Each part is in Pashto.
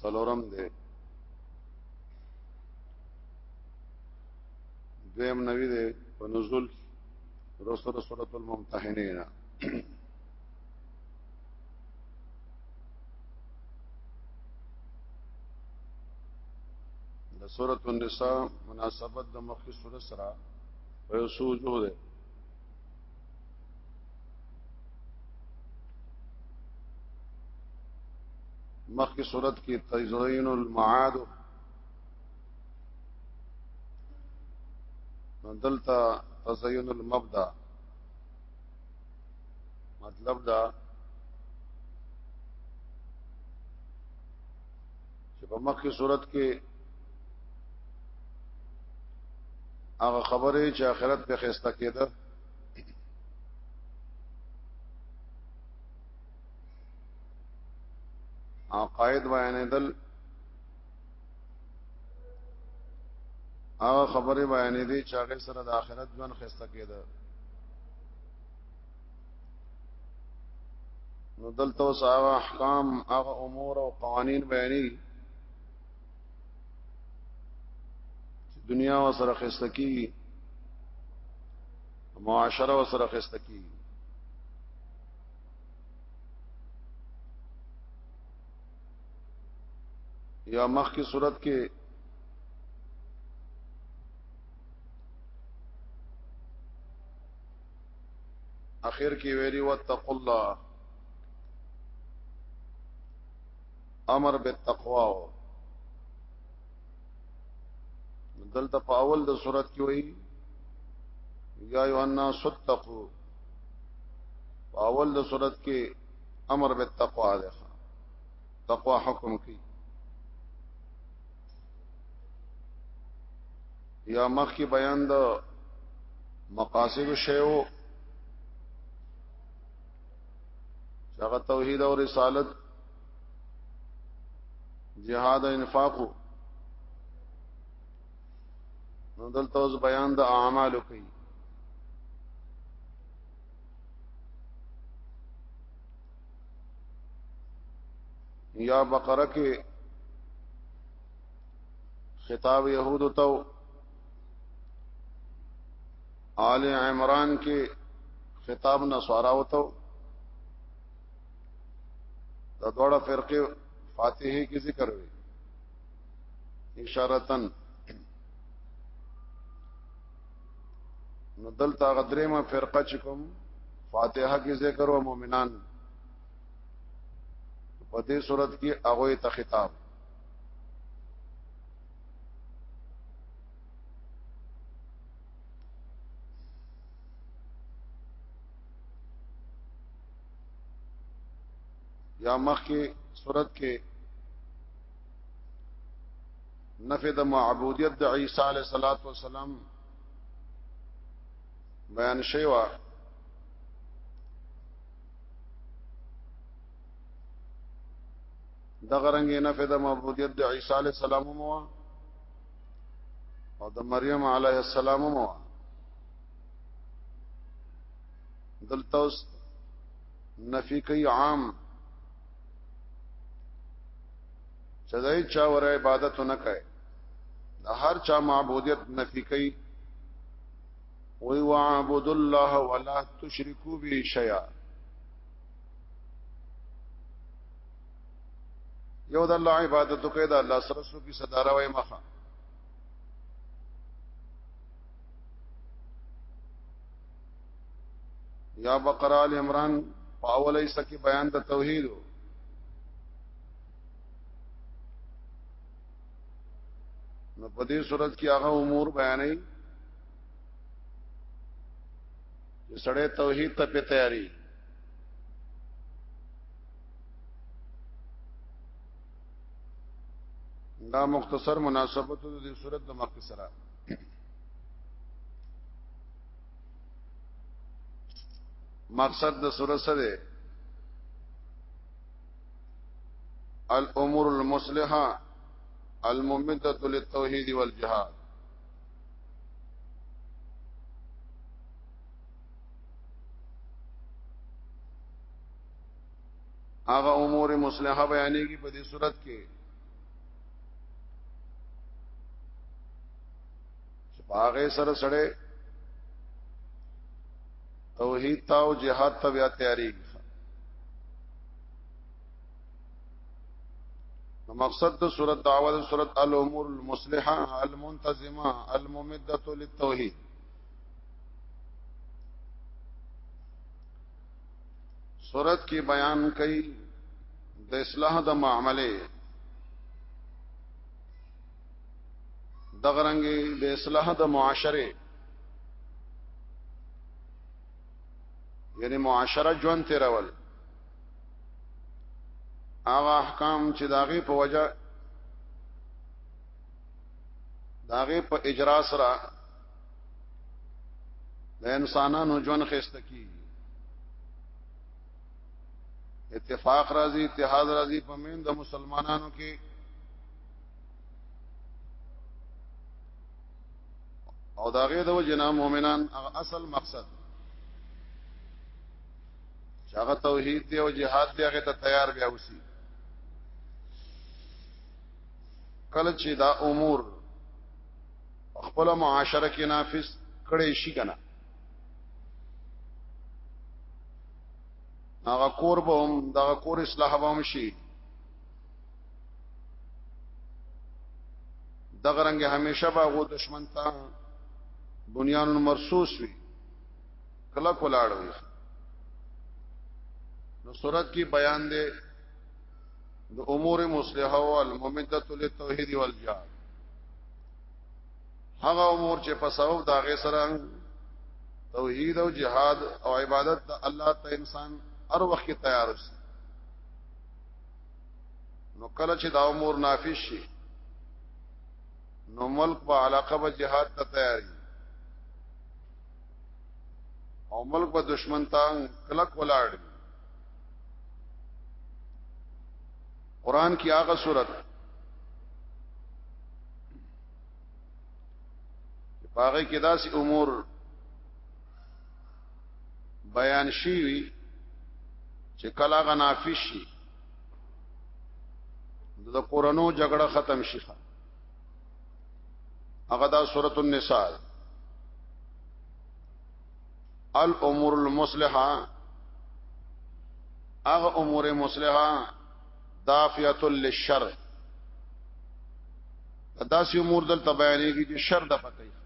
سلورم دی دویم نوی دی په نزول رسول سورۃ الممتحنین د سورۃ النساء مناسبت د مخکې سورۃ سره په سوجو ده مخکې صورت کې تزین المعاد دلته تزین المبدا مطلب دا چې په مخکې صورت کې هغه خبره چې آخرت په خسته کېده عقاید بیانېدل هغه خبره بیانې دي چې هغه سره د آخرت ژوند خسته کېده نو دلته اوس هغه احکام هغه امور او قوانین بیانې چې دنیا وسره خسته کیږي معاشره وسره خسته کیږي یا مخ کی صورت کې اخر کې ویلي وتق الله امر بالتقوا او دلته په اول د صورت کې وایي یا ایو الناس اتقوا په اول د صورت کې امر بالتقوا ده تقوا حکم کوي یا مخ کې بیان د مقاصد شیو چې هغه توحید او رسالت جهاد انفاق نو دلته اوس بیان د اعمالو کوي یا بقره کې خطاب يهودو ته آل عمران کې خطاب نصارا وته دا دوړه فرقه فاتحه کې ذکر وي اشارتن نو دلته غدرې ما فرقه چې کوم فاتحه کې ذکر او مؤمنان په دې صورت کې هغه ته خطاب یا مخکې صورت کې نفي د معبودیت د عیسی علیه الصلاۃ والسلام بیان شوی د غرنګ نه فدا معبودیت د عیسی علی السلام مو او د مریم علی السلام مو دلته نفی کوي عام چې دای چا ور عبادت نه کوي د هر چا معبودیت نفی کوي وی وعبد الله ولا تشركوا به شيئا یو د الله عبادت کوي د الله سره سو کی صداره وای مخه یا بقره ال عمران پاول ایسه کې بیان د توحید نو په دې صورت کې هغه امور بیانې چې سړی توحید ته په تیاری دا مختصر مناسبت د دې صورت د مخکې سره مقصد د سورۃ سره الامور المصلحه الممده للتوحید والجهاد هغه امور مصلحه بیانېږي په دې صورت کې چې باغې سره سره توحید تا او جهاد ته بیا تیاری نو مقصد د صورت دعوه د صورت الامور المصلحه المنتظمه الممده للتوحید صورت کې بیان کړي د اصلاح د معاملې دغرنګي د اصلاح د معاشره یعنی معاشره ژوند تیرول هغه احکام چې داغه په وجه داغه په اجرا سره د انسانانو ژوند خسته کی اتفاق راځي اتحاد راځي په مين د مسلمانانو کې او دا غي د وجنا مؤمنان هغه اصل مقصد چې هغه توحید دی او جهاد دی هغه ته تیار بیا وسی کله چې دا امور خپل معاشره کې نافذ کړي شي کنه هغه کور به هم دا کور اصلاح به هم شي دغه رنګ همیشه به غو دشمن ته بنیان مرصوص وي کله کولاړ وي نو صورت کې بیان دی د امور مصلحه او الممدته للتوحید والجهاد هغه امور چې په سبب دا غي سره توحید او جهاد او عبادت د الله ته انسان هر وخت تیار وي نو کله چې دا امور نافذ شي نو ملک په علاقه به جهاد ته تیاری او ملک په دشمن ته کلک ولاړ قران کی هغه صورت باغې کې داسې امور بیان شي وي چې کله غنافي شي د کورونو جګړه ختم شي هغه دا سورۃ النساء الامور المصلحه هغه امور مصلحه دافیه للشر دا سی امور دلته بیانېږي چې شر د پکې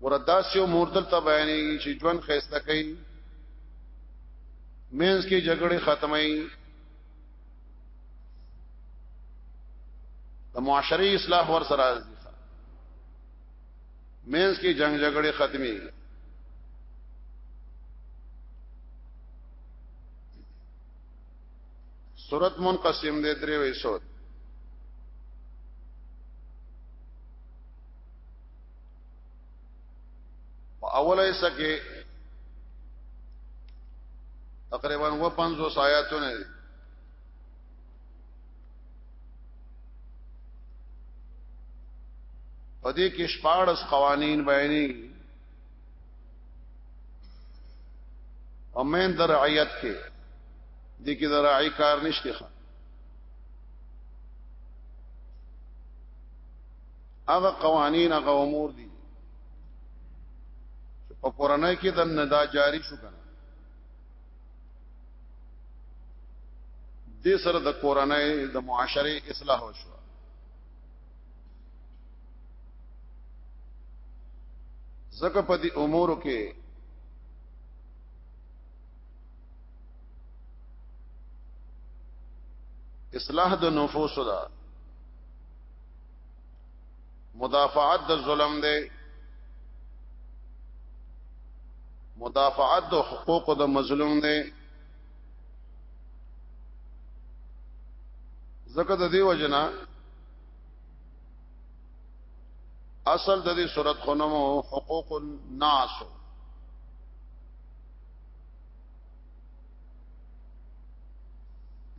ورداسي امور دلته بیانېږي چې ژوند خيسته کوي مینس کې جګړه ختمي د معاشري اصلاح ور سره راځي مینس کې جنگ جګړه ختمي صورت منقسم دے درې وې صورت په اوله حصہ کې تقریبا و 500 آیاتونه دي په دې کې شپارس قوانین بیانې امین در رعایت کې د کې د راعي کار نشته هغه قوانین هغه امور دي چې په کورنۍ کې د ندا جاری شو کنه دې سره د کورنۍ د معاشري اصلاح وشو زکه په دې امور کې اصلاح د نفوس ده مدافعت د ظلم دی مدافعت د حقوق د مظلوم دی زکه د دیو جنا اصل د دې صورت خنمو حقوق الناس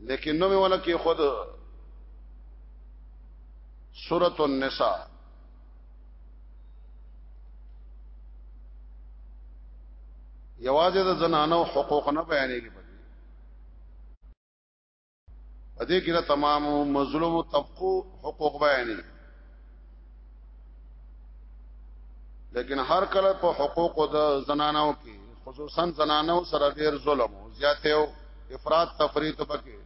لیکن نو میونه کې خود سورۃ النساء یوازې د زنانو حقوق نه بیانېږي په دې کې تمام مظلوم طبقو حقوق بیانې لیکن هر کله په حقوق د زنانو کې خصوصا زنانو سره ډیر ظلم او زیاته او افراط تفریط پکې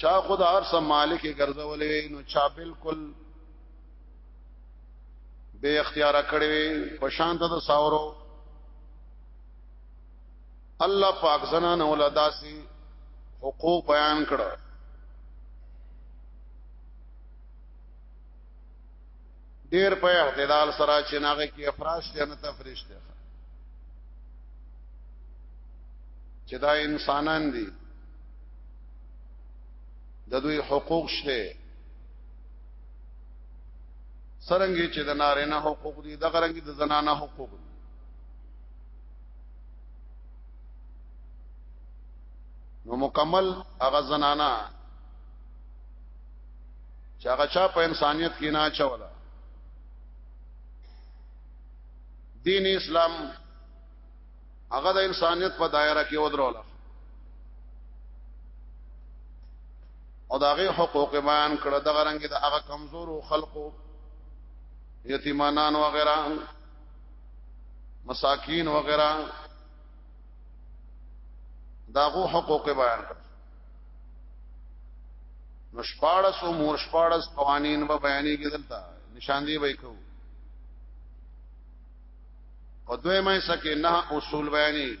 چا خود هر سم مالک ګرځولې نو چا بالکل به اختیار کړې په شان د ساورو الله پاک زنان ولداسي حقوق بیان کړه ډیر په اعتدال سره چې ناغه کې افراش دي نه تفریش دي چې دا انسانان دي د دوی حقوق شته سرنګي چې د نارینه حقوق دي د غرنګي د زنانه حقوق دي نو مکمل هغه زنانا چې هغه چا په انسانيت کې نه چولا دین اسلام هغه د انسانيت په دایره کې ودروله او دا غي حقوق بیان کړه د غرنګ د هغه کمزورو خلقو یتیمانان وغیرہ مساکین وغیرہ داغو حقوق بیان کړ نو شپاړس او مور شپاړس قوانین به بیانې کېدلتا نشاندې به کو او دوی مې سکه نه اصول بیانې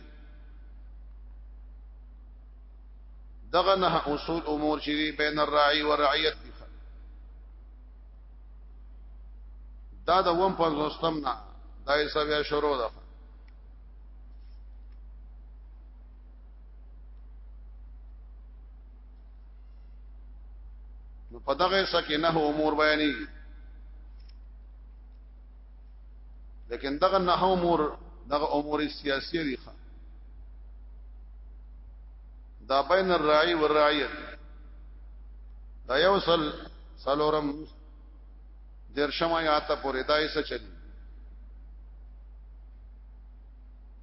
دغه نه اصول امور چې بین الرعی والرعیت دا د وم په زوستم نه دا یې سبیا شروع ده نو په دغه سکه نه امور بیانې لیکن دغه نه امور دغه امور سیاسي دي دا بین الرعی والرعیت دا یوصل سلورم درشم آیات پورې دای څه چل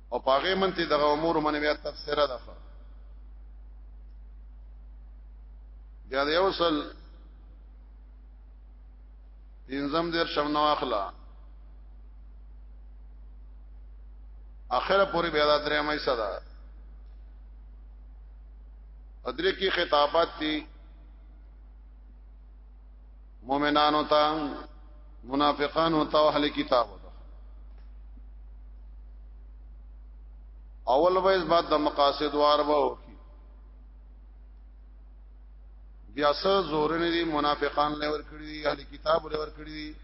او پاغه منته دغه امور منه بیا تفسیر ده بیا د یو سل پنځم دیر شم نو اخلا اخره پوری بیا د درې مې صدا ادرې کې خطابات دي مؤمنانو ته منافقانو ته اهل کتاب اول وایز بعد د مقاصد وار وو بیا سه زور نه دي منافقان لور کړی دي اهل کتاب لور کړی دي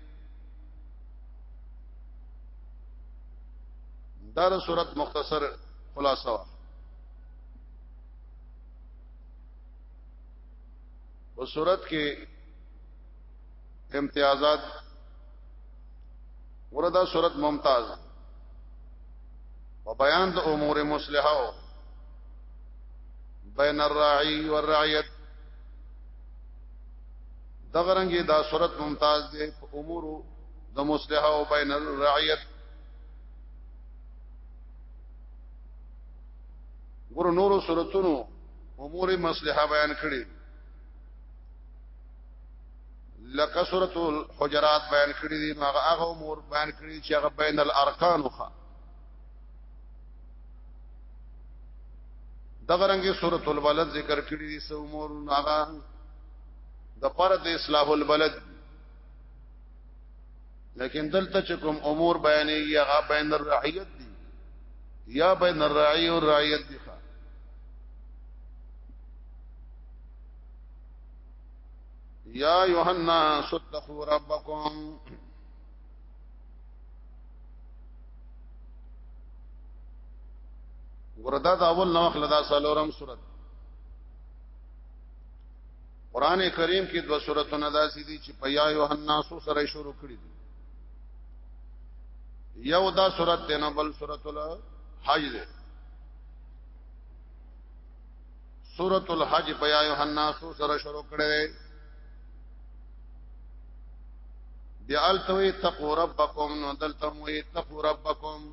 دا د صورت مختصر خلاصه وا په صورت کې امتیازات وردا صورت ممتاز و بیان د امور مصلحه او بین الراعی والرعیت دغرنګي دا صورت ممتاز دی په امور د مصلحه او بین الرعیت ګور نورو صورتونو امور مصلحه بیان کړي لکه سورۃ الحجرات بیان کړي دي هغه هغه امور بیان کړي چې هغه بین الارکان وخا دغه رنګه سورۃ البلد ذکر کړي دي سو امور هغه د پر د اصلاح البلد لیکن دلته چې کوم امور بیانېږي هغه بین الرعیت دي یا بین الرعی او رعیت دي یا یوحنا صدقوا ربکم وردا دا اول نو خلدا سالورم صورت قران کریم کې دوه سوراتونه داسې دي چې په یا یوحنا سو سره شروع کړی دي یو دا سورات دی نه بل سورۃ الحج دی سورۃ الحج په یا یوحنا سو سره شروع کړی دی بیا التوی تقو ربکم نو دلته مو تقو ربکم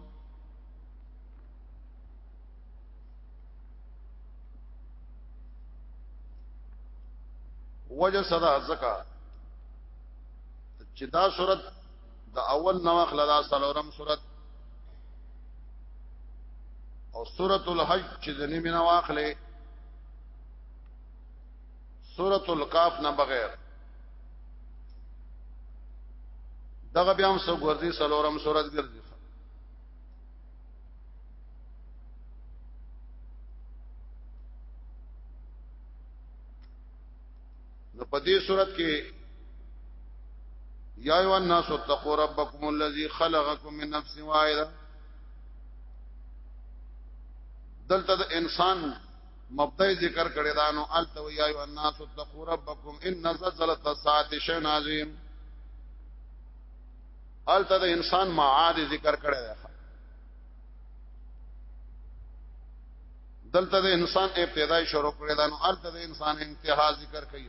وجه صدا زکا چې دا صورت د اول نواخ لدا سلورم صورت او سورۃ الحج چې د نیمه نواخلې سورۃ القاف نه بغیر دغه بیا هم سو ګرځي سلورم سورۃ ګرځي نو په دې صورت کې یا ایو الناس اتقوا ربکم الذی خلقکم من نفس واحده دلته د انسان مبدأ ذکر کړی دا نو الته یا ایو الناس اتقوا ربکم ان زلزلۃ الساعه شیء عظیم الته د انسان معاد ذکر کړی دی دلته د انسان ابتدای شروع کړی دا نو الته د انسان انتها ذکر کوي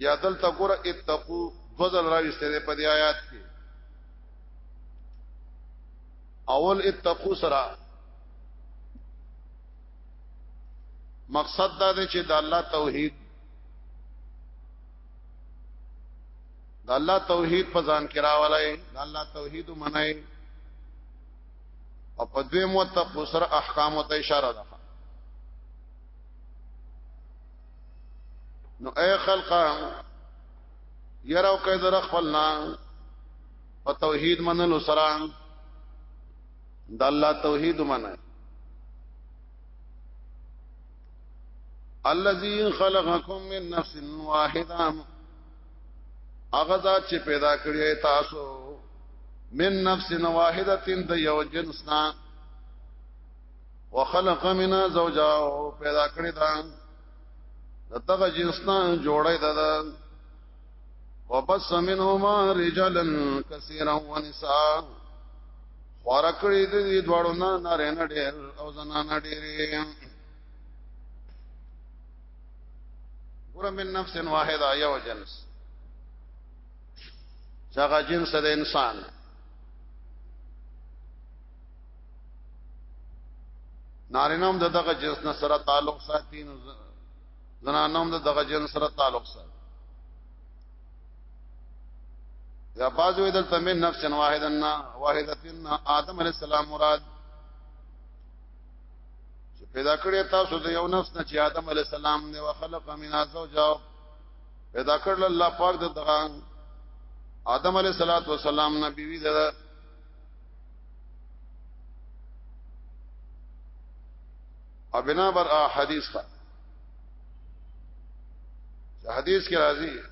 بیا دلته ګور اتقو دوزل راوسته ده په دې آیات کې اول اتقو سره مقصد دا دی چې د الله توحید د الله توحید په ځان کې راولای د الله توحید منای او په دوی مو ته قصر احکام ته اشاره ده نو اے خلقا یراو کای در خپلنا په توحید منلو سره د الله توحید منه الذي خلقكم من نفس واحده اغذا چې پیدا کړی تاسو من نفس واحده د یو جنس نه وخلق منا زوجا پیدا کړی دا دغه جنس نه جوړی دا وبس منهما رجالا كثيرا ونساء خورکړې دې دوړو نه نارې نه ډېر او زنانه ډېرې ګور من نفس واحده یو جنس څنګه جنس د انسان نارینه هم دغه جنس نه سره تعلق ساتي نو زنانه هم دغه جنس سره تعلق سره یا بعض وی دلته من نفس واحدن واحدتن آدم علی السلام مراد چې پیدا کړی تاسو د یو نفس نه چې آدم علی السلام نه وخلق من ازوجا پیدا کړل الله پاک د دغه آدم علی صلوات و سلام نه بیوی ده او بنا بر حدیث کا حدیث کې راځي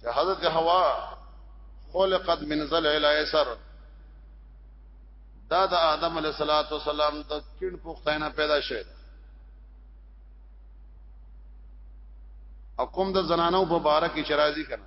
چې حضرت حوا خلقت من ذل الایسر دا د آدم علیه الصلاۃ والسلام د کین پختاینه پیدا شوه او کوم د زنانو په باره کې چرایي کړه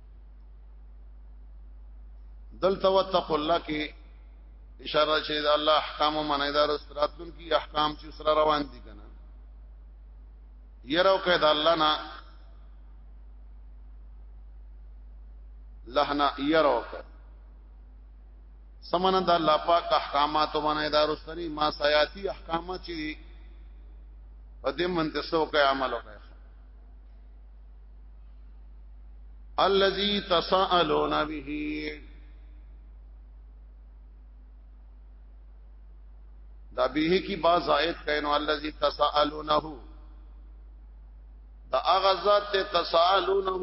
دلته وتقوا الله کې اشاره چې د الله احکام او منای دار ستراتون کې احکام چې سره روان دي کنه يرو کې د الله نه لهنا يرو کې سمن د الله پاک احکامات او منای دار سری ما سیاتی احکامات چې په دې منتسو کې عمل وکړي الذي تساءلون به دا به کی با زائد کینو الذي تساءلونه دا هغه ذات ته تساءلونه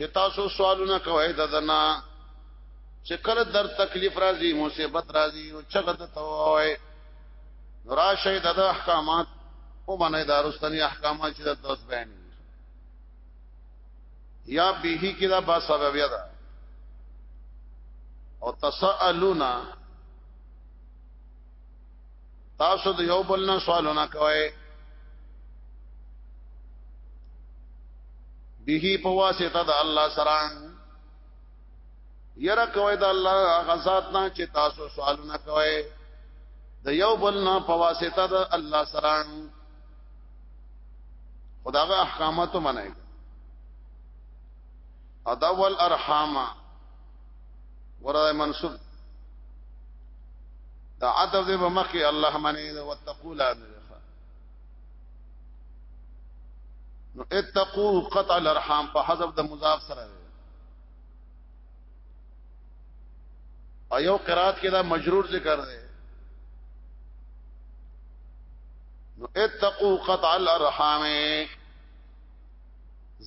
چې تاسو سوالونه کوی ددنا چې کله در تکلیف راځي مصیبت راځي او چغه ته توای راشه د احکامات او باندې دارستنی احکامات چې د دوس بیان یا به کې دا با سبب یا دا او تسالونا تاسو د یو بل نه سوالونه کوي به په واسطه د الله سره یره کوي د الله غزاد نه چې تاسو سوالونه کوي د یو بل نه په واسطه د الله سره خداغه احکامات منای ادا ول ارحام ورای منصوب دا عطف دی په مخ کې الله منی وتقول امر نو اتقوا قطع الارحام په حذف د مضاف سره ایو قرات کې دا مجرور ذکر دی نو اتقوا قطع الارحام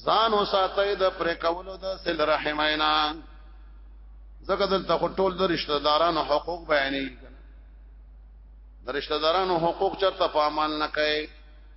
ځان وساتئ د پر کولو د سل رحمینا زکه دلته ټول د رشتہ دارانو حقوق بیانې د رشتہ دارانو حقوق چرته په عمل نه کوي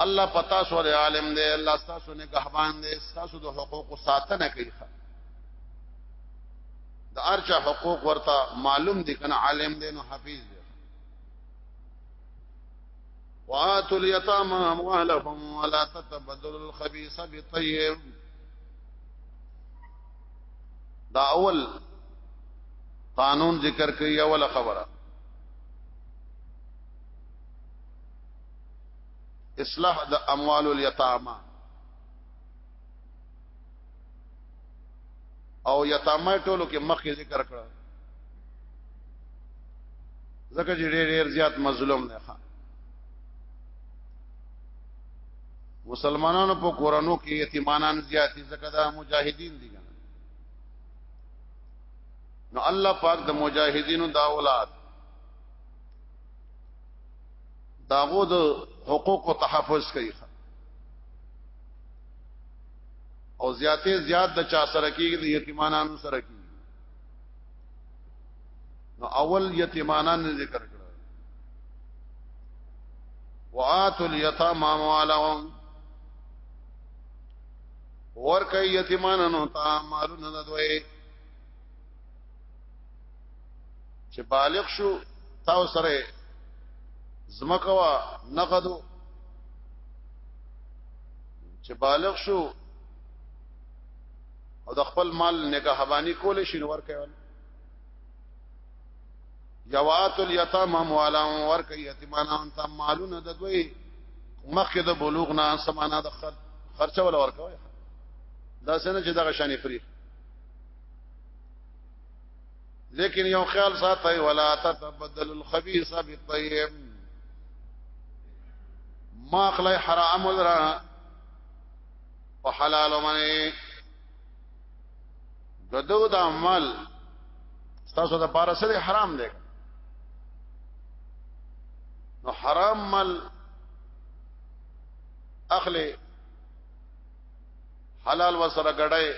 الله پتا سو دی عالم دی الله تاسو نه غهبان دی تاسو د حقوق ساتنه کوي د ارچا حقوق ورته معلوم دي کنه عالم دی نو حفیظ دی وآتوا اليتامى أموالهم ولا تتبدلوا الخبيث بالطيب دا اول قانون ذکر کوي اوله خبره اصلاح د اموال الیتاما او یتاما ټولو کې مخکې ذکر کړ ځکه چې ډېر ډېر زیات مظلوم نه ښه مسلمانانو په کورانو کې یتیمانان زیات دي ځکه دا مجاهدین دي نو الله پاک د مجاهدینو دا اولاد داغو د حقوق او تحفظ کوي او زیاتې زیات د چا سره کېږي د یتیمانانو سره کېږي نو اول یتیمانان ذکر کړ وآتوا اليتامى اموالهم ورکه یتیمانانو ته مالونه دوی چې بالغ شو تاسو سره زمکه وا نقدو چې بالغ شو او د خپل مال نگهبانی کول شي نور کوي یوات الیتام اموالا ور کوي یتیمانان ته مالونه د دوی مخکې د بلوغ نه سمانا د خرچه ولا ور کوي دا څنګه چې دغه شانې فریق لیکن یو خیال ساتي ولا تتبدل الخبيث بالطيب ما خلای حرام ولرا په حلال باندې دغه د عمل تاسو د پاره سره حرام دی نو حرام مل اخلي حلال وسره غړای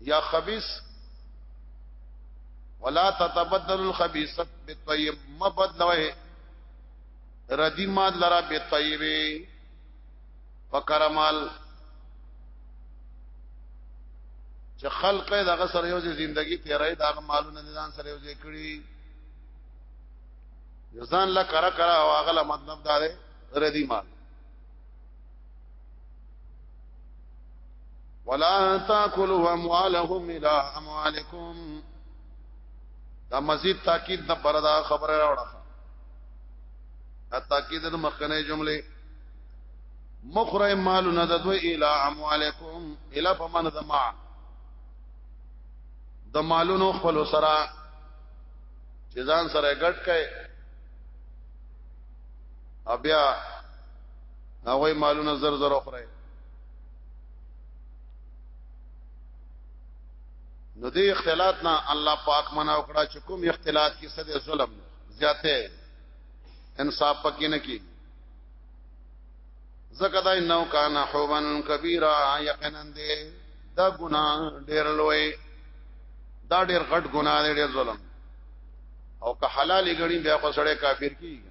یا خبيث ولا تتبدل الخبيث بالطيب مبدلوه ردی مال لرا بالطيب فکرمال چې خلق دغه سره یو ژوندۍ تیرای دغه مالونه ځان سره یو ځای کړی ځان لا کرا کرا واغله مطلب دا دی ردی مال ولا تاكلوا اموالهم الى اموالكم دا مزید تاکید د پردا خبره راوړه دا تاکید د مخکنه جمله مخره مال ندد الى اموالكم الى فمن ذما د مالونو خپل سره چې ځان سره ګټ کړي بیا هغه مالونه زر زر اخره نو دې اختلاط نه الله پاک منع وکړه چې کوم اختلاط کې صد ظلم زیاته انصاف پکې نه کی زکه دا نو کان حوبن کبیره یقینا دې دا ګنا ډېر لوی دا ډېر غټ ګنا دی ډېر ظلم او که حلال غړي بیا خو سړی کافر کیږي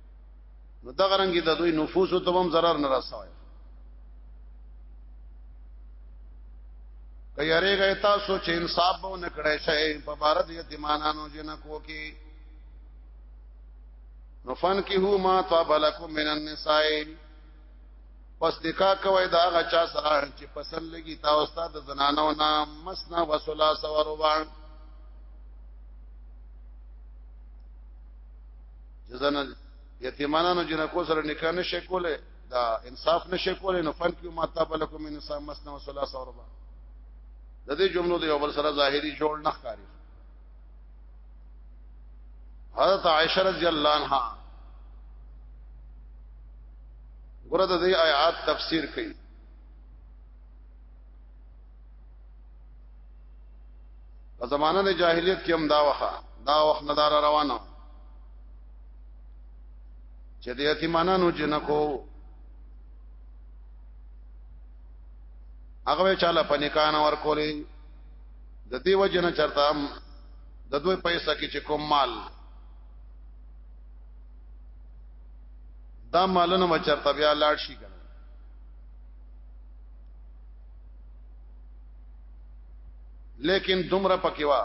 نو دغه رنګ د دوی نفوس ته هم zarar نه رسوي کياره غي تاسو چې انصاف به نه کړی شي په بار د یتیمانو جنکو کې نو فن کې هو ما طاب لكم من النساء پس نکاح کوي دا هغه چا سره چې پسند لګي تا استاد زنانو نام مسنا وسلا سوروا جزنه یتیمانو جنکو سره نکاح نشي کوله دا انصاف نشي کوله نو فن کیو ماتا بلکم من انسان مسنا وسلاس او ربا د دې جملو د یو بل سره ظاهري جوړ نه ښکاری حضرت عائشہ رضی الله عنها ګره د دې آیات تفسیر کړي په زمانه د جاهلیت کې هم دا وخه دا وخت ندار روانه چې د یتیمانو جنکو هغه چاله پنیکان ور کولې د دې وجنه چرته د دوی پیسې کې چې کوم مال دا مالونه مچرته بیا لاړ شي کنه لیکن دومره پکې وا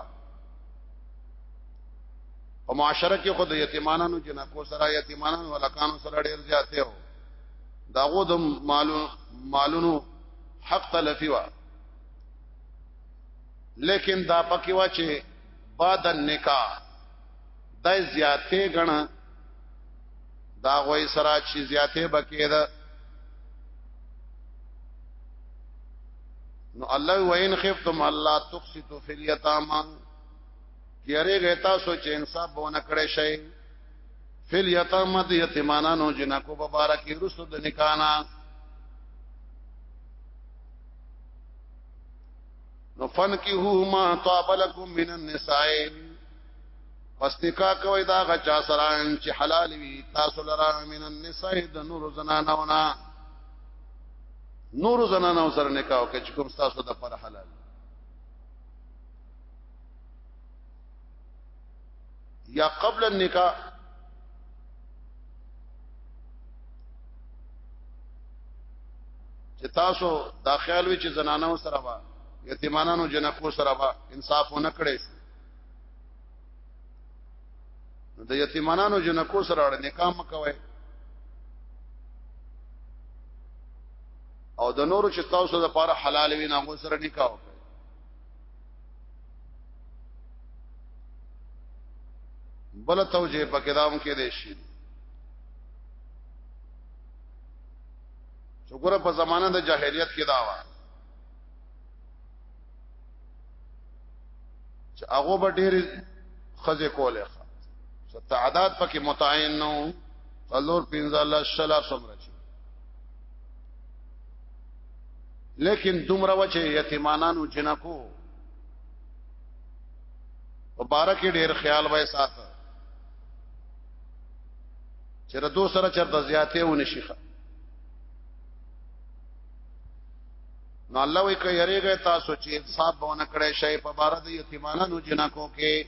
په معاشره کې خود یتیمانانو جنکو سره یتیمانانو ولکانو سره ډیر زیاته و داغو د مالو مالونو حق تلفی وا لیکن دا پکې وا چې بعد النکاح دای زیاتې غنه دا غوي سره چې زیاتې بکې ده نو الله وین خفتم الله تقسط فی الیتاما یری غیتا سوچ انصاف بونه کړی شي فل یتامه د یتیمانانو جنکو مبارکي رسو د نکانا نو فن کی هو ما طاب لكم من النساء پس نکاح کوي دا غچا سره چې حلال وي تاسو لرا من النساء د نور زنانونه نور زنانو سره نکاح کوي چې کوم تاسو د پر حلال یا قبل النکاح چې تاسو دا خیال وي چې زنانو سره وا یتیمانانو جنکو سره وا انصاف ونه کړی د یتیمانو جنکو سره اړ نکاح مکوي او د نورو چې تاسو د پاره حلال وي نه سره نکاح وکړي بل توجه په کلام کې دی شي چې ګوره په زمانه د جاهلیت کې دا و چې هغه به ډېر خزه کوله تعداد پکې متعین نو څلور پنځه الله شلا سمره شي لیکن دومره و چې یتیمانانو جنکو مبارک ډېر خیال وای ساته چې ردو سره چرته زیاتې ونشي نو الله وی کوي هرېږي تاسو چې انصاف بونه کړی شي په بار د یتیمانو جنکو کې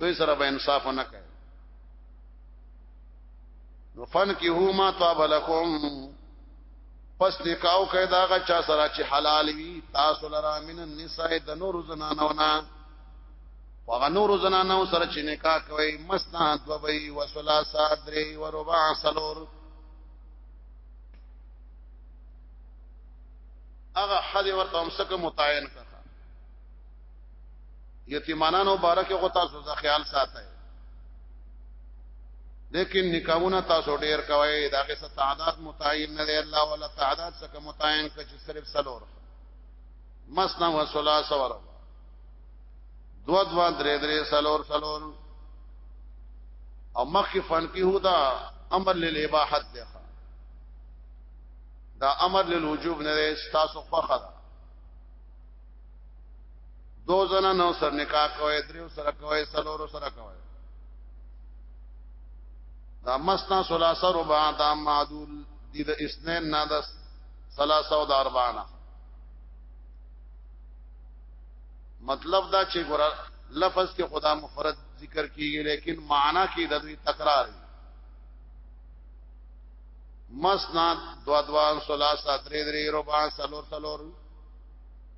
دوی سره به انصاف نه کوي نو فن کی هو ما طاب لكم پس نکاو کوي دا غا چا سره چې حلال وي تاسو لرا من النساء د نور زنانو نه هغه نور زنانو سره چې نکاح کوي مسنا دوبي وسلاسا دري وربع سلور هغه حد ورته هم سکه متعین کړه یتیمانانو بارکه غو تاسو ځا خیال ساتئ لیکن نکاحونه تاسو ډیر کوي دا که څه تعداد متعین نه دی الله ولا تعداد څخه متعین کړي صرف سلور مسنا وسلا سوره دو دو درې درې سلور سلور او مخی فن کی هو دا امر للاباحت دی دا امر للوجوب نه دی تاسو فخر دو زنه نو سر نکاح کوي دریو سره کوي سلور سره کوي دا مسنا ثلاثه ربع دا معدول دي د اسنین نه د ثلاثه او د اربعه مطلب دا چې ګور لفظ کې خدا مفرد ذکر کیږي لیکن معنا کې د دوی تکرار دی مسنا دوا دوا ثلاثه درې درې ربع سلور سلور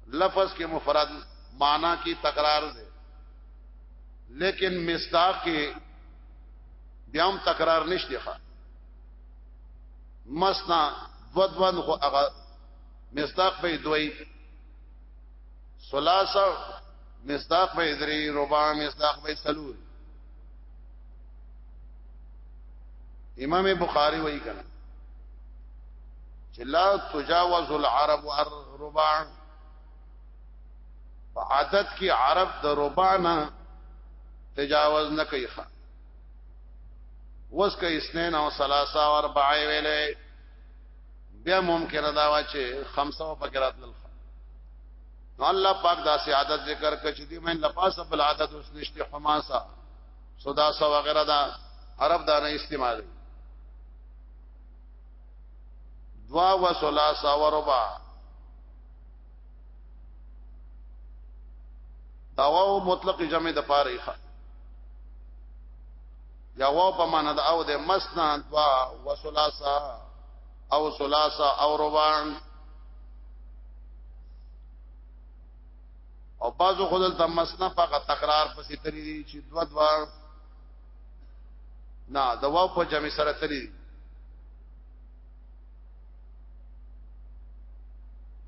لفظ کې مفرد معنا کې تکرار دی لیکن مصداق کې بیا هم تکرار نشته ښه مسنا دوا دوا خو هغه مصداق به دوی ثلاثه مصداق به درې ربع مصداق به سلور امام بخاری وایي کنه چې لا تجاوز العرب الربع په عادت کې عرب د ربع نه تجاوز نه کوي ښا وس کې اسنین او ثلاثه او اربعه ویلې بیا ممکن دا وا چې خمسه په قرات لل نو الله پاک دا سي عادت ذکر کړ چې دې مې لپاسه بل عادت اوس نشته حماسه صدا سو وغیرہ دا عرب دا نه استعمال دوا و ثلاثه و ربع داو مطلق جمع د پاره یا واو په معنا د او د مسنا دوا وسلاسا او سلاسا او روان او بعضو خودل د مسنا په تکرار پسې تری دي چې دوا دوا نه د واو په جمع سره تری دي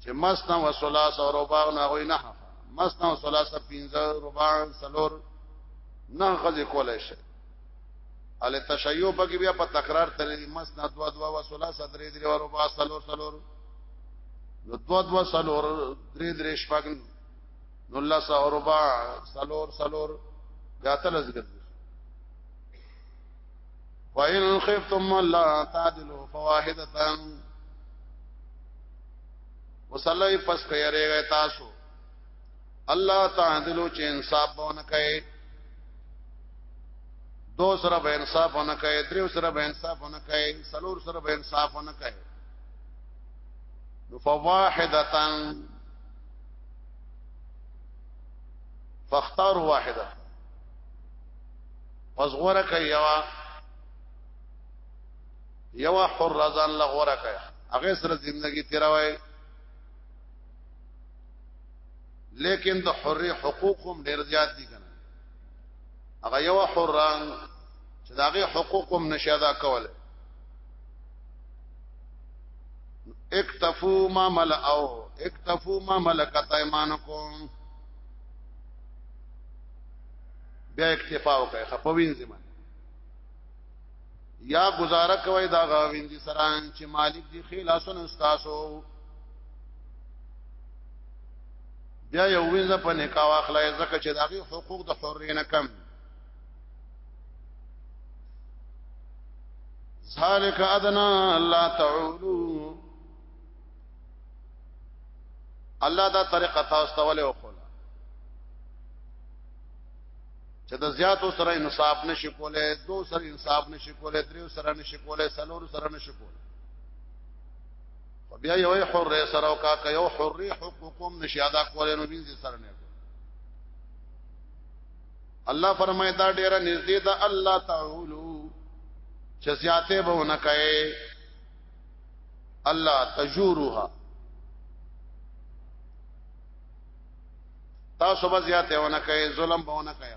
چې مسنا و سلاسا او روان نه وي نه مسنا و سلاسا پنځه روان سلور نه غزي کولای شي ال تشیع پکې بیا په تکرار تلې دي مس نه دوا دوا و ثلاثه درې درې ورو با سلور سلور نو دوا دوا سلور درې درې شپږ نو الله سلور با سلور سلور بیا تل زګر وَإِنْ خِفْتُمْ أَلَّا تَعْدِلُوا فَوَاحِدَةً وصلی پس کیریږي تاسو الله تعدلو چې انصاف ونه کوي دو سره به انصاف ونه کوي دریو سره به انصاف ونه کوي سلور سره به انصاف ونه کوي نو فواحدتان فاختار واحده پس غوره کوي یوا یوا حر ځان لغوره کوي هغه سره ژوندۍ تیروي لیکن د حرې حقوق هم ډیر زیات دي کنه هغه یو حران چې داغه حقوق هم نشه ادا کوله اکتفو ما مل او اکتفو ما ملکت ایمانکم بیا اکتفا وکړه خپوین زمانه یا گزاره کوي دا غاوین دي سره چې مالک دي خلاصون استاسو بیا یو وینځه په نکاح واخلای ځکه چې دغه حقوق د حرین کم ذالک ادنا الله تعالی الله دا طریقه تاسو ته ولې وخوله چې د زیاتو سره انصاف نشي کولای دو سره انصاف نشي کولای دریو سره نشي کولای سلور سره نشي کولای بیا یو حر سره او کا که یو حر حقوقم نشي ادا کولای نو بینځي سره نه الله فرمای دا ډیره نږدې ده الله تعالی چې زیاته به نه کوي الله تجورها تاسو به زیاته ونه کوي ظلم به ونه کوي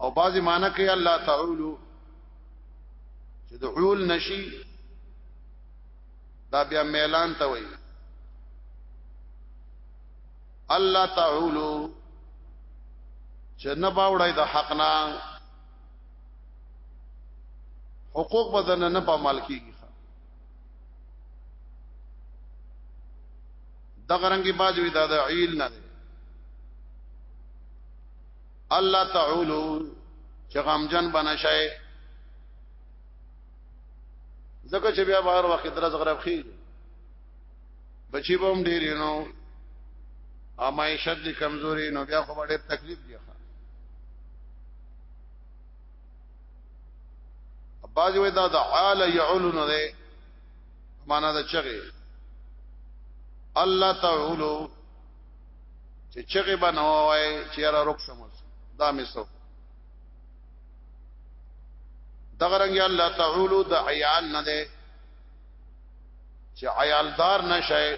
او بعضی معنی کوي الله تعالی چې د عول نشي دا بیا میلان ته وایي الله تعالی چې نه باوړای د حق نه حقوق بدن نه په مال کیږي دغه رنګي باز وی دا د عیل نه الله تعالی چې غمجن بنشای زکه چې بیا بهر وخت درز غرب خي بچي به هم ډیر نو امایشت دي کمزوري نو بیا خو ډېر تکلیف دی بعض وې دا د عال يعلن ده معنا دا چغه الله تعالی چې چغه بنوي چې را رک شمس دا مې سو دغه رنګ الله تعالی د عیال نه ده چې عیالدار نشي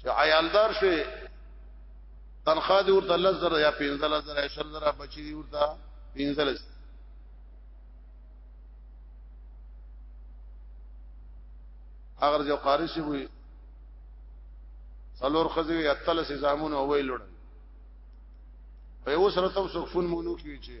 چې عیالدار شي تنخواه دی ورته لس زره یا پنځه لس زره یا شل زره بچی دی ورته پنځه لس اگر جو قاری سی وي څلور خزي یا تلس زامونه وای لړ په اوس رتم سو فون مونو کیږي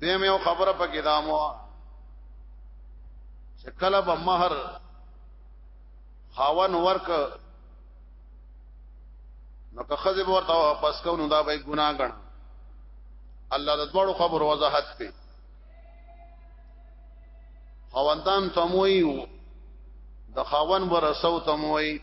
دیم یو خبره پکې دامو چې کله به مہر خاون ورک نو که خزه ورته واپس کو نو دا به ګناه ګڼ الله د دوړو خبر وضاحت کوي خواندان تموي د خاون ورسو تموي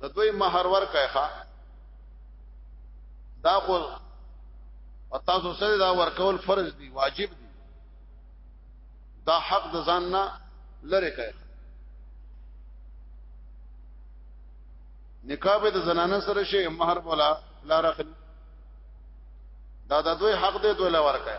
د دوی مہر ورکه ښا دا خو تاسو سره دا ورکول فرض دي واجب دي دا حق د ځان نه لره کوي نکاح به د زنانه سره شي مہر بولا لا رخل دا د دوی حق دی دوی لا ورکه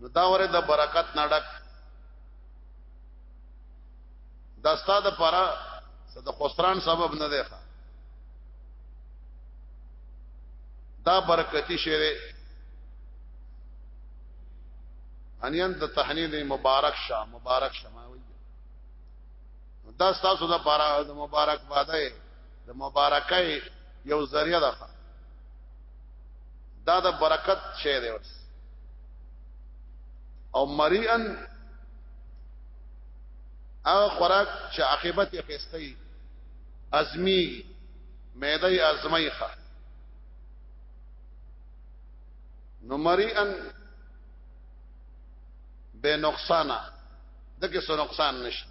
نو دا وره د برکت نډک دا ستاده پرا د خسران سبب نه دی دا برکتی شری انین د تحنید مبارک شه مبارک شماوی دا ستاسو د پاره د مبارک باده د مبارکۍ یو ذریعہ ده دا د برکت شی دی ورس او مریئن هغه خوراک چې عاقبت یې خستې ازمی معده یې ازمای ښه نو مریئن بے نقصانا دکې سو نقصان نشته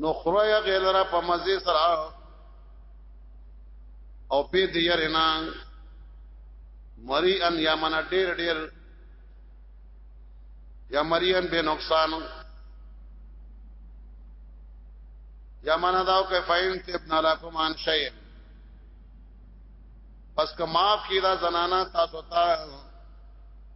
نو خوریا غیلرا په مزه سره او په دې يرنا مری ان یا من ډیر ډیر یا مری ان به نقصان یا من داو کې فاین تبنا لکم ان شیء پس که معاف کی دا زنانا تاسو ته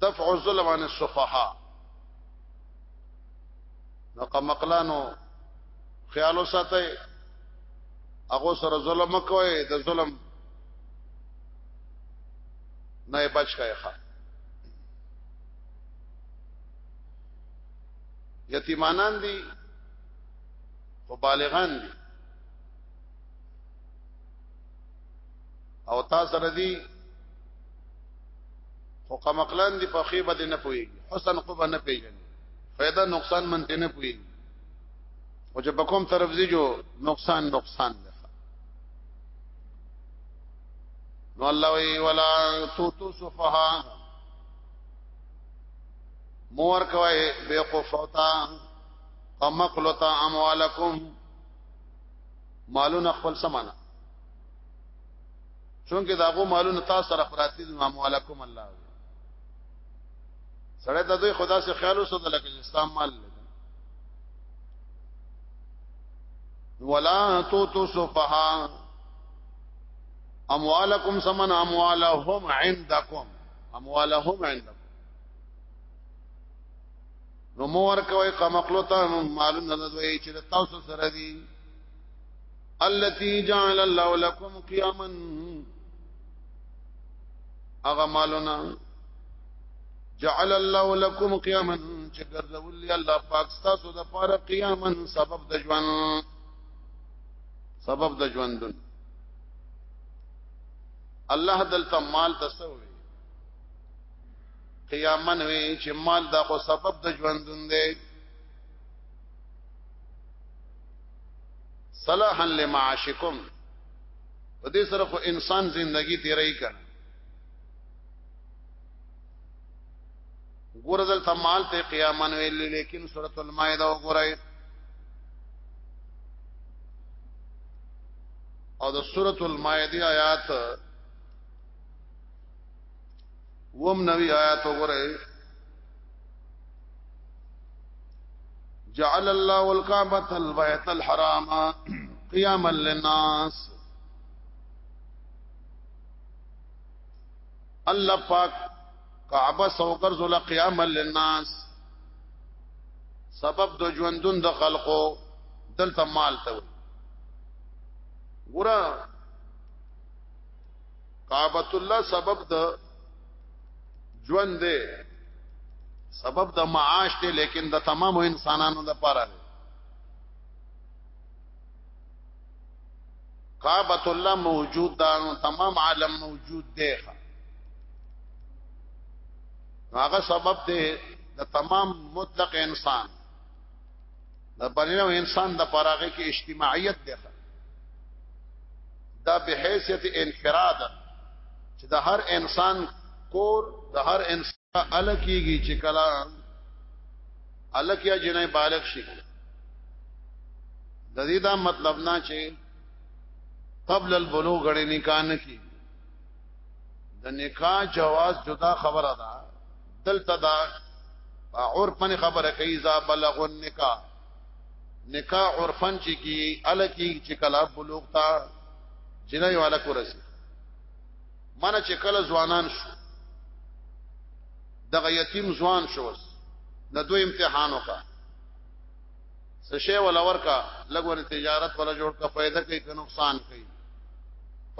دفع الظلم عن السفهاء نقا مقلانو خیالو ساته هغه سره ظلم کوي د ظلم نه بچ کای ښه یتیمانان دي او بالغان دي او تا سره دی خو قمقلان دی په خیبه دی نه پوي حسن خو نه پیژن فائدہ نقصان منته نه پوي او چې په کوم طرف دی جو نقصان نقصان ده نو الله وی ولا تو تو صفها مور کوي بے قفوتا قمقلتا اموالکم مالون خپل سمانه چونکه داغو مالونه تاسو سره پراتی دي نو علیکم الله سره د دوی خدا سے خیال وساته لکه اسلام مال ولا تو تو سفها اموالکم سمن اموالهم عندکم اموالهم عندکم نو مو ورکوي قمقلو ته مالونه د دوی چې تاسو سره دي التي جعل الله لكم قياما اغه مالونه جعل الله لكم قياما چې ګرځول الله پاک تاسو د پاره قياما سبب د ژوند سبب د ژوند الله دلته مال تسوي قياما وي چې مال دا خو سبب د ژوند دی صلاحا لمعاشکم په دې سره خو انسان زندگی تیرای کړ ګور دل تمال ته قیامن ویل لیکن سورۃ المائده وګورئ او د سورۃ المائده آیات وم نوی آیات وګوره جعل الله الكعبة البيت الحرام قياما للناس الله پاک کعبه سوکر زول قیاما للناس سبب د ژوندون د خلقو دلته مال ته ګورا کعبۃ الله سبب د ژوند دی سبب د معاش دی لیکن د تمام انسانانو لپاره دی کعبۃ الله موجود ده تمام عالم موجود دی هغه سبب دی د تمام مطلق انسان د پرینو انسان د پراغه کې اجتماعیت دی دا به حیثیت انفراد چې د هر انسان کور د هر انسان الکیږي چې کلا الکیا جنې بالغ شي د دې دا مطلب نه چې قبل البلوغ غړي نکاح نه کی د نکاح جواز جدا خبره ده دلته دا عرفن خبره کوي اذا بلغ النکاح نکاح عرفن چې کی الکی چې کلا بلوغ تا جنای والا کورسی مانا چې کله ځوانان شو دغه یتیم ځوان شو نه دوی امتحان وکا سشه ولا ورکا لګور تجارت ولا جوړ کا فائدہ کوي که نقصان کوي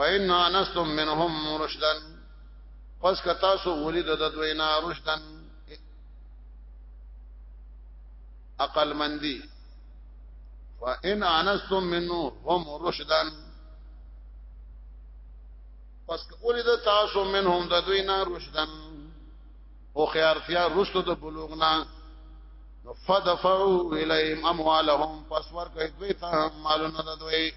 فإن أنستم منهم رشدا پس کتا سو ولید د دوی نه رشدن عقل مندی فان انستم منه هم رشدن پس ولید تاسو منهم د دوی نه رشدن او خيارتیا رشد د بلوغ نه فدفعوا اليهم اموالهم پس ورکه دوی ته مالونه د دوی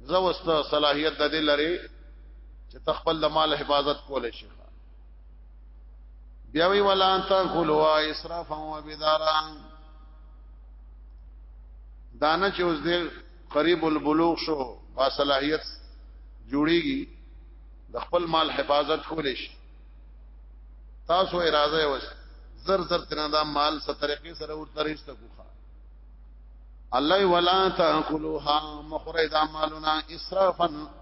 زوست صلاحیت د دې لري چې تخپل د مال حفاظت کولې شي بیا وی ولا انت کولوا اسراف او بدارا دانه چې اوس دې قریب البلوغ شو با صلاحیت جوړیږي د خپل مال حفاظت کولې شي تاسو اراده وس زر زر تنه دا مال سترقې سره ورترېسته کوخه الله ولا تاكلوها مخره دا مالنا اسرافا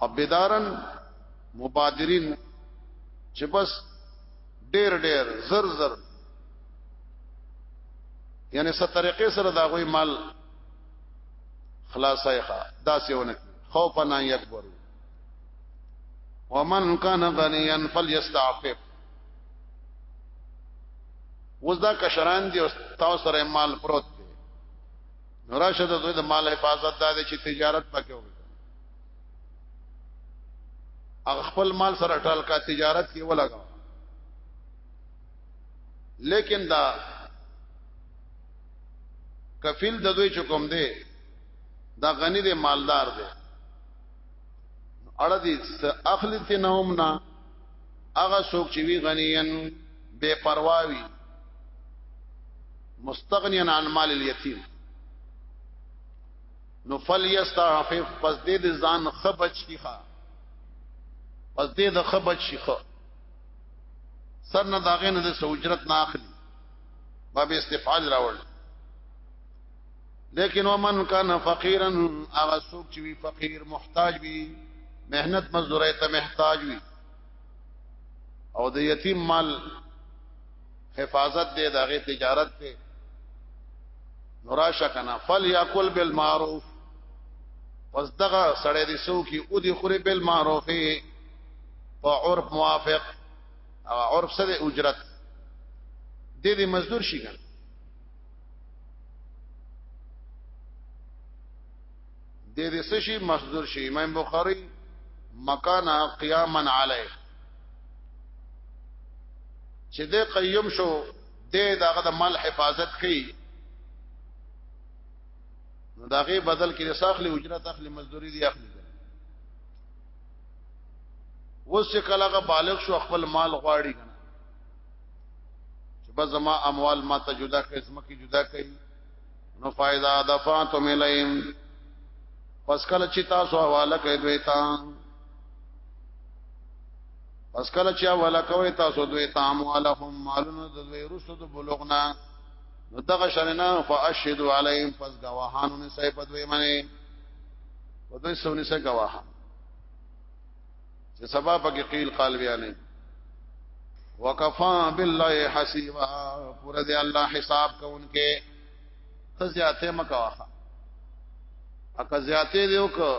او بدارن مبادرین چې بس ډېر ډېر زر زر یعنی ست طریقې سره دا غوي مال خلاصای ښا داسې ونه خوف نه یکبر ومن کان غنیا فلیستعفف وزدا کشران دی او تاسو سره مال پروت نوراشه د دوی د مال حفاظت دا دی چې تجارت پکې وي هغه خپل مال سره ټال کا تجارت کې ولګا لیکن دا کفیل د دوی چکم دی دا غنی دی مالدار دی اړه دي اخلی تنهم نه هغه څوک چې وی غنیان بے پرواوی مستغنیا عن مال الیتیم نو فلیستعفف پس دې د ځان خبچ کیخه پس دې د خبچ شیخه سر نه داغه نه د سوجرت نه اخلي باب استفعال راوړ لیکن ومن کان فقیرا اغه سوق چې وی فقیر محتاج وی مهنت مزدوري ته محتاج وی او د یتیم مال حفاظت دی دغه تجارت دی نوراشه کنا فل یاکل بالمعروف پس دغه سړی دی سو کی او دی خوري بالمعروف په عرف موافق او عرف سره اجرت د دې مزدور شي کنه د دې سشي مزدور شي امام بخاری مکان قیاما علیه چې د قیوم شو د دغه د مال حفاظت کوي نو داغه بدل کې ساخلی اجرت اخلي مزدوري دی اخلي وس کلاغه بالغ شو خپل مال غواړي چې بس زما اموال ما ته جدا کړي زما کې جدا کړي نو فائدہ دفعتم الیم پس کله چې تاسو حواله کوي دوی ته پس کله چې حواله کوي تاسو دوی ته اموالهم مالونه د دوی رسو د بلوغنا نو دغه شرنا فاشهدوا علیهم پس گواهانو نه صحیح په دوی باندې په دوی سونی سره گواهان چې سبا پکې قیل قال بیا نه وکفا بالله حسیبا پر دې الله حساب کوونکې ته زیاته مکواخه اکه زیاته دیو کو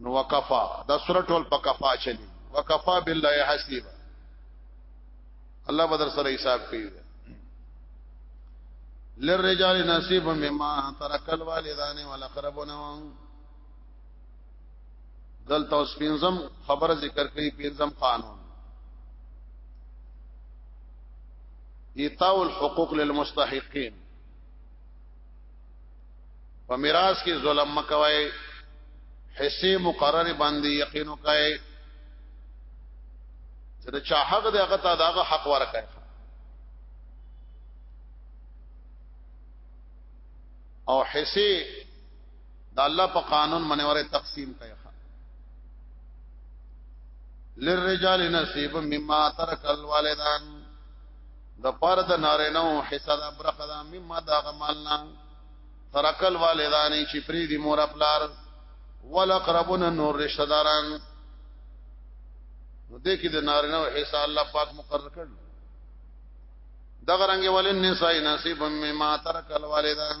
نو وکفا دا سره ټول په کفا چلی وکفا بالله حسیبا الله بدر سره حساب کوي للرجال نصيب مما ترك الوالدان والاقربون دلته اوس پنځم خبره ذکر کړي پنځم قانون ایتاء الحقوق للمستحقین په میراث کې ظلم مکوي حصے مقرر باندې یقین وکړي چې دا چا حق دی هغه ته داغه حق ورکړي او حصے دا الله په قانون باندې وره تقسیم کوي للرجال نصیب مما ترک الوالدان د پاره د نارینو حصہ د برخه د مما د غمالنا ترک الوالدان چې پری دی مور خپلار ولقربون نور رشتہ داران نو دې کې د نارینو حصہ الله پاک مقرر کړ دغه رنګ ولن نساء نصیب مما ترک الوالدان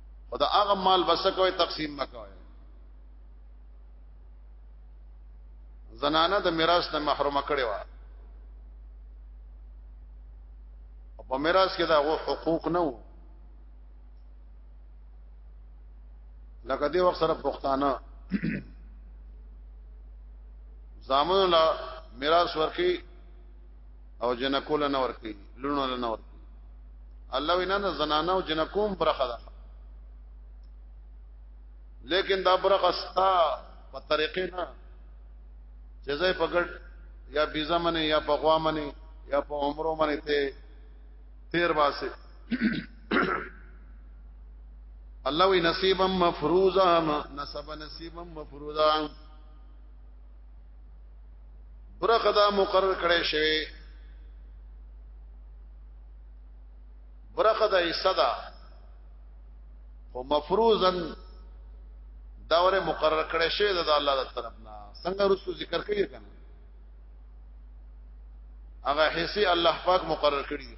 او دا هغه مال بس کوي تقسیم مکوي زنانه د میراث نه محروم کړي وا په میراث کې دا غو حقوق نه وو لکه دې وخت سره پښتانه زامن لا میراث ورکی او جنکو له نه ورکي لونو له نه ورکي الله وینا نه زنانه او جنکو برخه ده لیکن دا برخه ستا په طریقې نه چې زې پکړ یا بيزا منه یا په غوا منه یا په عمرو منه ته تیر باسه الله وی نصیبا مفروضا نسب نصیبا مفروضا برخه دا مقرر کړی شوی برخه دا حصہ دا او مفروضا دا وره مقرر کړی شوی دا, دا الله تعالی طرف نه څنګه رسو ذکر کوي کنه هغه حصے الله پاک مقرر کړی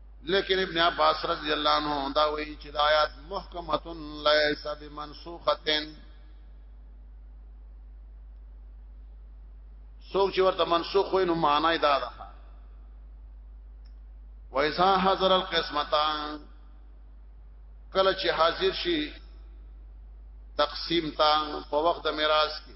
لیکن ابن عباس رضی الله عنه دا وایي چې د آیات محکمه ليس بمنسوخه څوک چې ورته منسوخ وي نو معنی دا ده وایسا حضر القسمتان کله چې حاضر شي تقسیم تا په وخت د میراث کې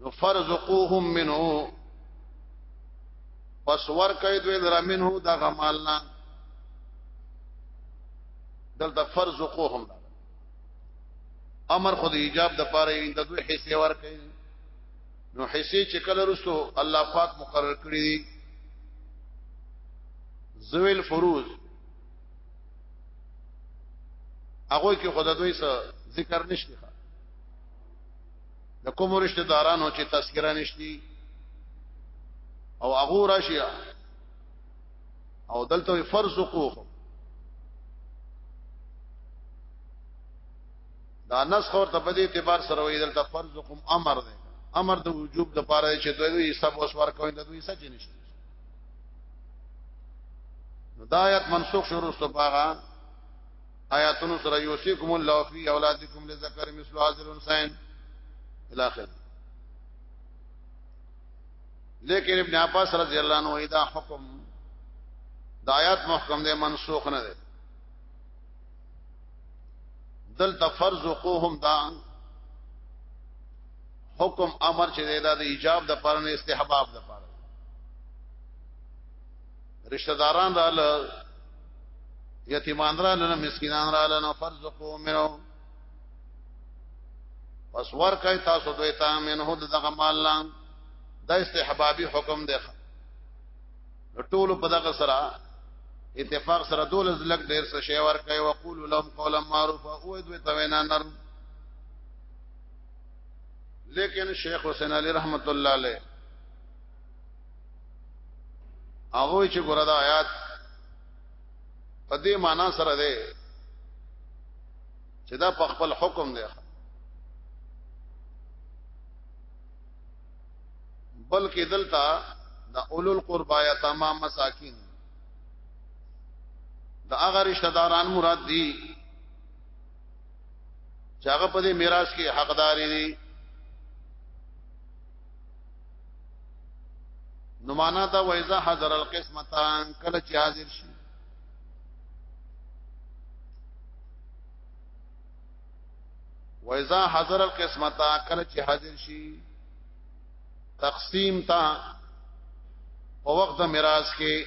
نو فرزقوهم منه پس ور کوي دوی لرا منه دا غمالنا دلته فرزقوهم امر خود ایجاب د پاره د دوی حصے ور کوي نو حصے چې کله رسو الله پاک مقرر کړی دي زویل فروز هغه کې خدای دوی سره ذکر نشته د کوم رشتہ دارانو چې تذکرہ نشتی او هغه راشي او دلته فرض وقوف دا نسخ ورته په دې اعتبار سره وې دلته فرض وقوم امر دی امر د وجوب د پاره چې دوی دوی حساب وسوار کوي د دوی سچ نشته نو دا آیت منسوخ شروع ستو پاغه آیاتونو سره یوسیکم الله فی اولادکم لذکر مثل حاضر الانسان الاخر لیکن ابن عباس رضی الله عنه دا حکم د آیات محکم دی منسوخ نه دی دلته فرض قوهم دا حکم امر چې دا د ایجاب د پرنه استحباب د پرنه رشتہ داران را ل یتیمان را ل مسکینان را ل نو فرزقو منو پس ور کوي تاسو دوی ته منه د دغه مال نه د استحبابي حکم دی ټول په دغه سره اتفاق سره دول زلک ډیر څه شی ور کوي وقول لهم قولا معروفا او دوی ته وینا نرم لیکن شیخ حسین علی رحمت الله علیه هغه چې ګوره دا آیات په دې معنا سره ده چې دا په خپل حکم دی بلکې دلته د اولو القربا یا تمام مساکین د هغه رشتہ داران مراد دي چې هغه په دې میراث کې حقدار دي نو معنا دا وایزه حضر القسمتان کله چې حاضر شي وایزه حضر القسمتا کله چې حاضر شي تقسیم تا په وخت د میراث کې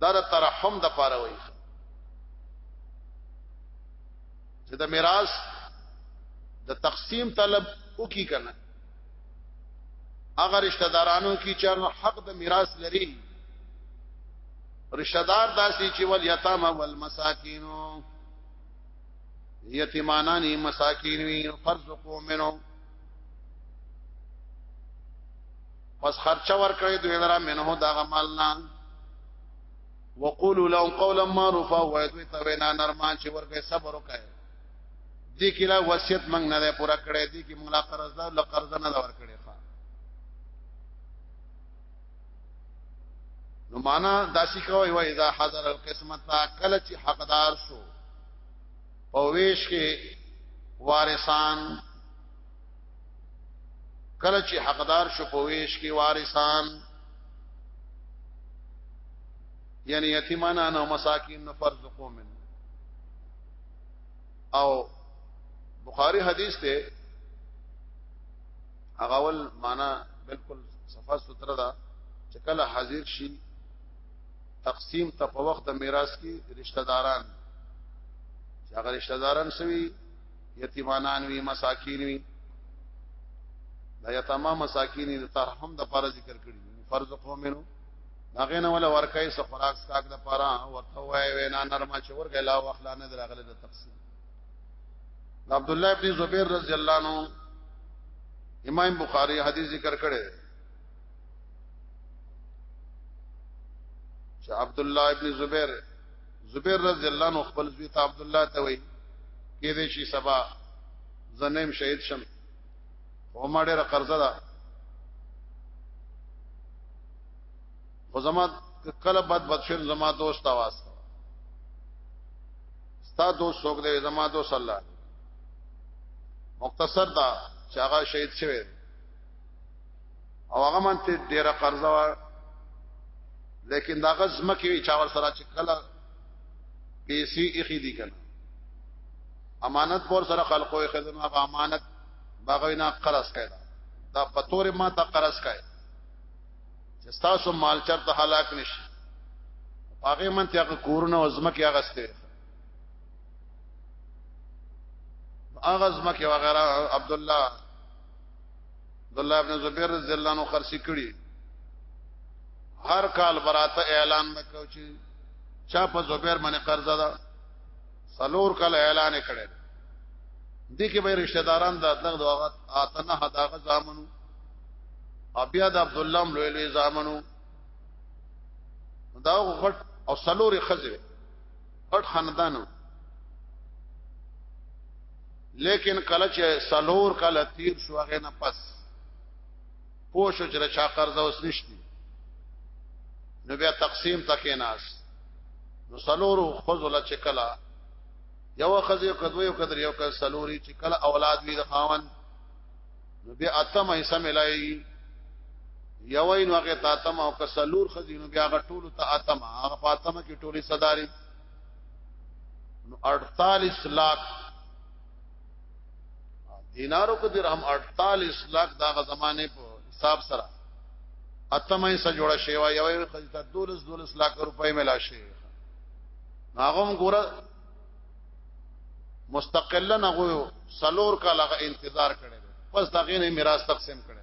دا د ترحم د پاره وایي چې د میراث د تقسیم طلب وکي کنه اگر رشتہ دارانو کی چر حق د میراث لري رشتہ دار داسي چې ول یتام ول مساکین یتیمانان مساکین وی فرض کو منو پس خرچ ورکړي دوی لرا منه دا غمال نه وقولوا لهم قولا معروفا وایدوی ته وینا نرمان چې ورکه صبر وکړي دې کې لا وصیت موږ نه ده پورا کړې دې کې موږ لا قرضدار لا قرض نه ور کړې ښا نو معنا داسې کوي و اذا حضر القسمت کله چې حقدار شو او ویش کې وارثان کله چې حقدار شو په ویش کې وارثان یعنی یتیمان او مساکین نو فرض قوم او بخاری حدیث ته هغه ول معنا بالکل صفه ستره ده چې کله حاضر شي تقسیم ته په وخت د میراث کې رشتہ داران چې هغه رشتہ داران سوي یتیمانان وی مساکین وی دا یتاما مساکین د ترحم د پر ذکر کړی فرض قومینو هغه نه ولا ورکای سو خوراک ساک د پرا ورته وای وینا نرمه چې ورګه لا واخلا نه دراغله د تقسیم عبد الله ابن زبیر رضی الله عنه امام بخاری حدیث ذکر کړی چې عبد الله ابن زبیر زبیر رضی الله عنه خپل زوی ته عبد الله ته وای کې دې شي سبا زنیم شهید شم او ما ډېر قرضه ده خو زما کله بد بد شم زما دوست आवाज ستا دوست څوک دی زما دوست الله مختصر دا چې هغه شهید شوی او هغه من ته ډیره قرضه و لیکن دا غز مکه وی چا ور سره چې کله پیسې اخی دي کنه امانت پور سره خلقو خزنه په امانت باغوینا قرض کړه دا پتور ما ته قرض کړه چې تاسو مال چرته هلاک نشي هغه من ته هغه کورونه او زمکه هغه سته هغه زمکه وغیرہ عبد الله عبد الله ابن زبیر رضی الله عنه خرڅ کړي هر کال براته اعلان وکاو چې چا په زبیر باندې قرض ده سلور کال اعلان کړي دي کې به رشتہ داران د اطلق د وخت اتنه هداغه زامنو بیا د عبد الله لوی لوی زامنو دا غټ او سلوري خزه غټ خاندانو لیکن کله چې سلور کله تیر شو هغه نه پس پوه شو چې چا قرض اوس نشتی نو بیا تقسیم تکې ناس نو سلور خذل چې کلا یو خزه کدو یو کدر یو کس سلوري چې کلا اولاد وی د خاون نو بیا اتم ایسه ملای یو نو هغه تاتم او کسلور خزینو بیا غټول ته اتم هغه فاطمه کې ټولي صداري نو 48 لاک دینارو کو درهم 48 لاک دا غ زمانه په حساب سره اتمه سره جوړه شی و یو خزیته 12 12 لاک روپۍ ملا شی هغه ګوره مستقلا هغه سلور کاله انتظار کړي پس دا غینه میراث تقسیم کړي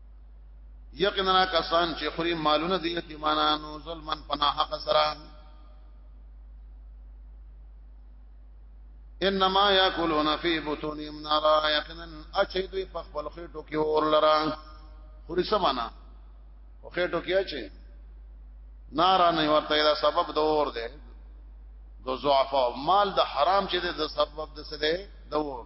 یقینا کسان چې خوري مالونه دي یتیمانو ظلمن پناه حق سره انما یاکلون فی بطونهم نارا یقینا اچیدوی په خپل خېټو کې اور لرا خوري سمانا او خېټو کې اچي نارا نه ورته دا سبب د اور دی د ضعف مال د حرام چې د سبب د سده د اور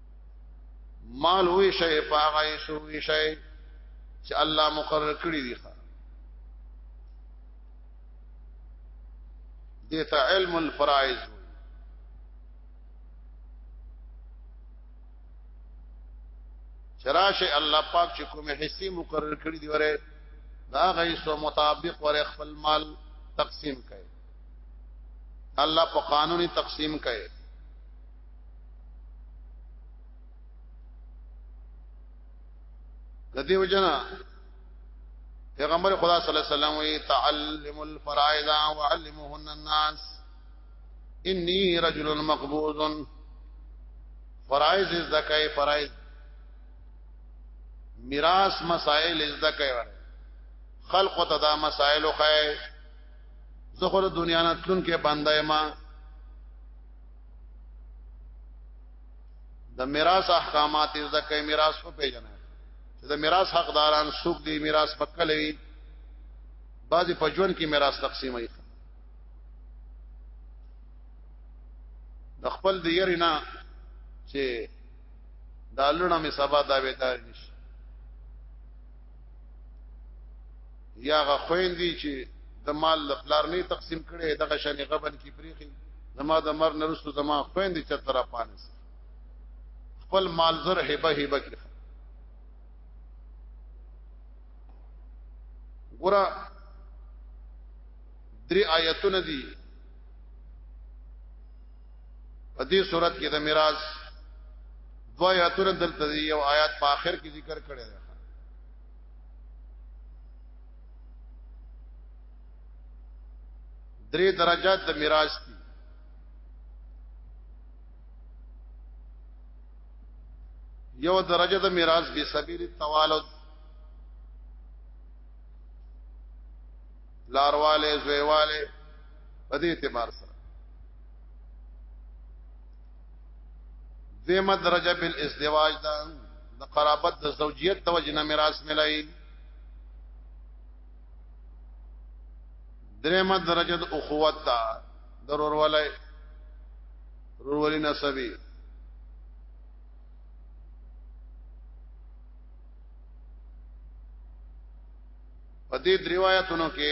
مال وې شي پاغه سو وې شي چې الله مقرر کړی دی دیتا علم الفرائض چراشه الله پاک چې کومه حصي مقرر کړی دی وره دا غي سو مطابق وره خپل مال تقسیم کړي الله په قانوني تقسیم کړي د دې وجنا پیغمبر خدا صلی الله علیه وسلم وی تعلم الفرائض وعلمهن الناس انی رجل مقبوض فرائض زکای فرائض میراث مسائل زکای ور خلق ته دا مسائل خو زخر دنیا نه تلون کې بندای ما د میراث احکامات زکه میراث په پیژنه چې د میراث حقداران څوک دي میراث پکلوي بعضی په ژوند کې میراث تقسیم ای د خپل د یرینا چې دالونه می سبا دا وېدار نشي یا غ خويندې چې د مال د پلار نه تقسیم کړي دغه شنه غبن کې پریخي زما د مر نرسو زما خويندې چې تر پانس خپل مال زر هبه هبه کړي ګورا درې آیتونه دي په دې صورت کې د میراث دوه آیاتونه دلته دی یو آیات په آخر کې ذکر کړی دی درې درجات د میراث دي یو درجه د میراث به سبیل توالد لارواله زویواله په دې اعتبار سره دیمه درجه بل ازدواج ده د قرابت د زوجیت د وجنه میراث ملای دریمه درجه د اخوت ده ضرور ولای ضرور ولی نسبی په دې روایتونو کې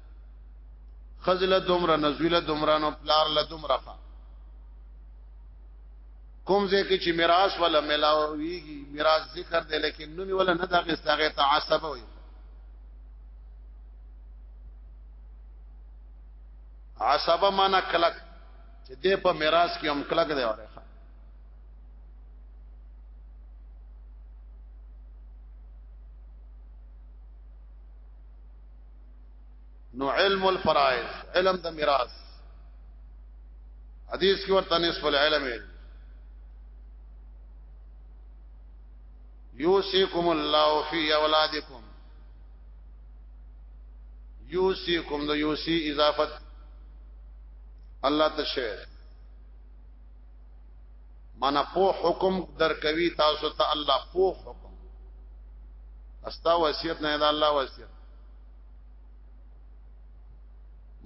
خزله دومره نزویله دومره نو پلار له دومره خا کوم ځکه چې میراث ولا ملاویږي میراث ذکر دی لیکن نوم ولا نه دغه استغه تعصب وي عصبه معنا کلک چې دې په میراث کې هم کلک دی وره نو علم الفرائض علم د میراث حدیث کې ورته نصف العلم یوسیکم الله فی اولادکم یوسیکم د یوسی اضافت الله تشهر من په حکم در کوي تاسو ته الله په حکم استا وصیت نه دا الله وصیت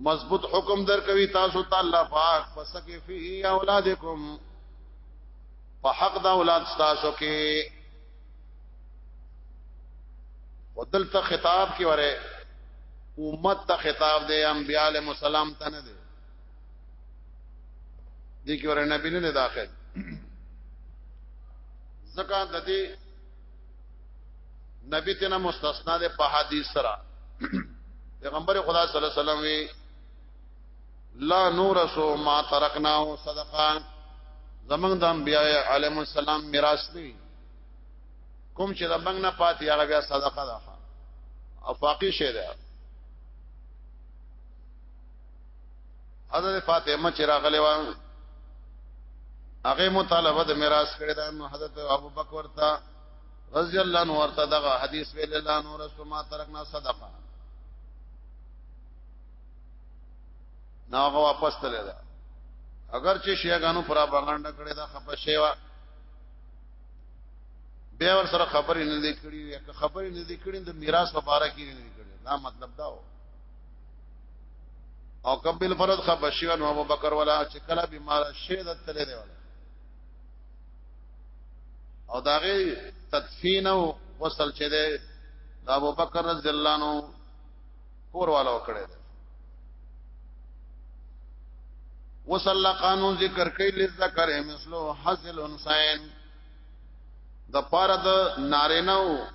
مضبوط حکم در کوي تاسو ته الله پاک فسکه فی اولادکم په حق د اولاد تاسو کې ودلته خطاب کې وره امت ته خطاب دی انبیاء علیهم السلام ته نه دی دي کې ور نبی نه داخل زکه د دې نبی تینا مستثنا ده په حدیث سره پیغمبر خدا صلی الله علیه وسلم وی لا نورسو ما ترکناو صدقه زمنګ د انبیاء علیهم السلام میراث دی کوم چې زمنګ نه پاتې هغه بیا صدقه ده افاقی شه ده حضرت فاطمه چې راغلی و هغه مطالبه د میراث کړی دا نو حضرت ابو بکر ته رضی الله عنه ورته دغه حدیث ویل الله نور سما ترکنا صدقه نو هغه واپس تللی دا اگر چې شیګانو پر باغاند کړی دا خپه شیوا بیا ور سره خبرې نه لیکړي یا خبرې نه لیکړي د میراث په اړه کې نه لیکړي دا مطلب دا و او کم بل فرض خبشیان او ابوبکر ولا چې کله بیمار شه د تلې دی ولا او داغه تدفین او وصل چې دی د ابوبکر رضی الله عنه کور والا وکړي وصلی قانون ذکر کړي لذکر مثلو حذل انسان د پاره د نارینو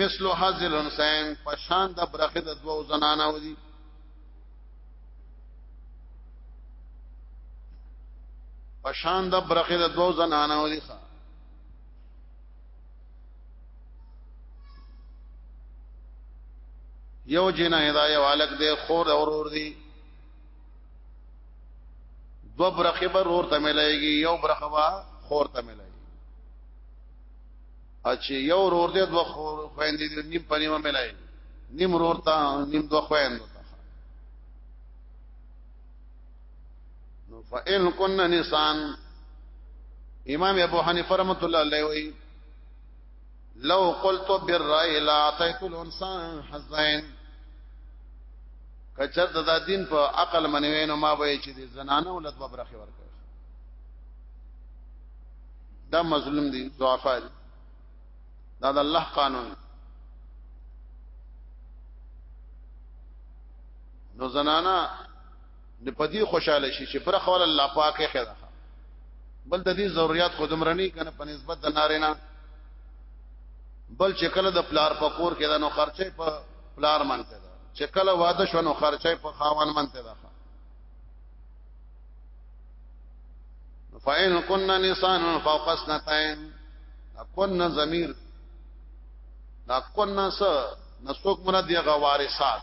مثل حاصل انسان پشان د برخه د دوو زنانو دي پشان د برخه د دوو زنانو دي ښا یو جنای دا یو الک دی خور اورور دی دو برخه بر اور ته ملایږي یو برخه وا خور ته ملایږي اچي یو ور دې دو خور خويندې دې نیم پنیمه ملایږي نیم ور ته نیم دو خويندې نو فإن كن نسان امام ابو حنیفه رحمۃ اللہ علیہ وی لو قلت بالرای لا اعطيت الانسان حزين کچر د دین په عقل منوي نو ما به چې د زنانه ولت به برخه ورکړي دا مظلوم دي ضعفا دي دا د الله قانون نو زنانه نه پدی خوشاله شي چې برخه ول الله پاکه خدا بل د دې ضرورت خودمرني کنه په نسبت د نارینا بل چې کله د پلار په کور کې د نو خرچه په پلار منته ده چې کله واده شو نو خرچه په خاوان منته ده فاین کن نسان فوق سنتین کن ضمیر دا کن س نسوک مراد یغه وارثات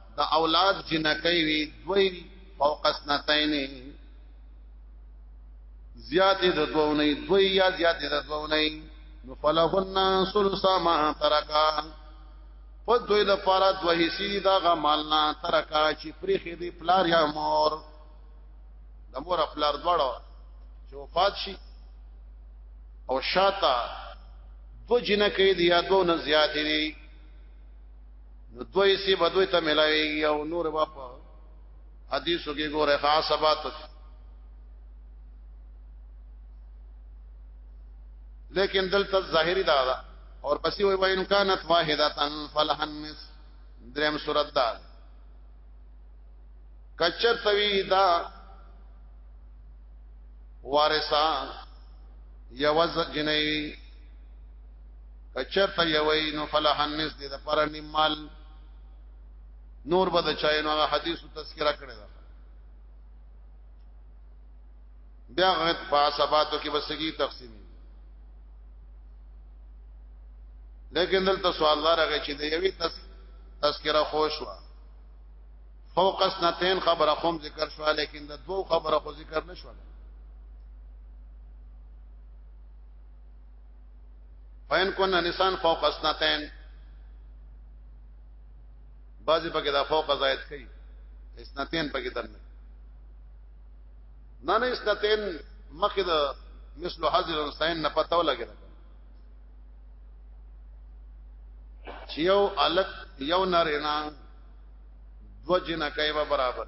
د اولاد جنکې وي دوی فوق سنتين زیاتې د دوه نه دوی یا زیاتې د دوه نه نو فلهن ثلث ما ترکا په دوی د پاره دوه حصي دا غمالنا ترکا چې پرېخې دی پلار یا مور د مور خپل دواړو چې وفات شي او شاته دو جنکې دي یا دو نه زیاتې دي نو دوی سی بدوی ته ملاویږي او نور واپ حدیثو کې ګوره خاصه بات لیکن دلته ظاهری دا ده اور پسی وی وین کانت واحدتن فلحن نس درم صورت دا کچر توی دا وارثا یوز جنئی کچرته یوي نو فلاح النس دې د پر نیمال نور به د چای نو حدیث تذکرہ کړی دا بیا غت فاسباتو کې بسګي تقسیم لیکن دلته سوال دار هغه چې د یوي تذکرہ خوش وا فوق اسنتين خبره خوم ذکر شو لیکن د دوو خبره خو ذکر نشو فین کن نسان فوق اسنتین بعضی پکې دا فوق زائد کړي اسنتین پکې درنه نه نه اسنتین مخه د مثل حاضر حسین نه پته ولګره چې یو الک یو نارینا دو جنہ کایبه برابر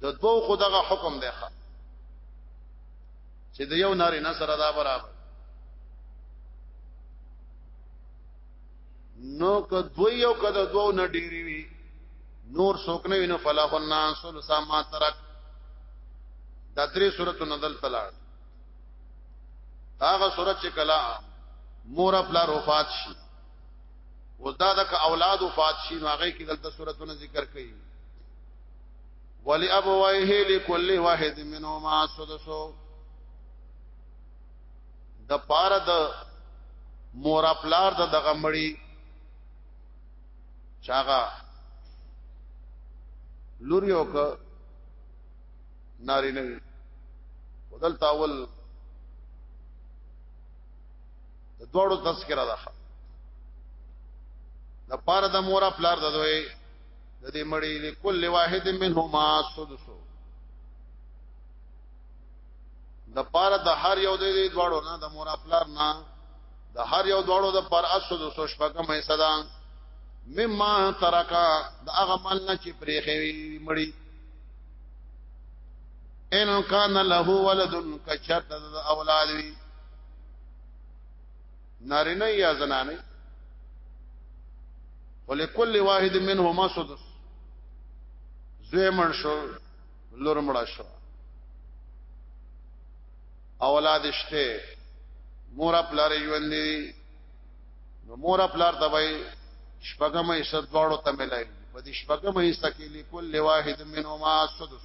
د دوو خدغه حکم دی ښا چې د یو ناری نه سره دا برابر نو که دوی یو کده دوو نه ډیری وی نور څوک نه وینو فلاح الناس لسما ترک دا درې سورته نزل تلاړ هغه سورته چې کلا مور خپل وفات شي او دا د اولاد وفات شي نو هغه کې دلته سورتونه ذکر کړي ولابويه لكل واحد منهما سدسو د پاره د مور خپلار د دغه مړی چاغه لوريو ک ناری نه ودل تاول د دوړو تذکرہ ده د پار د مور پلار د دوی د دې مړی لکل واحد منهما سدسو د پار د هر یو د دې دوړو نه د مور پلار نه د هر یو دوړو د پر اسد سو شپږم حصہ ده مما ترکا د هغه مال نه چې پرېخې مړی ان کان له ولد کچت د اولاد وی نارینه یا زنانه ولکل واحد منهما سدس زوی مړ شو لور مړ شو اولاد شته مور خپل ژوند دی نو مور خپل ته وای شپږم یې صد واړو ته ملای په دې شپږم یې سکیلی کل واحد منهما سدس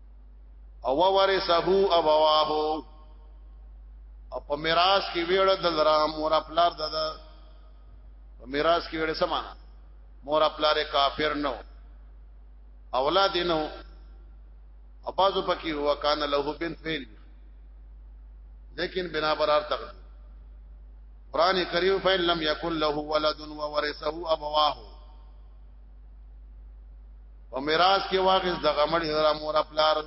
او ورثه ابواه او په میراث کې ویړ د لرام مور خپل د په میراث کې ویړ سمانه مور خپل کافر نو اولاد نو ابازو پکې هو کان له بنت فعل لیکن بنا برار تقدیر قران کریم فإن لم يكن له ولد وورثه ابواه په میراث کې واغز د غمړ هرا مور خپلار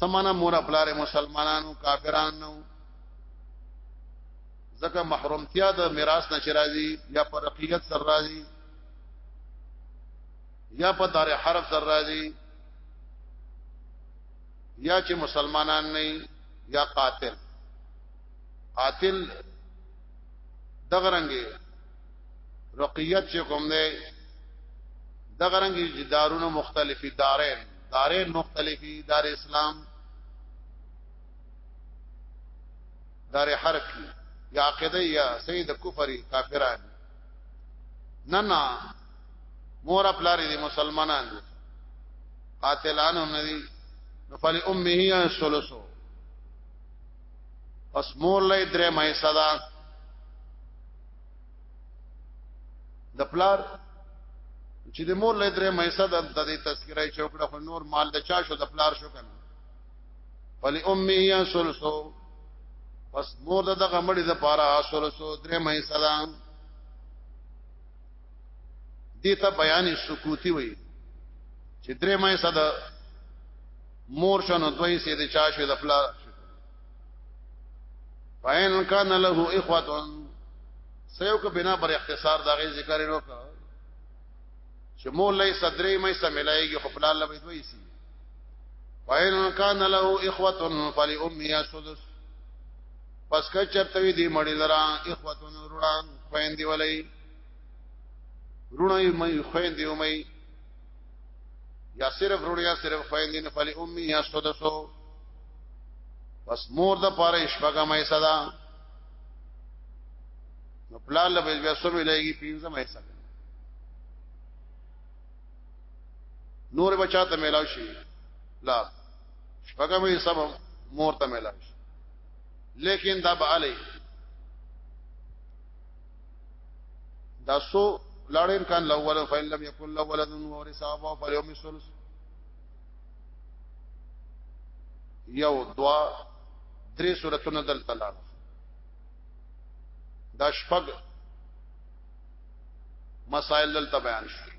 سمانه مور خپلار مسلمانانو کافرانو ځکه محرومتیا د میراث نه شرازي یا پر رقیقت سر راځي یا په دار حرف سر راځي یا چې مسلمانان نه یا قاتل قاتل دغرنګي رقیت چې کوم دی د غرنګي جدارونو مختلفي دارین دارین مختلفي دار اسلام دار حرف یا عقیده یا سید کفری کافران نه نه مور خپل لري مسلمانان دي قاتلان هم ندي نو فل امه سلسو پس مور لې درې مې صدا د پلار چې د مور له درې مېسه د دې تذکرې چوکړه خو نور مال د چا شو د پلار شو کنه فلی امه یا سلسو پس مور د دغه مړي د پاره سلسو درې مېسه ده دې ته بیان سکوتی وي چې درې مېسه د مور شنو دوی سي د چا شو د پلار فاین کان له اخواتن سيو که بنا پر اختصار دا غي ذکر نه وکړ چې مولای صدرې مې سملایږي خپل الله به دوی سي فاین کان له اخواتن فلامي سدس پس که چرته وي دي مړي لرا اخواتن روړا خويندې ولې روړې مې خويندې مې یا صرف رور یا صرف خویندې نه فلی امي یا سدسو بس مور د پاره شپږه مې صدا نو پلان له بیا سو ملایږي پینځه مې صدا نور بچا ته ملاو شي لا شپږه مې سب مور ته ملاو شي لیکن دا به علی دا سو لاړین کان الاول فإن لم يكن له ولد وورث أبوه فليوم الثلث یو دوا درې سورتونه دلته لاړ دا شپږ مسائل دلته بیان شو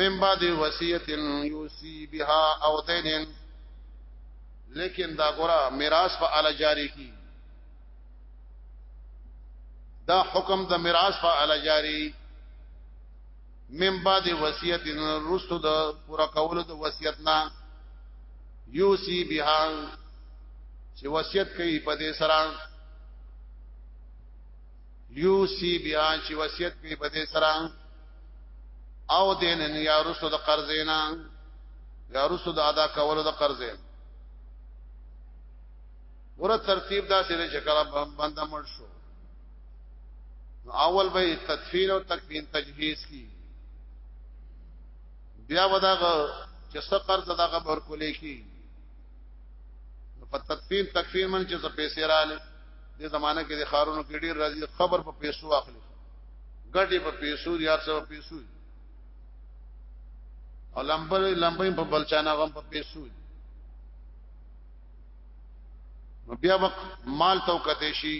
من بعد وصیت یوسی بها او دینن لیکن دا ګورا میراث په اعلی جاری کی دا حکم د میراث په اړه جاری من بعد وصیت رستو د پورا کولو د وصیت نه یوسی بها چې وصیت کوي په دې سره یوسی بها چې وصیت کوي په دې سره او دین یا رستو د قرضینا یا رستو د ادا کولو د قرضینا ور ترتیب دا سره چې کله بنده مړ شو نو اول به تدفین او تکفین تجهیز کی بیا وداغه چې سقر زدا قبر کولې کی په تدفین تکفین من چې څه پیسې رااله د زمانه کې د خارونو کې ډیر راځي خبر په پیسو اخلي ګټي په پیسو یا څه په پیسو او لمبر لمبې په بلچانا غم په پیسو نو بیا وخت مال تو کته شي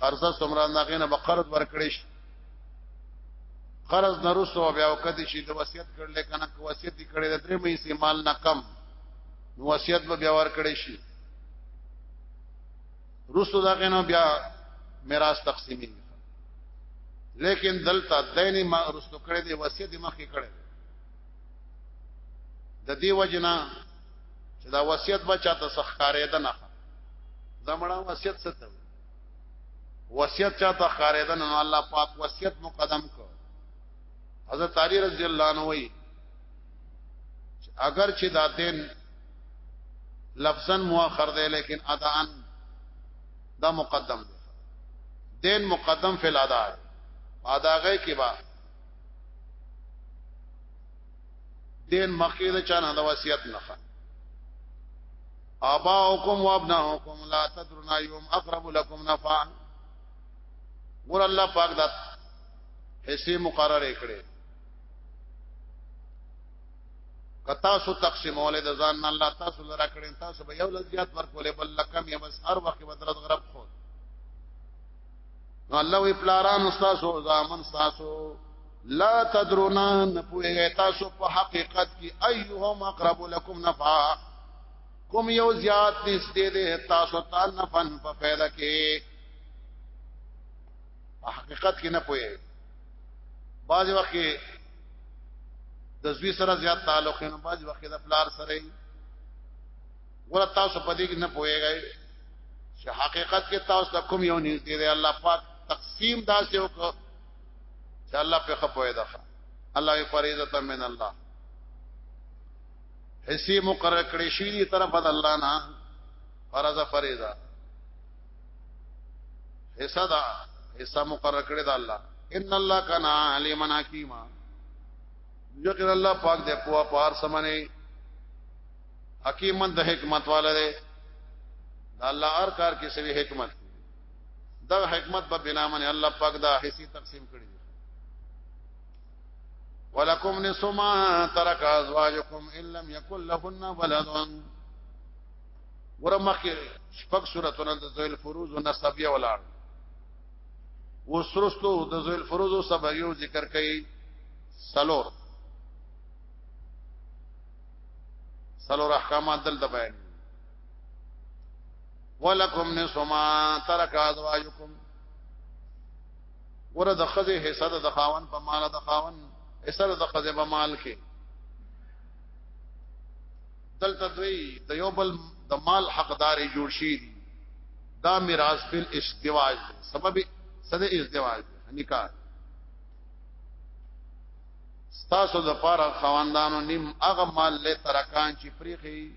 قرضه سمرا ناغه نه بقرض ورکړې شي قرض نرسو بیا وکړي شي د وصیت کړل کنه کو وصیت کړي د درې مې سي مال نه کم نو وصیت به بیا ورکړې شي رسو داغه نه بیا میراث تقسیمي لیکن دلته دیني ما رسو کړي دی وصیت مخکې کړي د دې وجنا چې دا وصیت بچا ته سخکارې ده نه زمړه وصیت څه ته وصیت چا ته خارې ده نه الله پاک وصیت مقدم کو حضرت علی رضی الله عنه وی اگر چې دا دین لفظا مؤخر دی لیکن اداء دا مقدم دی دین مقدم فی الادا اداغه کې با دین مخکې د چانه د وصیت نه اباؤکم وابناؤکم لا تدرون ایهم اقرب لكم نفعا ګور الله پاک دا حصے مقرر کړي کتا سو تقسیمول د ځان الله تاسو لرا کړي تاسو به یو لزیات ورکولې بل لکم یا بس هر وخت بدرت غرب خو نو الله وی پلاران استاد او زامن تاسو لا تدرونا نپوهه تاسو په حقیقت کې ايهم اقرب لكم نفع کوم یو زیات نږدې ده تاسو ته نفن په فایده کې په حقیقت کې نه پوهه بعض وخت کې د زوی سره زیات تعلق نه بعض وخت د پلار سره ور تاسو په دې کې نه پوهیږئ چې حقیقت کې تاسو ته کوم یو نږدې ده الله پاک تقسیم داسې وکړ چې الله په خپوي ده الله فریضه من الله حصے مقرر کړی شي دی طرف د الله نه فرض فریضه حصہ دا حصہ مقرر کړی دا الله ان الله کان علیمن حکیما یقین الله پاک دې په پار سمنه حکیمن د حکمت والے دا الله هر کار کې سوي حکمت دا حکمت په بنا باندې الله پاک دا حصي تقسیم کړی دی ولکم نصف ما ترک ازواجکم ان لم یکن لهن ولد ورمخه شپږ سورته د ذل فروز او نسبیه ولاړ وسرستو د ذل فروز او سبیو ذکر کړي سلور سلور احکامات دلته بیان ولکم نسما ترک ازواجکم ور د خزه حصہ د خاون په مال د خاون حصہ د خزه په مال کې دلته دوی د یو بل د مال حقدار جوړ شي دا میراث بل ازدواج سبب سده ازدواج نکاح ستاسو د پاره خواندانو نیم هغه مال له ترکان چې پریخي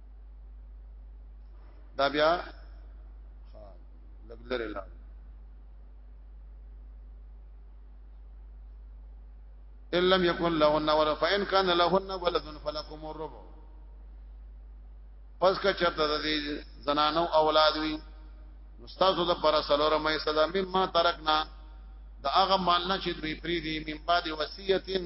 دا بیا لګ لري لا ان لم يكن لهن ولد فان كان لهن ولد فلكم الربع پس کا چرته د دې زنانو اولاد وي استادو د پر سلور مې صدا مما ترکنا د هغه مال نه چې دوی پری دي من بعد وصیتن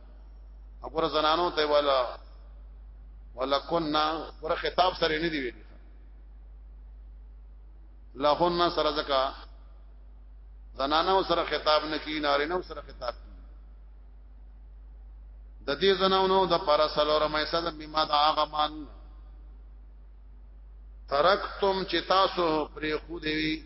وګوره زنانو ته ولا ولا كنا ور خطاب سره نه دی ویل لهن سره زکا زنانو سره خطاب نه کی نارینه سره خطاب کی د دې زنانو د پر سلور مې صد مما د هغه مان ترکتم چې تاسو پرې خو دی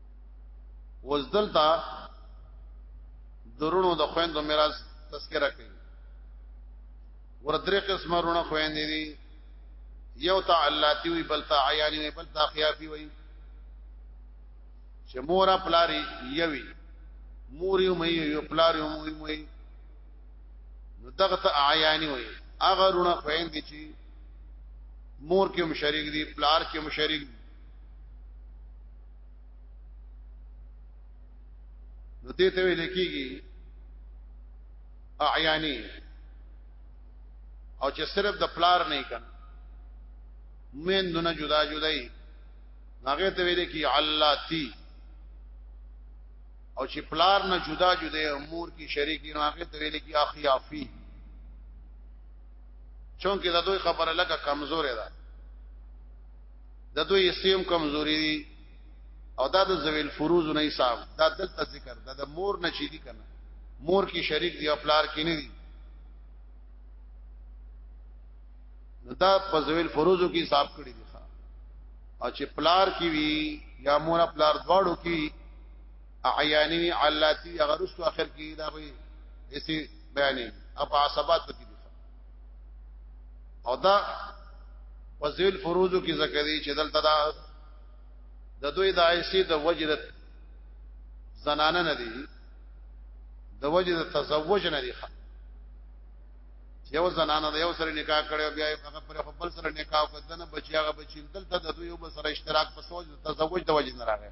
وزدلتا درونو د خويندو میراث تذکرہ کوي ور درې قسمه رونه خويندې دي یو تا علاتی وی بل تا عیانی وی بل تا خیافی وی چې مور پلاری یوی مور یو مې یو پلاری یو مې مې نو دغه تا عیانی وی هغه رونه خويندې چې مور کې مشرک دي پلار کې مشرک دي نو دې ته ویل کېږي اعیانی او چې صرف د پلار نه کړه مین دونه جدا جدای هغه ته ویل کېږي علاتی او چې پلار نه جدا جدا امور کې شریکی نو هغه ته ویل کېږي اخیافی چونکه دا دوی خبره لکه کمزورې ده د دوی سیم کمزوري دي او دا د زویل فروز نه حساب دا دلته ذکر دا د مور نه چي دي کنه مور کې شریک دی او پلار کې نه دي نو دا په زویل فروزو کې حساب کړی دی او چې پلار کې وي یا مور پلار دواړو کې اعیانی علاتی اگر اس اخر کې دا وي اسی بیانې اپا عصبات کې دي او دا وزیل فروزو کې ذکر دي چې دلته دا د دوی د عیسی د وجرت زنانه نه دي د وجه د تزوج نه دي یو زنانه د یو سره نکاح کړي بیا هغه پر خپل سره نکاح کړنه بچي هغه بچي دلته د دوی یو سره اشتراک په سوج د تزوج د وجه نه راغی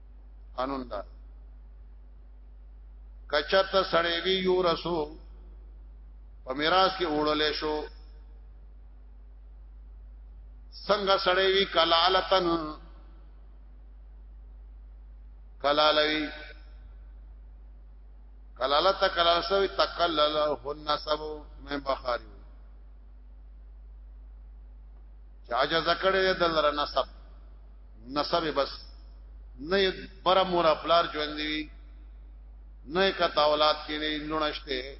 قانون دا کچرت سړی وی یو رسو په میراث کې وړلې شو څنګه سړی وی کلالتن کلالوی کلالت کلال سوی تکلل هن سبو میں بخاری چې عجز کړي د لره نسب نسب بس نه بر مور خپلار ژوند دی نه کته اولاد کې نه لونشته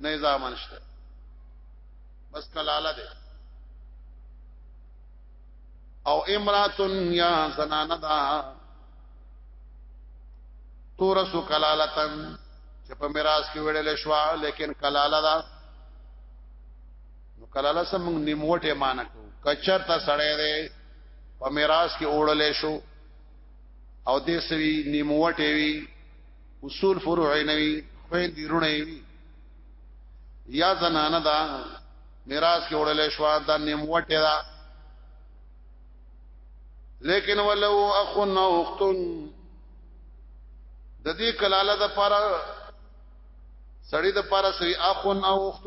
نه ځامن شته بس کلاله ده او امراتن یا زنانه دا تورسو کلالتن چې په میراث کې وړل شو لیکن کلاله دا نو کلاله سم موږ نیموټه مان کو کچر ته سړې ده په میراث کې اوړلې شو او دې سوي نیموټه وی اصول فروع نه وی خوې دی رونه وی یا زنانه دا میراث کې وړلې شو دا نیموټه دا لیکن ولو اخ او اخت د دې کلاله د پاره سړی د پاره سړي اخ او اخت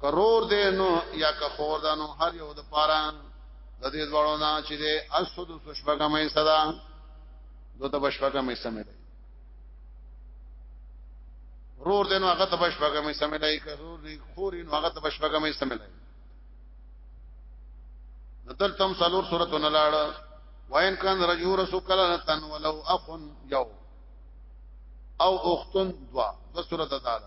کرور دې نو یا که خور ده نو هر یو د پاره د دې دوړو نه چې دې اسد سشبګمې صدا دوته بشبګمې سمې ده رور دې نو هغه ته بشبګمې سمې ده کرور دې خورې نو هغه ته بشبګمې سمې ده دل تم سلور سورته نه لاړ وان کان رجو رسو کلا تن ولو اخ یو او اختن دوا د سورته تعالی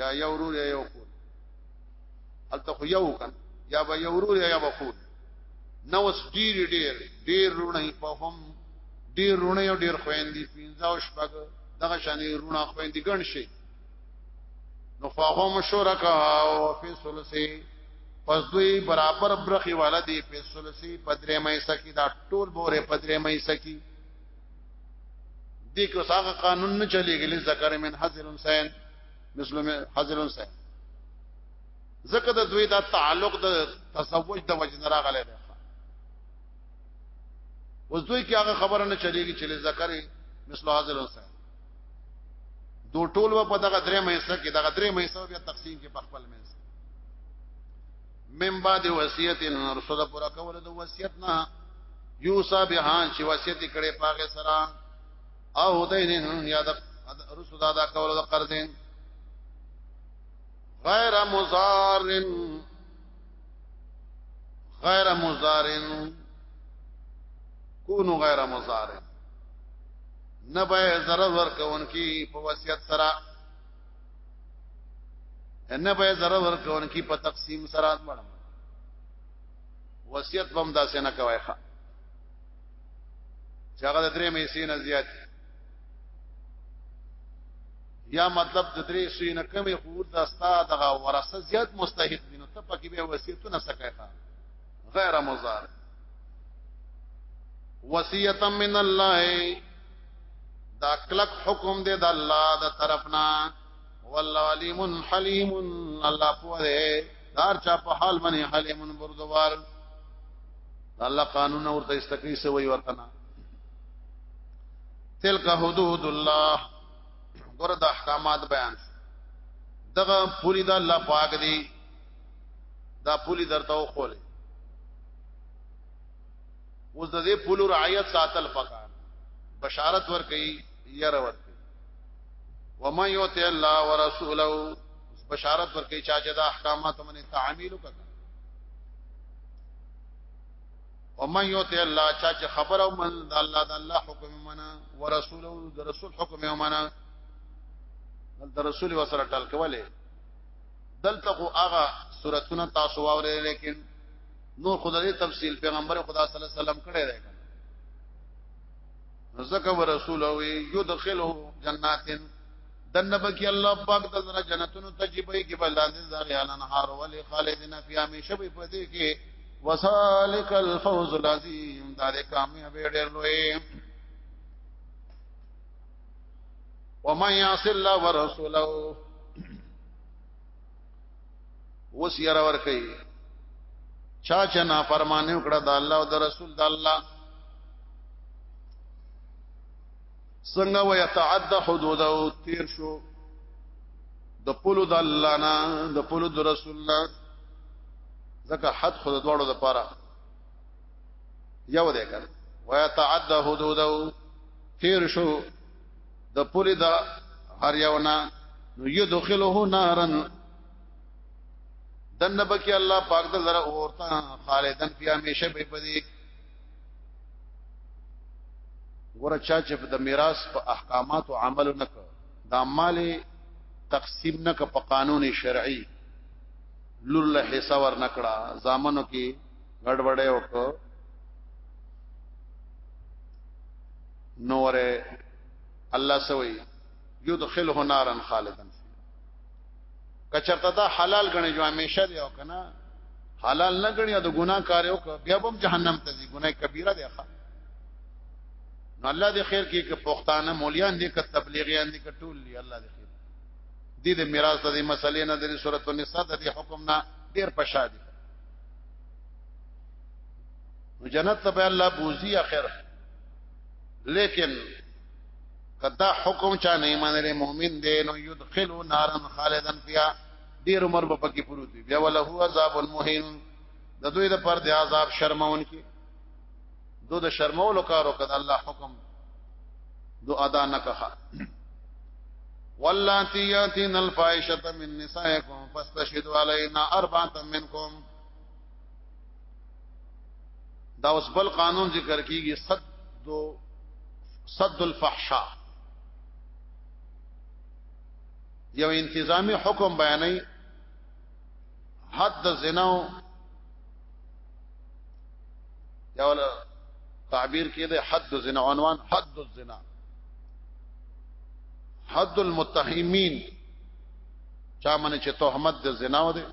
یا یو ورور یا یو خور الته خو یو کن یا به یو ورور یا به خور نو اوس ډیر ډیر ډیر رونه په هم ډیر رونه یو ډیر خويندې پینځه او شپږ دغه شانې رونه خويندې ګڼ شي نو فهم شرکا او فی ثلثی پس دوی برابر برخي والا دی په ثلثی پدری مې سکی دا ټول بوره پدری مې سکی دې کې ساغه قانون نه چلیږي لذکر من حذر حسین مثل من حذر حسین زکه د دوی دا تعلق د تزوج د وجنه راغلی دی اوس دوی کې هغه خبره نه چلیږي چې لذکر مثل حذر حسین دو ټول په دغه درې مېسه کې دغه درې مېسه بیا تقسیم کې په خپل مېسه من بعد وصیت ان رسول پر کول د وصیت نه یوسا بهان چې وصیت کړي پاګه سره او دین یاد رسول ادا کول د قرضین غیر مزار غیر مزار کونو غیر مزار نه به ضرر ورکون کی په وصیت سره ان به زره ورکون کی په تقسیم سره مړم وصیت بم دا سینه کوي ښا چې هغه درې مې سینه زیات یا مطلب د درې سینه کمې خور د ستا دغه ورثه زیات مستحق دي نو ته پکې به وصیتونه سکه ښا غیر مضار وصیتا من الله دا کلک حکم دی د الله د طرفنا والله علیم حلیم الله په دې دار چا په حال باندې حلیم بردوار الله قانون ورته استقری سو وی وطنا تلک حدود الله ګور د احکامات بیان دغه پوری د الله پاک دی دا پوری درته وخوله اوس د دې پلو رعایت ساتل پکار بشارت ور کوي ير ور کوي ومن يطع الله ورسوله بشارت ور کوي چې دا احکامات باندې تعامل وکړي ومن يطع الله چې خبر او من د الله د الله حکم منا ورسوله د رسول حکم منا د رسول وسره ټل کوله دلته هغه سورتونه تاسو واورې لیکن نور خدای تفصیل پیغمبر خدا صلی الله علیه وسلم کړی دی زکه ورسول او يدخله جنات دنبکی الله پاک د زړه جنتونو تجيبه کې بلاد زغی الانهار ول خالدنا فی همیشه به پدې کې وسالک الفوز العظیم دا د کامیاب ډېر لوی ومن يعص الله ورسوله اوس یې را ور کوي چا چې نافرمانی وکړه د الله او د رسول د الله څنګه و يتعد حدوده تیر شو د پلو د الله نه د پلو د رسول نه ځکه حد خود دواړو د پاره یو دی کړ و يتعد حدوده تیر شو د پولی د هر یونا نو یدخله نارن دنه بکی الله پاک د لره اورتا خالدن فی همیشه به پدی ګور چا چې د میراث په احکامات او عمل نه کړ دا مال تقسیم نه ک په قانون شرعي لور له حصہ ور نکړه زامنو کې غړبړې وکړه نور الله سوي يدخله نارا خالدا کچرته دا حلال غني جو همیشه دی او کنه حلال نه غني او د ګناه کار یو بیا هم جهنم ته ځي ګناه کبیره دی ښه نو الله دې خیر کې کې پښتانه مولیان دې ک تبلیغیان دې ک ټول دی الله دې خیر دې دې میراث دې مسلې نه دې سورۃ النساء دې حکم نه ډیر پشادي نو جنت ته الله بوزي اخر لیکن کدا حکم چا نه منره مؤمن دی نو يدخلوا نارا خالدا فيها ډیر عمر په پکی پروت دی بیا ولا هو عذاب مهین د دوی د پر دی عذاب شرمون کی دو د شرمولو کارو کده الله حکم دو ادا نکخه واللاتی یاتین الفائشة من نسائکم فاستشهدوا علینا اربعة منکم دا اوس بل قانون ذکر کیږي صد صد الفحشاء یو انتظامی حکم بیانې حد زنا یو تعبیر کې ده حد زنا عنوان حد الزنا حد المتهمین چا منه چې تهمت د زنا و ده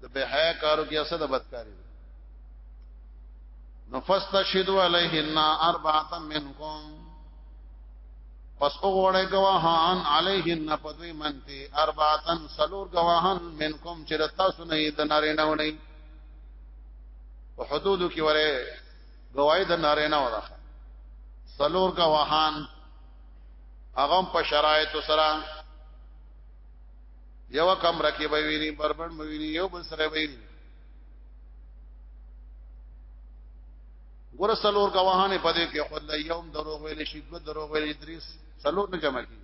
د به حیا کارو کې اسد بدکاری نو فاستشهدوا علیهن اربعه منکم پس وګوره گواهان علیهن پدوی منتی اربعه سلور گواهان منکم چې تاسو نه د نارینه ونی په حدودو کې وره گواهی د نارینه وره سلور گواهان هغه په شرایط سره یو کمره کې به ویني بربند به ویني یو بل سره به ویني ګور سلور گواهانه پدې کې خود لا یوم دروغ ویل شي دو دروغ ویل ادریس سلور نه جمع کی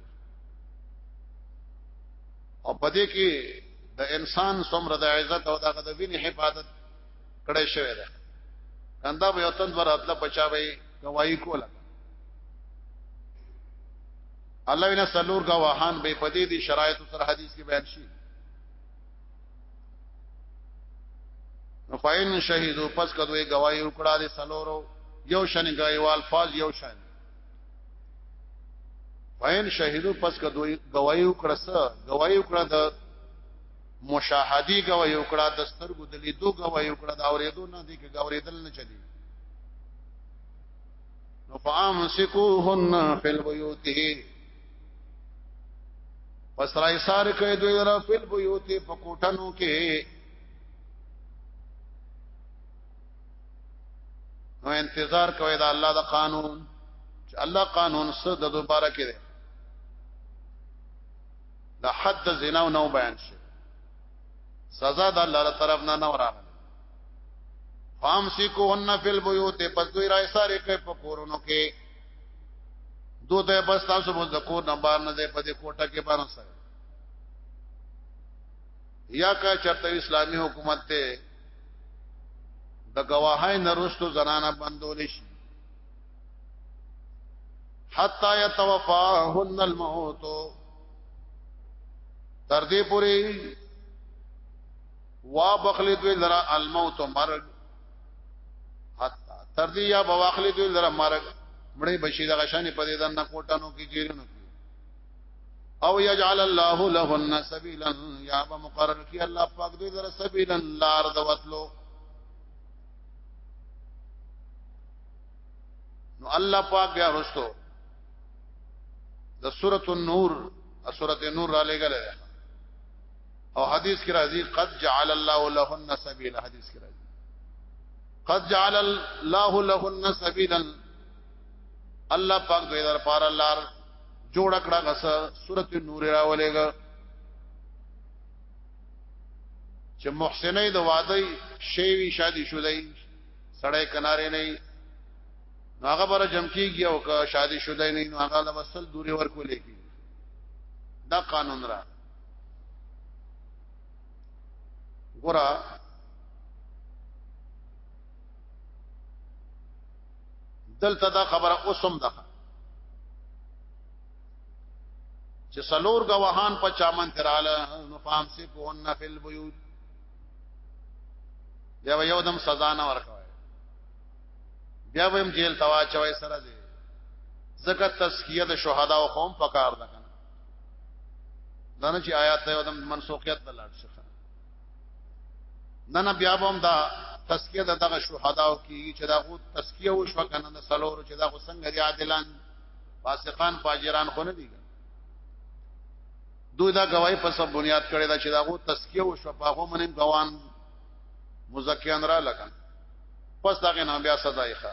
او پدې کې د انسان څومره د عزت او د غدوینې حفاظت کړی شوی دی کنده به یو تند وراتله بچاوي گواہی کوله الله وینا سلور گواهان به پدې دي شرایط سره حدیث کې بیان شي نو فاین شهیدو پس کدوې گواہی وکړه دي سلورو یو شن غیوال فاز یو شن فاین شهیدو پس کدوې گواہی وکړه سره گواہی وکړه د مشاهدی گواہی وکړه د سترګو د لیدو گواہی وکړه د اوریدو نه دي کې اوریدل نه چلی نو فامسکوهن فی البیوت پس راي سار کوي دوی را فل بيوت په کوټنو کې نو انتظار کوي دا الله د قانون چې الله قانون څه د دوباره کې دی د حد زنا نو بیان شي سزا د الله تر طرف نه نه راغله فامسکوهن فی البیوت پس دوی را ساره کوي په کورونو کې دو ته بس تاسو مو د کور نه بار نه دی په دې کوټه کې بار سره یا کا چرته اسلامی حکومت ته د گواهی نرستو زنانه بندول شي حتا يتوفاهن الموت تر دې پوری وا بخلی دوی لرا الموت مرګ حتا تر دې یا بواخلی دوی لرا مرګ مړې بشي دغه شان په دې دنه کوټانو کې جیرنو او یجعل الله لهن سبیلا یا به مقرر کی الله پاک دوی لرا سبیلا لار د وتلو نو الله پاک بیا رستو د سورۃ النور سورۃ النور را لګل او حدیث کې راځي قد جعل الله لهن سبیلا حدیث کې راځي قد جعل الله لهن سبیلا الله پاک دوی در پار لار جوړ کړه غس سورته نور راولېګا چې محسنې د واده شیوی شادي شو دی سړی کنارې نه هغه بر جم کیږي او که شادي شو دی نه هغه لمسل دوری ورکولې کی دا قانون را ګورا دلته دا خبره اوسم ده چې سلور غواهان په چامن تراله نو فام سي په ان فل بيوت بیا یو دم سزا نه ورکوي بیا ویم جیل توا چوي سره دي زکه تزکیه د شهدا او قوم پکار ده دا نه چې آیات ته د منسوخیت د لاړ شي نه نه بیا به هم دا تسکیه د دغه شهداو کی چې دا غو تسکیه او شو کنه د سلور چې دا غو څنګه دی عادلان فاسقان فاجران خو نه دي دوی دا گواہی په سب بنیاد کړی دا چې دا غو تسکیه او شو په هغه منم ګوان مزکیان را لګن پس داغه نام بیا سزا یې ښه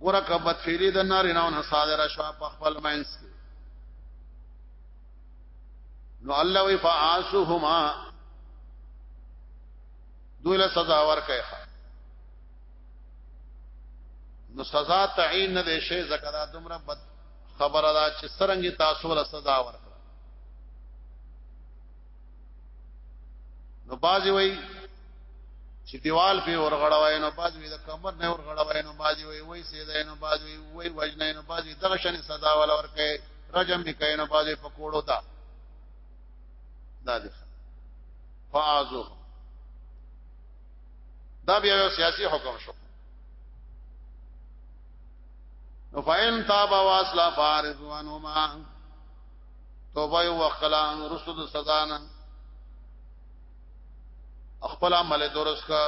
ګوره کبت فیلی د ناریناو نه صادره شو په خپل مینس کې نو الله وی فعاسهما دوله سزا ورکړي نو سزا تعین نه دي شي زکه دا دومره بد خبره ده چې سرنګي تاسو له سزا ورکړي نو بازي وای چې دیوال په ورغړوي نو باز وی د کمر نه ورغړوي نو باز وی وای سیدا نو باز وی وای وجنه نو باز دغه شنه صدا ولا ورکه رجم میکای نو باز په کوړو تا دا دي فازو دا بیا یو سیاسي حکم شو نو فاین تاب واسلا فارض وانما توبه یو وکړه رسو د سزا نه خپل عمل درس کا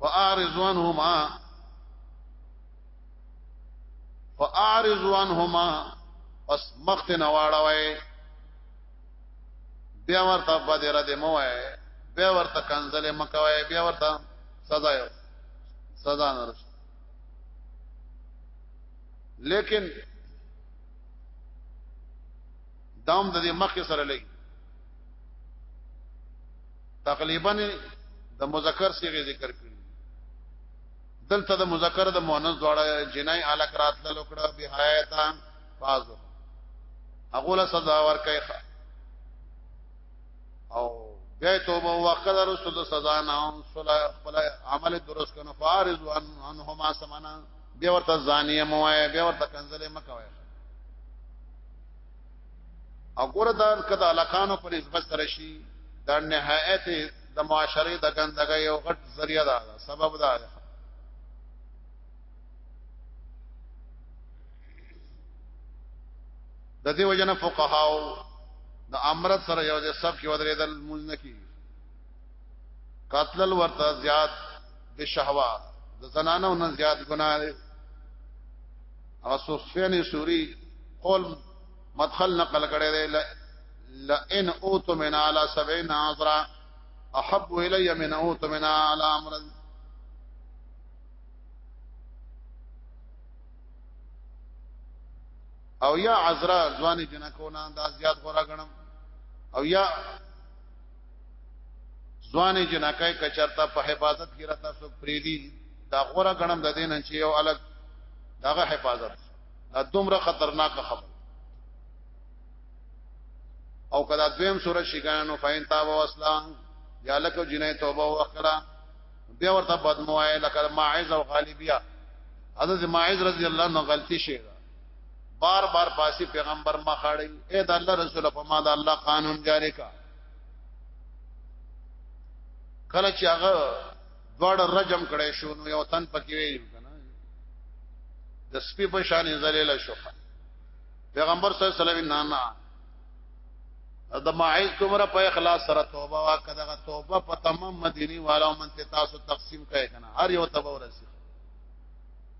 فاعرض عنهما فاعرض عنهما پس مخت نه واړوي بیا ورته بدر دې مو وای بیا ورته کنزل مکوي بیا ورته سزا یو سزا نه رسو لیکن دام د دې مخ سره لګي تقریبا د مذکر صيغه ذکر کړي دلته د مذکر د مؤنث دواړه جنای الک رات له لوکړه بهایتا فازو اقول صدا ور کوي او بیا توبه وقد رسول سزا نه خپل عمل درست کنه فارض عنهما سمنا بیا ورته ځانیه موای بیا ورته کنزلې مکوای او ګوره دا کدا لکانو پر نسبت سره شي دا نهایت د معاشري د ګندګۍ یو غټ ذریعہ ده سبب ده د دې وجنه فقهاو د امرت سره یو د سب کې ودرېدل مونږ نه کی قاتل ورته زیات د شهوا د زنانو نه زیات ګناه دی او سفیان سوری قول مدخل نقل کړی دی لئن اوت من علی 70 عذرا احب الی من اوت من علی امر او یا عذرا ځواني جنکو نه دا زیات غوړه غنم او یا ځواني جنکای کچرتا په حفاظت کې راته سو پریدي دا غوړه غنم د دین چې یو الګ دغه حفاظت دا دومره خطرناک خبر او کدا دویم سورہ شګانو فین تاب او اسلام یا لکه جنې توبه وکړه بیا ورته بدموای لکه ماعز او غالبیا حضرت ماعز رضی الله عنه غلطی شي بار بار پاسی پیغمبر ما خړی اے د الله رسول په ما د الله قانون جاری کا کله چې هغه دوړ رجم کړي شو نو یو تن پکې وي کنه د سپي په شان زلیل شو پیغمبر صلی الله علیه وسلم نه نه د ماعز کومره په اخلاص سره توبه وا کده توبه په تمام مدینی والو من ته تاسو تقسیم کړي کنه هر یو تبه ورسی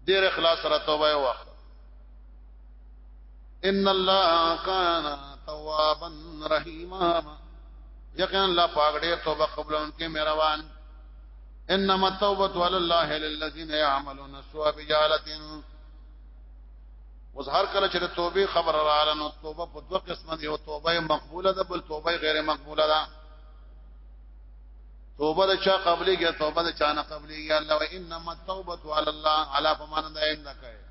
ډیر اخلاص سره توبه وکړه ان الله کان توابا رحیما یقینا الله پاک ډیر توبه قبول انکه مهربان انما التوبه علی الله للذین یعملون السوء بجالت اوس هر کله چې توبه خبر رااله نو توبه په دوه قسمه دی او توبه مقبوله ده بل توبه غیر مقبوله ده توبه د چا قبليږي توبه د چا نه قبليږي الله وانما التوبه على الله على فمان ده انك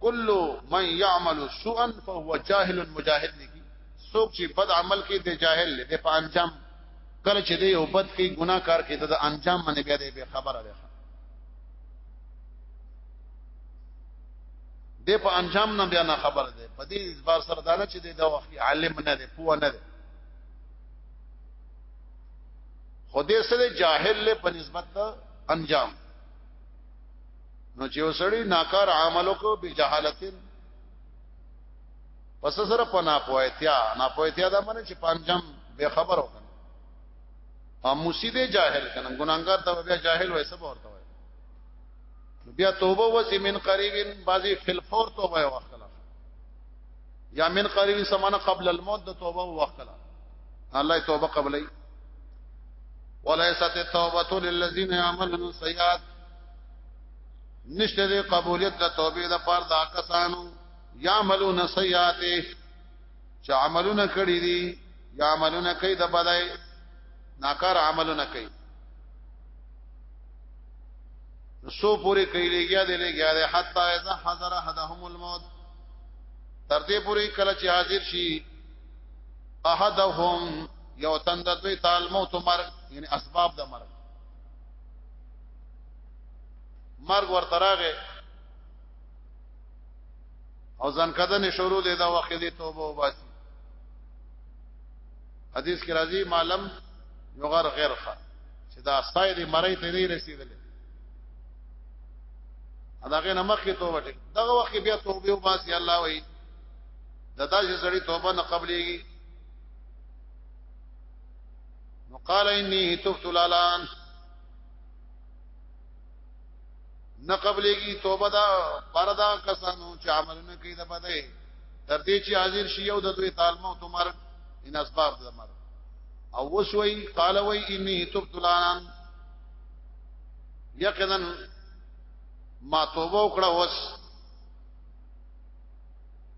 کل من يعمل سوءا فهو جاهل مجاهد لکی څوک چې بد عمل کوي د جاهل دی په انجام کله چې دی او بد کوي ګناه کار کوي د انجام باندې بیا دی به خبره ده دی په انجام نه بیا نه خبره ده په دې ځبار سره دا نه چې دی د وخت عالم نه دی پوه نه دی خدای سره جاهل له په نسبت انجام نو چې وسړی ناکار عمل وکړو به جهالتن پس سره پنا پوهتیا نا پوهتیا دا معنی چې پنجم به خبر وکړ او مصیبه جاهل کنه ګناګار ته بیا جاهل وای سب ورته وای بیا توبه وسی من قریب بازی فل فور توبه وکړه یا من قریب سمانه قبل الموت د توبه وکړه الله توبه قبلای وليست التوبه للذين يعملون السيئات نشته د قبولیت د توبې د پر دا کسانو یعملون سیئات چې عملونه کړی دي یا عملونه کوي د بدای ناکار عملونه کوي سو پوری کوي لګیا دی لګیا دی حتا اذا حضر حدهم الموت تر دې پوری کله چې حاضر شي احدهم یو تند دوی تال موت مرګ یعنی اسباب د مرګ مرګ ورته راغی او ځان کدنې شروع دي دا وخت دې توبه وباسي حدیث کې راځي معلم یغر غیرخه چې دا ساید مړی ته نه رسیدل اداګه نمک کې توبه ټیک دغه وخت بیا توبه وباسي الله وایي ددا چې سړی توبه نه قبليږي نو قال اني تبت الان نه قبلې کی توبه دا پردا کسانو چې عمل نه کوي د بده تر دې چې حاضر شي او د دوی تعلمو تمر ان اسباب د مر او وسوي قال وي اني تبت الان یقینا ما توبه وکړه وس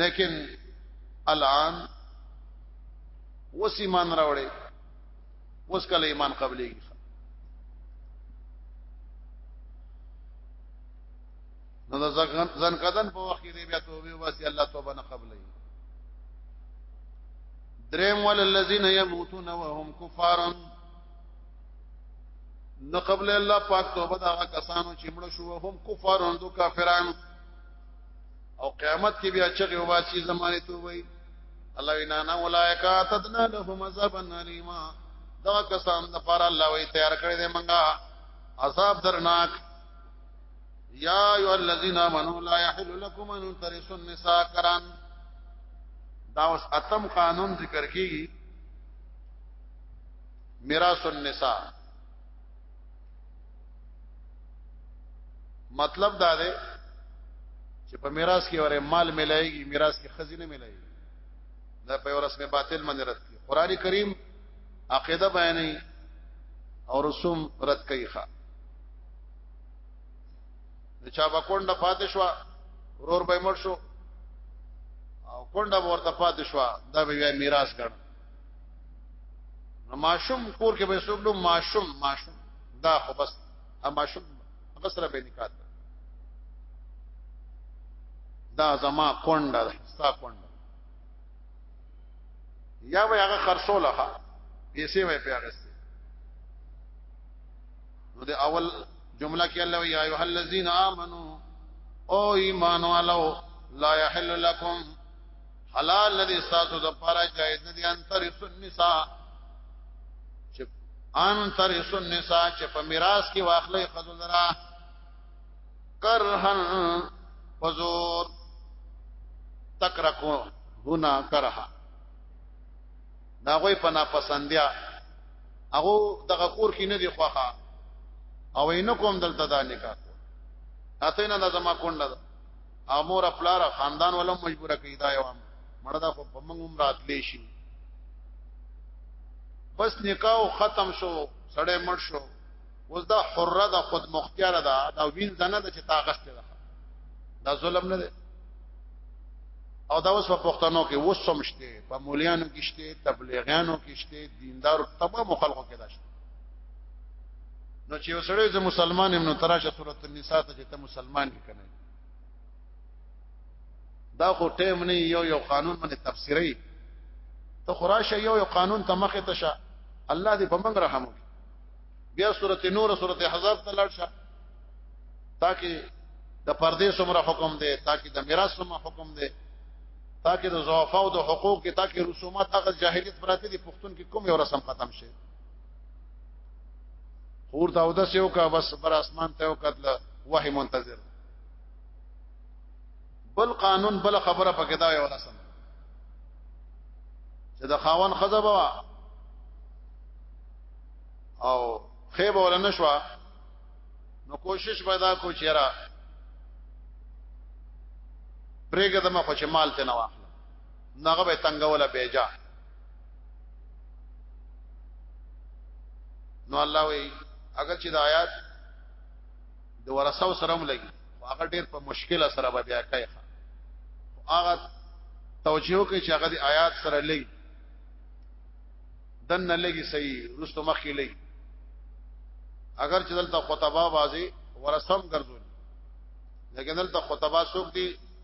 لیکن الان وس ایمان راوړې وس کله ایمان قبلې نو د ځن کدن په وخت کې بیا توبه واسي الله توبه نه قبلې دریم ول الذين يموتون وهم كفار نو قبل الله پاک توبه دا کسانو چې مړ شو هم کفارون دو کافرانو او قیامت کې بیا چغه وباسي زمانه ته وای الله وینا نه ولایکا تدنا لهم عذاب الیما دا کسان د پر الله وی تیار کړی دی منګه عذاب درناک یا ایو الذین آمنوا لا یحل لكم ان ترثوا النساء کران دا اوس اتم قانون ذکر کیږي میراث النساء مطلب دا دی چې په میراث کې وره مال ملایږي میراث کې خزینه ملایږي دا په ورس می باطل باندې رد کی قران کریم عقیده بیانې او رسوم رد کوي ښا د چا بکونډه پاتې شو ورور به مړ شو او کونډه ورته پاتې شو دا به میراث ګڼ ماشوم کور کې به څوک نو ماشوم ماشوم دا خو بس ماشوم بس را به نکات دا زما کونډه ده ستا کونډه یا به هغه خرصوله پیسې وای په هغه نو د اول جمله کې الله یا ایه الذین آمنو او ایمان والو لا یحل لكم حلال ندی تاسو د پاره جایز ندی ان تر النساء چې ان تر النساء چې په میراث کې واخلې خذل را کرهن حضور تکرکو هنا کرها دا غوی په ناپسندیا هغه دغه کور کې نه دی خوخه او اینکم دلته دا نکاح اته نه زما کونډه امور خپلار خاندان ولوم مجبور کړی دا یو مړه دا خو په موږ هم راتلې شي بس نکاح ختم شو سړی مړ شو اوس دا حره ده خود مختیار ده دا وین زنه ده چې طاقت ده دا ظلم نه ده او دا اوس په پښتنو کې وسوم شته په مولیانو کې شته تبلیغیانو کې شته دیندار تمام خلکو کې ده نو چې وسړی زه مسلمان یم نو تراشه سورۃ النساء ته چې ته مسلمان یې کنه دا خو ټیم نه یو یو قانون باندې تفسیري ته خراشه یو یو قانون ته مخه تشه الله دې په موږ رحم وکړي بیا سورته نور سورته احزاب ته لاړ شه تاکي د پردې سمره حکم دی تاکي د میراث سمره حکم دی تاکي د زوافه او د حقوق کې تاکي رسومات هغه جاهلیت پراته دي پښتون کې کوم یو رسم ختم شي خور ته اودس یو کا بس پر اسمان ته وکتل وحی منتظر بل قانون بل خبره پکې دا یو رسم چې د خاون خزبوا او خیبه ولا نشوا نو کوشش پیدا کو چیرې پرېګه دمه خو چې مال ته نه واخله نغه به تنگوله بیجا نو الله وی اگر چې د آیات د ورثو سره هم لګي هغه ډیر په مشکل سره به بیا کوي هغه توجیه کوي چې هغه د آیات سره لګي دن نه لګي صحیح رستو مخې لګي اگر چې دلته خطبه بازي ورثم ګرځول لیکن دلته خطبه څوک دي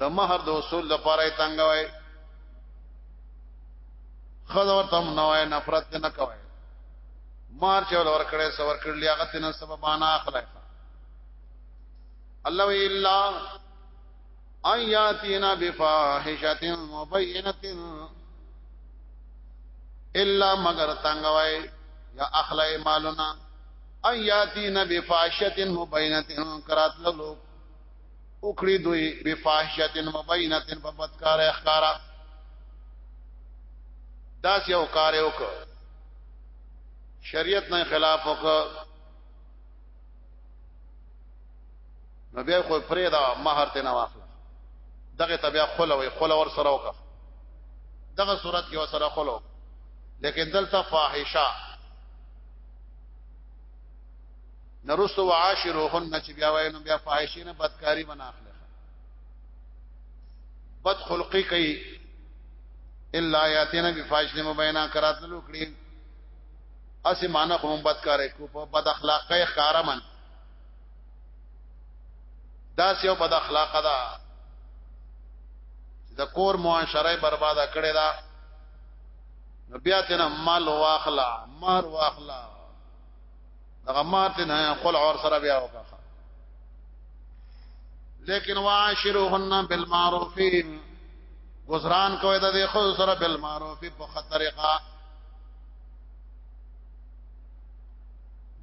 د مہر د اصول لپاره تنگ وای خدای ورته نو نفرت نه کوي مار چې ور کړې سور کړلې هغه تنه سبب انا اخلي الله الا اياتنا بفاحشه مبينه الا مگر تنگوي یا اخلي مالنا ان یاتین بفاحشه مبینه کرات لولو وکړي دوی بفاحشه مبینه په بدکار اخکارا دا سیو کار وک شریعت نه خلاف وک نو بیا خو پرې دا مہر ته نه واخل دغه تبیا خلو وي خلو ور سره وک دغه صورت کې وسره خلو لیکن دلته فاحشه نرسو وعاشروهن چې بیا وای نو بیا فاحشین بدکاری بنا اخلي بد خلقی کوي الا یاتینا بفاحشن مبینا کرات نو کړی اسی معنا کوم بدکارې کو په بد اخلاقه خارمن دا سیو بد اخلاقه ده د کور معاشره برباده کړي دا نو بیا تینا مال واخلا مار واخلا دغه مار تینا خل اور سره بیا وکړه لیکن واشروهن بالمعروف گزاران کوي د دې خو سره بالمعروف په خطرېقه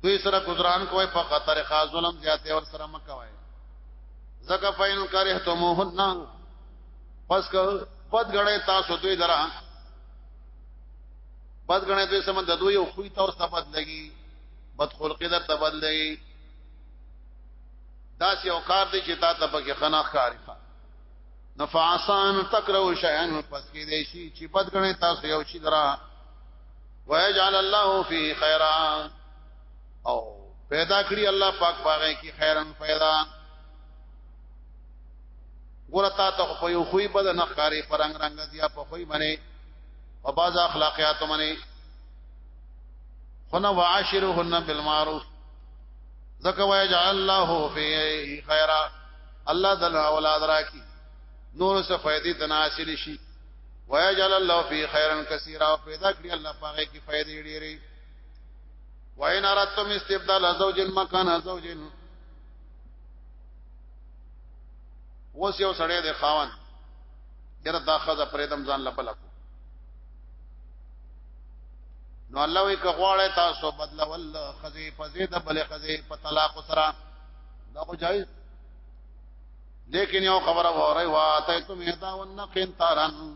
دوی سره گزاران کوي په خطرېقه ظلم زیاته اور سره مکوي زکه فین کرهتموهن پس که پد غړې تاسو دوی درا بد غنه دوی سم د دوی او خو ته اوس تبد لګي بد خلقی در تبد لګي دا سی او کار دی چې تا ته پکې خناخ کاری ښه نفعسان تکرو شیان پس کې دی شي چې بد غنه تاسو یو شي درا ويجعل الله فيه خيرا او پیدا کړی الله پاک باغې کې خیرن پیدا ګورتا ته په یو خوې بد نه ښکاری پرنګ رنگ دیا په خوې باندې په باز اخلاقیات باندې خنا وعاشرهن بالمعروف زکه وای جعل الله فی خیرا الله دل اولاد راکی نور څه فائدې تناسل شي ويجعل الله فی خیرا کثیرا پیدا کړی الله پاګه کی فائدې ډېرې وای نارتم استبدال زوجن مکان زوجن وس یو سړی د خاون یره دا خزه پرېدم ځان لپلا کو نو الله وی که غواړی تاسو بدل ول خزه فزید بل خزه په طلاق سره دا خو جایز لیکن یو خبره وره وا ته تم یدا ونقین تارن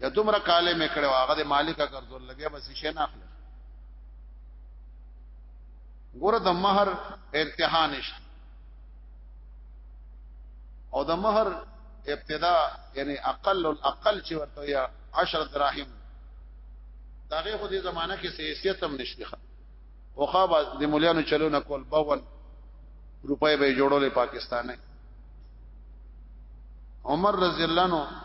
یا دومره کاله مې کړو هغه د مالکه ګرځول لګیا بس شي نه اخلي ګوره د مہر ارتها نشته او د مہر ابتدا یعنی اقل الاقل چې ورته یا 10 دراهم داغه خو دې زمانہ کې سیاست هم نشته او خابه د مليانو چلونه کول 52 روپۍ به جوړولې پاکستانه عمر رضی الله عنه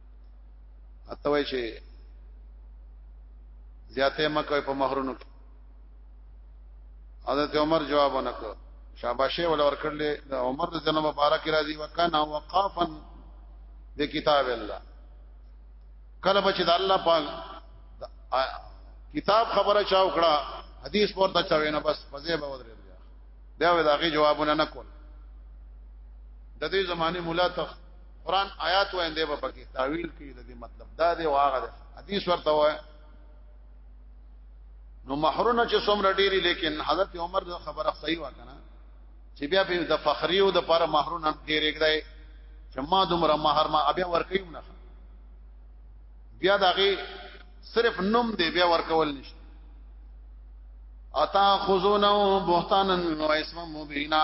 اته وای شي زیاته مکه په مہرونو کې حضرت عمر جواب ونکړ شاباشه ولا ورکړل د عمر رضی الله مبارک راضي وکنا وقافا د کتاب الله کله بچ د الله پاک کتاب خبره چا وکړه حدیث پورته چا وینه بس مزه به ودرې بیا بیا ودا غي جوابونه نکول د دې زمانه مولا تخ قران آیات وایندې په پکې تعویل کوي د دې مطلب دا دی واغه ده حدیث ورته وای نو محرونه چې څومره ډیری لیکن حضرت عمر د خبره صحیح وکنه چې بیا په د فخری او د پر محرونه ډیرې کړای چې ما دومره مہر ما بیا ورکیم نه بیا دغه صرف نوم دی بیا ورکول نشته اتا خذونه بهتانا و اسم مبینا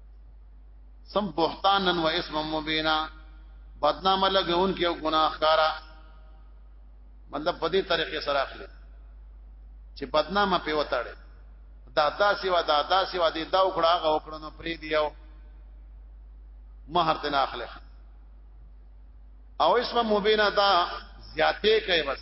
سم بهتانن و اسم مبینا بدنامه لګون کې او ګناهکارا مطلب په دې طریقې سره اخلي چې بدنامه په وتاړي دا داسې و دا داسې و دې دا وکړه هغه وکړه نو پری دیو مہر تن اخلي او اسم مبینا دا زیاتې کوي بس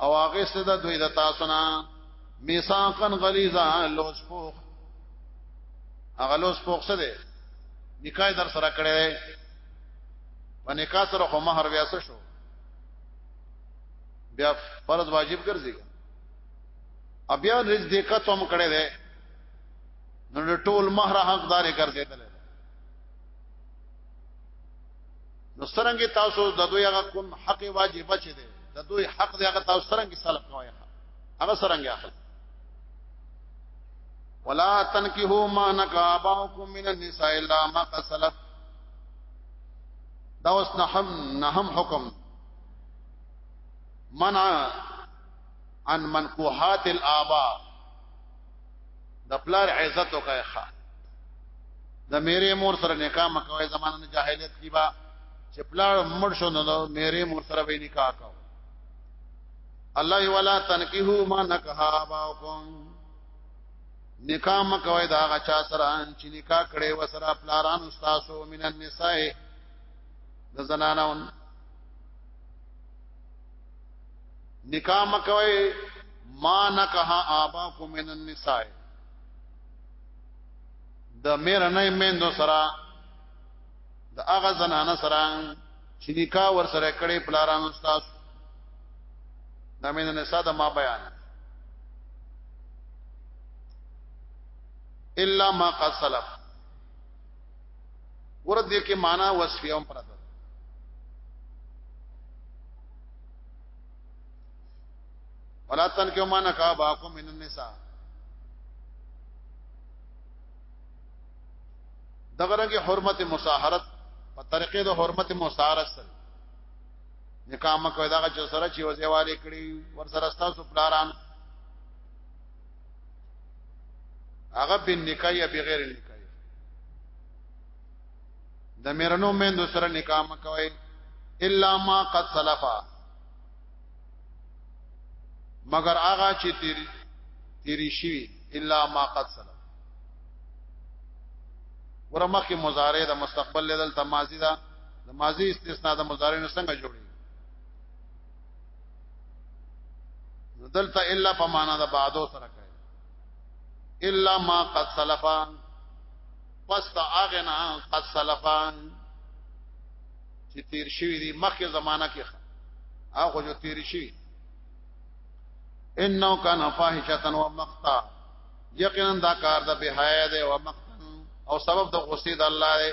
او هغه ست د دوی د تاسو نه میثاقن غلیظا لوس پوخ هغه لوس پوخ څه دی نکاح در سره کړی دی په نکاح سره خو مہر بیا څه شو بیا فرض واجب ګرځي بیا رز دقت هم کړی دی نو ټول مہر حقدار ګرځیدل نو سرنګ تاسو د دوی هغه کوم حق واجب چي دي د دوی حق دی هغه تاسو سرنګ سلب کوی هغه سرنګ اخل ولا تنكحوا ما نكا اباؤكم من النساء الا ما قد سلف دا اوس نهم نهم حکم منع عن منکوحات الاباء د پلار عزت وکای ښا د میرې مور سره نکاح مکوې زمانه نه جاهلیت کی با چې پلار مړ شو نو میرې مور سره به نکاح کو الله ولا تنکیحو ما نکحا باکم نکاح مکوې دا غچا سره چې نکاح کړي و سره پلاران استادو من النساء د زنانو نکاح مکوي ما نکاح آباکم من النساء د مېر نه مندو سره د هغه زنانه سره چې نکاح ور سره کړي پلارانو استاد دا مې نه ساده ما بیان الا ما قد سلف ګور دې کې معنا وصفي هم پرته ولا تن کې معنا کا باکم من النساء دغه رنګ حرمت مصاحرت په طریقې د حرمت مصاحرت سره نکاح مکه دا چې سره چې وځي والي کړی ور سره تاسو پلاران هغه بن نکاح یا بغیر نکاح د میرنو مې د سره نکاح مکوي الا ما قد سلفا مگر هغه چې تیری تیری شي الا ما قد سلف ورمخه مضارع د مستقبل لیدل تمازی دا د ماضی استثناء د مضارع نه څنګه جوړي دلته الا په معنا د بعدو سره کوي الا ما قد سلفا پس دا اغنا قد سلفا چې تیر شوی دی مخکې زمانہ کې هغه جو تیر شي انه کان فاحشتن ومقتا یقینا دا کار د بهای ده او مقتا او سبب د غصې د الله دی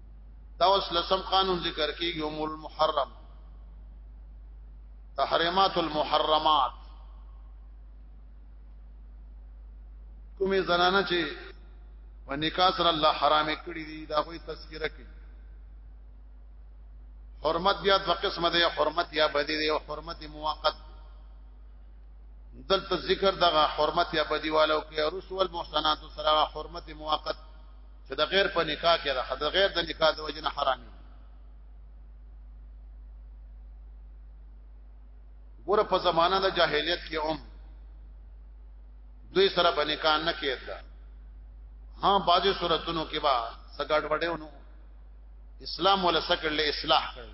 دا اوس لسم قانون ذکر کیږي یوم المحرم تحریمات المحرمات کومې زنانه چې و نکاح سره الله حرام کړی دي دا خو تذکرہ کوي حرمت بیا د قسمه ده حرمت یا بدی ده او حرمت موقت دلته ذکر دغه حرمت یا بدی والو کې رسول محسنات سره حرمت موقت چې د غیر په نکاح کې راخه د غیر د نکاح د وجنه حرامي ګوره په زمانہ د جاهلیت کې هم دوی سره باندې کار نه کېده ها باجو صورتونو کې با سګړ وړېونو اسلام ولا سکړلې اصلاح کړل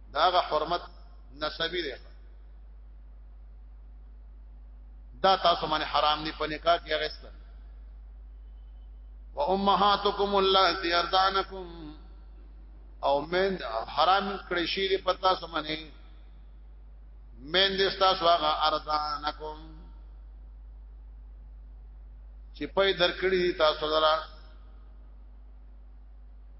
داغه حرمت نسبی دی دا تاسو باندې حرام دي په نکاح کې غسل و امهاتکم اللاتي ارضعنکم او من حرام کړی شي دي پتا سمنه من دې تاسو هغه ارضعنکم چې پي درکړي تاسو لپاره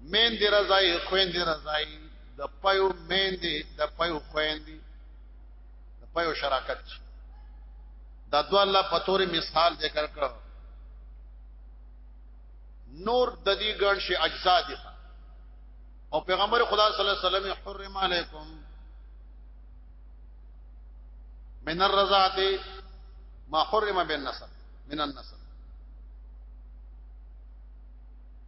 مین دی رضای خوین دی رضای د پيو مین دی د پيو خوین دی د پيو شراکت دا دو الله په تور مثال ذکر کړو نور د دې ګڼ شي اجزا دي او پیغمبر خدا صلی الله علیه وسلم حرم علیکم من الرضاعت ما حرم بالنسب من النسب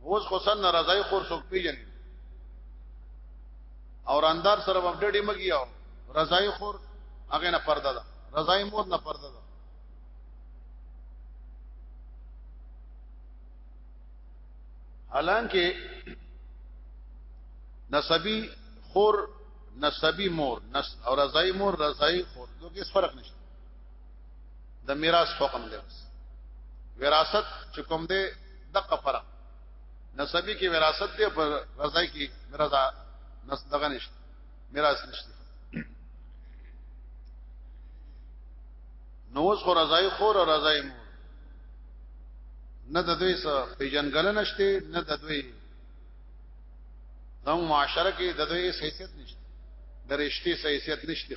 اوس خو سن رضای خور څوک پیژن اور اندر سره وډډې مګي او رضای خور هغه نه پرده ده رضای مور نه پرده ده حالانکه نسبی خور نسبی مور نس او رضای مور رضای خور دوی هیڅ فرق نشته د میراث حکم دی بس وراثت چې کوم دی دغه فرق نسبی کې وراثت دی پر رضا کې رضا نس دغه نشته میراث نشته نو اوس خو رضای خور او رضای مور نه د دوی سره پیژنګل نشته نه د دوی زمو معاشره کې د دوی حیثیت نشته د رښتې حیثیت نشته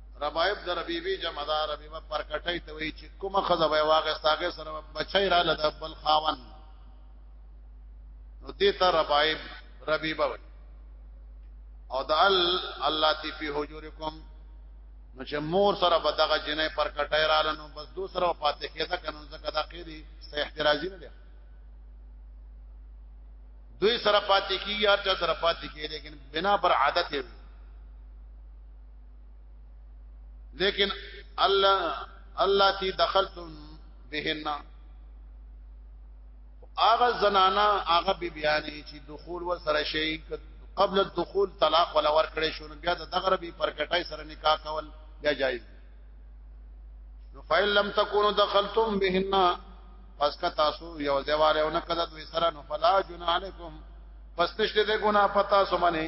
ربایب د ربیبی جمع ده ربیبه پر کټی ته وی چې کومه خزه به واغه ساګه سره بچی را لده بل خاون نو دې ته ربایب ربیبه وی او د ال الله تی فی حجورکم نو چې مور سره به دغه جنې پر کټی را لنو بس دو سره پاتې کېده کنه ځکه دا قیدی سه احترازی نه ده دوی سره پاتې کیږي هر چا سره پاتې کیږي لیکن بنا پر عادت یې لیکن الله الله تی دخلتم بهن هغه زنانا هغه بیبیانی چې دخول و سره شي قبل الدخول طلاق ولا ور کړې شو بیا د دغره بي پر کټای سره نکاح کول بیا جایز نو فإن لم تكونوا دخلتم بهن پس کا تاسو یو ځواره او نه کده دوی سره نو فلا جن علیکم پس نشته د ګنا پتا سو منی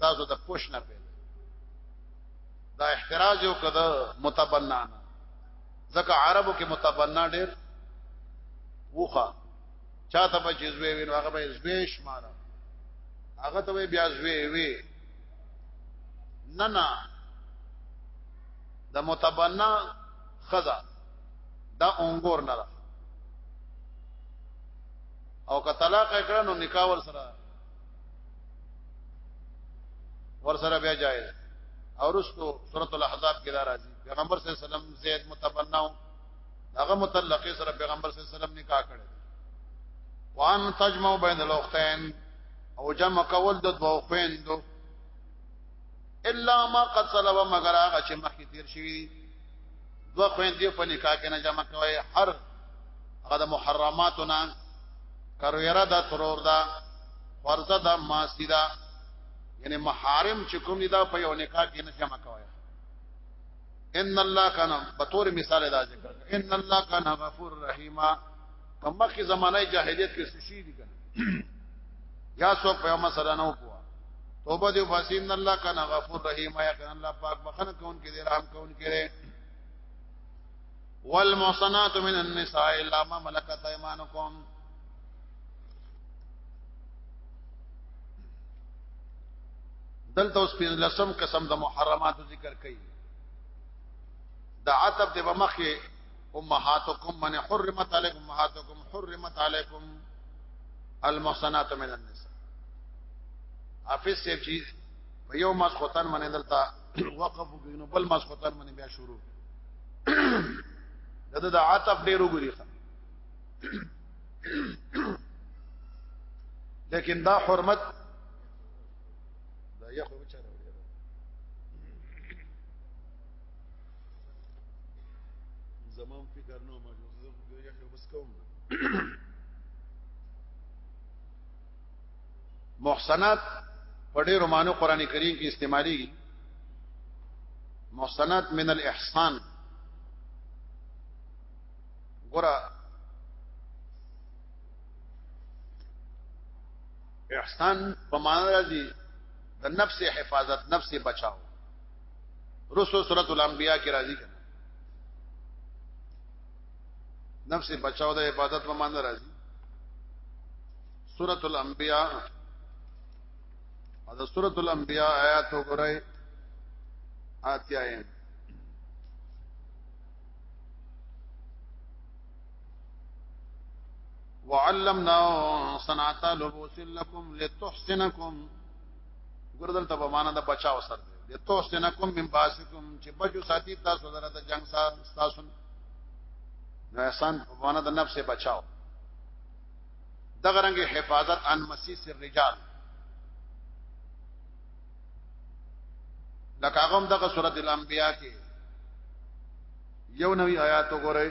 تاسو د پوش نه پیدا دا احتراز یو کده متبنا ځکه عربو کې متبنا ډېر وخه چاته به جزوی وینو هغه به زوی شماره هغه ته بیا زوی وی نه نه د متبنا خزا دا اونګور نه او که طلاق کړه نو نکاح ور سره ور سره بیا جایز او رسو سورۃ الاحزاب کې دا راځي پیغمبر صلی الله علیه وسلم زید متبناو هغه متعلق سره پیغمبر صلی الله علیه وسلم نکاح کړی وان تجمع بین الاختین او جمع کول د دوه خويندو الا ما قد سلب مگر هغه چې مخکې تیر شوی دو خويندې په نکاح کې نه جمع کوي هر هغه د محرماتو نه کرویرا دا ترور دا فرزه دا ماسی دا یعنی محارم چې کوم دي دا په یو نکاح کې نه جمع کوي ان الله کان بطور مثال دا ذکر ان الله کان غفور رحیمه کما کی زمانه جاهلیت کې سشي دي کنه یا سو په مسله نه وکوا توبه دی واسین الله کان غفور رحیم یا کان الله پاک بخنه کون کې دی رحم کون کې دی والمحصنات من النساء الا ما ملكت ايمانكم دلته اوس په لسم قسم د محرمات ذکر کړي د عتب د بمخه امهاتکم من حرمت علیکم امهاتکم حرمت علیکم المحصنات من النساء حافظ سے چیز په یو ماس خوتن باندې دلته وقف وکینو بل ماس خوتن باندې بیا شروع دغه د عاطف ډیرو ګری لیکن دا حرمت دا یو زمام فکر نو ما زه یو یو بس کوم محسنات په ډېرو معنی قران کریم کې استعمالي محسنات من الاحسان ګره احسان په معنی راځي د نفس حفاظت نفس بچاو رسو سورۃ الانبیاء کې راځي نفس بچاو د عبادت په معنی راځي سورۃ الانبیاء دا سورۃ الانبیاء آیات وګورئ آتیایم وعلمنا صنعت لبوس لكم لتحسنكم ګور دلته په معنا د بچاو سره دی د توس نه کوم من باسکم چې بچو ساتي تاسو دره د جنگ سره تاسو نو احسان په معنا د نفس بچاو دغه رنګ حفاظت عن مسیس الرجال لکه هغه دغه سورۃ الانبیاء کې یو نوی آیات وګورئ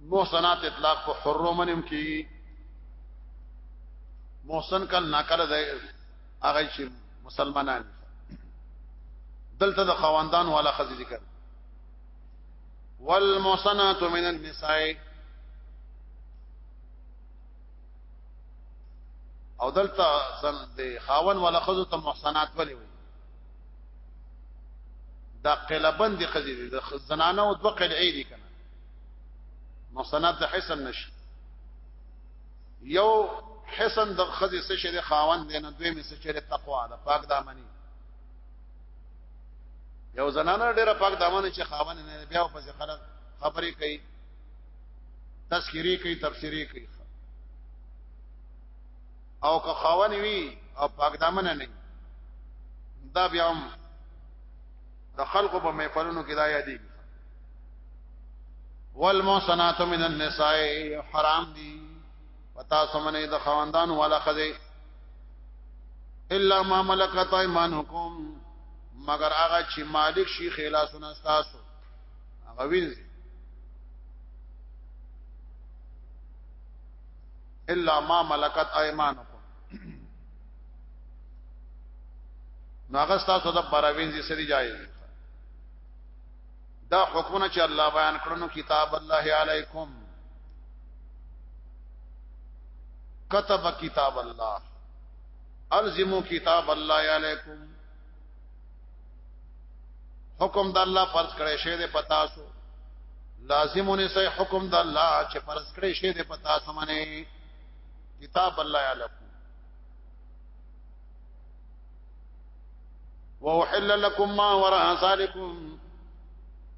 محسنات اطلاق په حرو منم کی محسن کل ناکله ده هغه چې مسلمانان دلته د خواندان والا خزي ذکر والمحسنات من النساء او دلته زن د خاون والا خزو ته محسنات ولي وي دا قلبند خزي د زنانه او دوه قلعې دي کنه مسند د حسن نشي یو حسن د خزي څه شری خاوند دی نه دوی مې څه شری تقوا ده پاک دامني یو زنانه ډیره پاک دامن چې خاوند نه بیا په ځخه خبرې کوي تذکری کوي تفسیری کوي او که خاون وي او پاک دامن نه دا بیا هم د خلقو په محفلونو کې دا یادې والمحصنات من النساء حرام دي پتا سمنه د خواندان والا خزه الا ما ملکت ایمانکم مگر هغه چې مالک شي خلاصونه تاسو هغه وینځي الا ما ملکت ایمانکم نو هغه تاسو د پراوینځي سری جایز دا حکمونه چې الله بیان کړنو کتاب الله علیکم كتب کتاب الله الزمو کتاب الله علیکم حکم د الله فرض کړی شه د پتا سو لازمونه سه حکم د الله چې فرض کړی شه د پتا سمنه کتاب الله يعلم ووحل لكم ما وراء ذلكم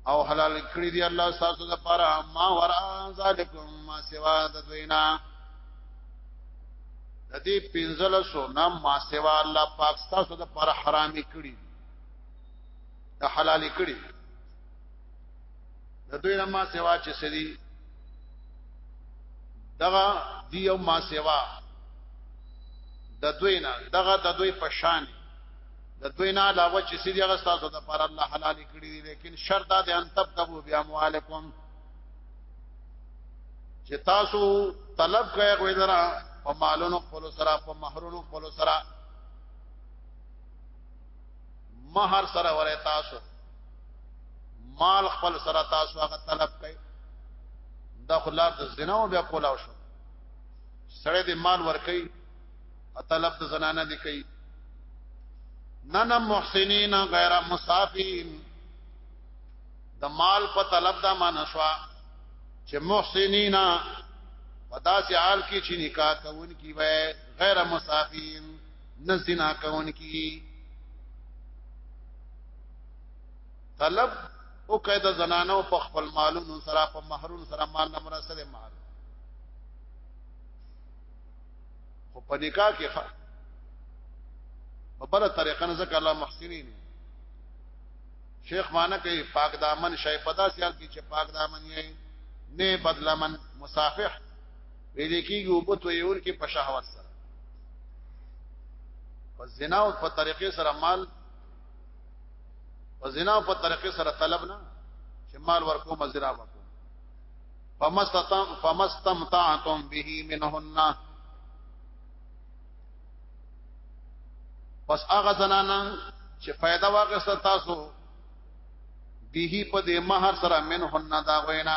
او حلال کړی دی الله تاسو د پاره ما وراء ذلكم ما سوا د دوینا د دې پنځل سو نام ما سوا الله پاک تاسو د پر حرامي کړی د حلالي کړی د دوی نه ما سوا چې سړي دغه دی او ما سوا د دوی نه دغه د دوی په شان د دوی نه علاوه چې سړي هغه تاسو د پر الله حلال کړی دي لیکن شرط دا دی ان تب تبو بیا موالکم چې تاسو طلب کوي غوې درا په مالونو خپل سره په مہرونو خپل سره مہر سره ورې تاسو مال خپل سره تاسو هغه طلب کړئ دا خلار د زنا بیا کولاو شو سړی د مال ورکي طلب د زنانه دی کوي نن محسنین غیر مصافین د مال په طلب دا مانشوا چې محسنین پدا سي حال کې چې نکاح کوونکی وي غیر مصافین نه زنا کون کی طلب او قید زنانو په خپل مالونو سره په مہرونو سره مال نه مرسته مال خو په نکاح کې ښه په بل طریقه نه ځکه الله محسنین شیخ معنی کوي پاک دامن شای پدا سیال کې چې پاک دامن یې نه بدلمن مصافح وې دې کېږي او بوت وې ور کې په شهوت سره په زنا او په طریقې سره مال په زنا او په طریقې سره طلب نه چې مال ورکو مزرا وکړو فمستم فمستمتعتم به منهن پس هغه زنانا چې फायदा واغسته تاسو به په دې مہر سره منهن دا غوینا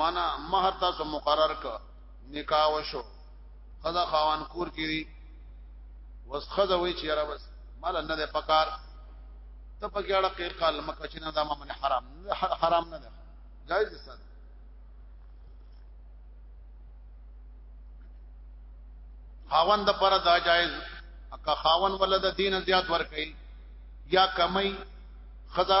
مانا مہر تاسو مقرر ک نکاح وشو خدا خوان کور کی وس خدا وی چې را بس مال نه ده پکار ته په ګړه کې قال مکه چې نه دا من حرام نه حرام نه ده جائز دي سره خاوند پر دا جائز اکا خاون ولدا دین زیات ور کوي یا کمی خدا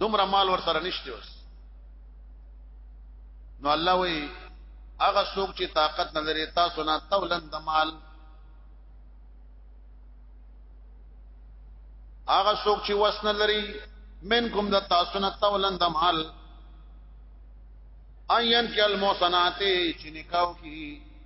دومره مال ور سره نشته اوس نو الله وی هغه څوک چې طاقت نه لري تاسو نه تولن د مال هغه څوک چې وس نه لري منکم د تاسو نه تولن د مال ايان کې المحسنات چې نکاو کی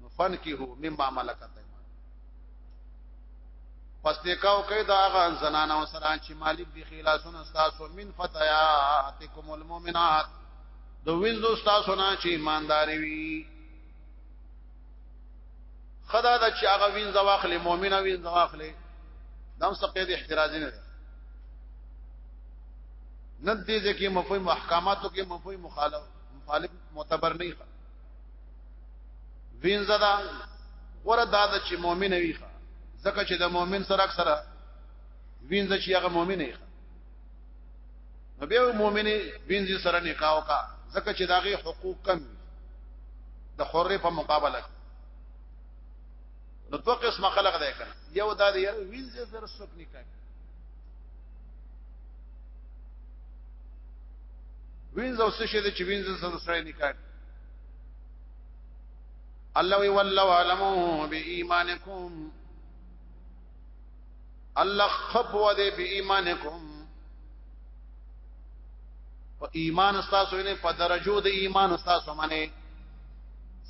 نو فن کی هو مما ملکت پس نکاو کوي دا هغه زنانه او سره چې مالک دي خلاصون استاسو من فتياتکم المؤمنات د وینځو استاسو نه چې ایمانداري وي خدا دا چې هغه وینځ واخلې مؤمنه وینځ واخلې دم سقید احتراز نه ده ند دې ځکه مفهوم احکاماتو کې مفهوم مخالف مخالف معتبر نه وینځه دا غره دا د چې مؤمن وي ځکه چې د مؤمن سره اکثره وینځه چې هغه مؤمن وي نو بیا مؤمن وینځه سره نکاح وکا ځکه چې داغه حقوق کم د حره په مقابله نو دوه قسمه خلق دی کنه یو دا دی وینځه سره څوک نکاح وینځه اوسه شه چې وینځه سره نکاح الله وی والله علمو بی ایمانکم الله خپو دې بی ایمانکم په ایمان تاسو نه په درجو د ایمان تاسو باندې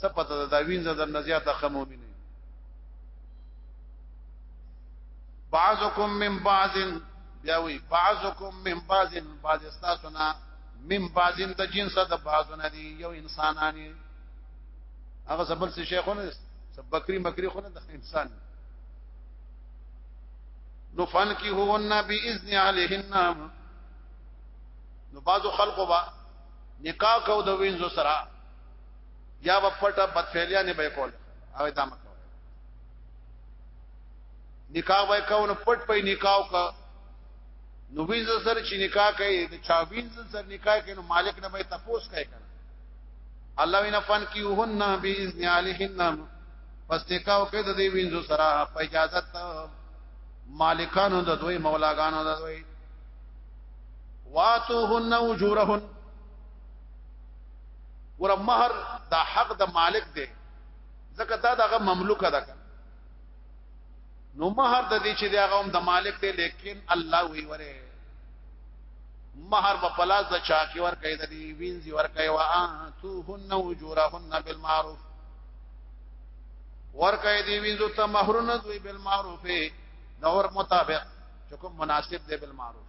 سپته د وین زدر نزیات خمو مینه بعضکم من بعض بیاوی بعضکم من بعض بعض تاسو نه من بعضین د جنس د بعضونه دي یو انسانانی هغه زبر سي شیخونه بکری مکری خونه د انسان نو فن کی هو النبی اذن علیهن نو بعضو خلقو با نکاح کو د وینځو سره یا په پټه بدفعلیا نه به کول هغه دامه کو نکاح وای کو نو پټ په نکاح کا نو ویز سره چې نکاح کوي د چا ویز سره نکاح کوي نو مالک نه به تپوس کوي کنه الله وینا فن کیوهن باذن علیهن پس نکاح کوي د دې وینځو سره په اجازه مالکانو د دوی مولاګانو د دوی واتوهن اجورهن ور مہر دا حق د مالک دی زکه دا دغه مملوک ده نو مہر د دې چې دا غوم د مالک دی لیکن الله وی وره مہر په پلاس د چا کې ور کوي د دې وینځي ور کوي وا تو هن وجورهن بالمعروف ور کوي دی وینځو ته مہرونه دوی بالمعروف نور مطابق چې کوم مناسب دی بالمعروف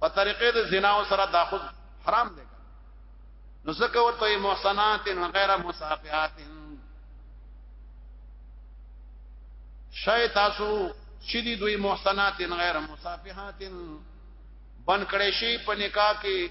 په طریقې د زنا او سره دا خود حرام دی نو ځکه ورته محسنات و غیر مصافحات شای تاسو چې دی دوی محسنات غیر مصافحات بن کړي شي په نکاح کې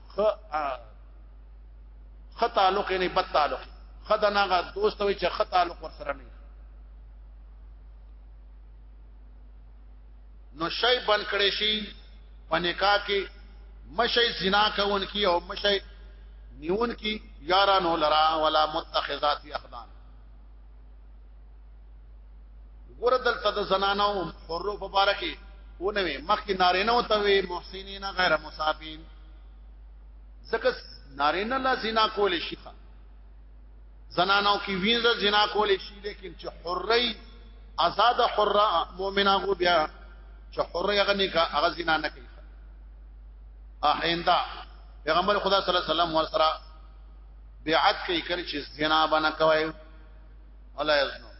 خ تعلق نه بد تعلق خدا ناغه دوست وي چې خ تعلق ور سره نه نو شی بن کړي شي پنیکا کې مشي زنا کوون کی او مشي نیون کی یارانو لرا ولا متخذات اخدان ګور دلته د زنانو حرو په باره کې ونه وي مخکې نارینه او ته وي محسنین غیر مصافین ځکه نارینه لا زنا کول شي زنانو کې وینځه زنا کول شي لیکن چې حرې آزاد حره مؤمنه غو بیا چې حرې هغه نه کا هغه زنا نه کوي احیندا پیغمبر خدا صلی الله علیه وسلم ورسره بیعت کوي کړي چې زنا بنه کوي ولا یزنو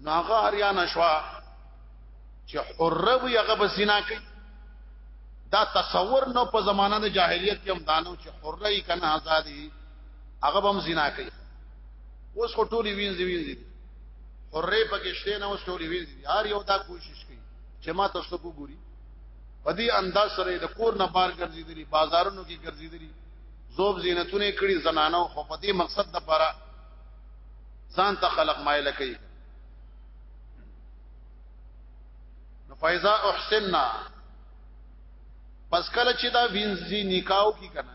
نو هغه هریا نشوا چې حره وي هغه به زنا کوي دا تصور نو په زمانه د جاهلیت کې هم دانو چې حره یې کنه آزادي هغه به هم زنا کوي اوس خو ټولې وینځي وینځي حره پکې شته نه اوس ټولې وینځي هر یو دا کوشش کوي چې ما تاسو وګوري په دې انداز سره د کور نه بار ګرځیدلی بازارونو کې ګرځیدلی زوب زینتونه کړي زنانو خو په دې مقصد د پاره ځان ته خلق مایل کوي نو فایزا احسننا پس کله چې دا وینځي نکاو کی کنه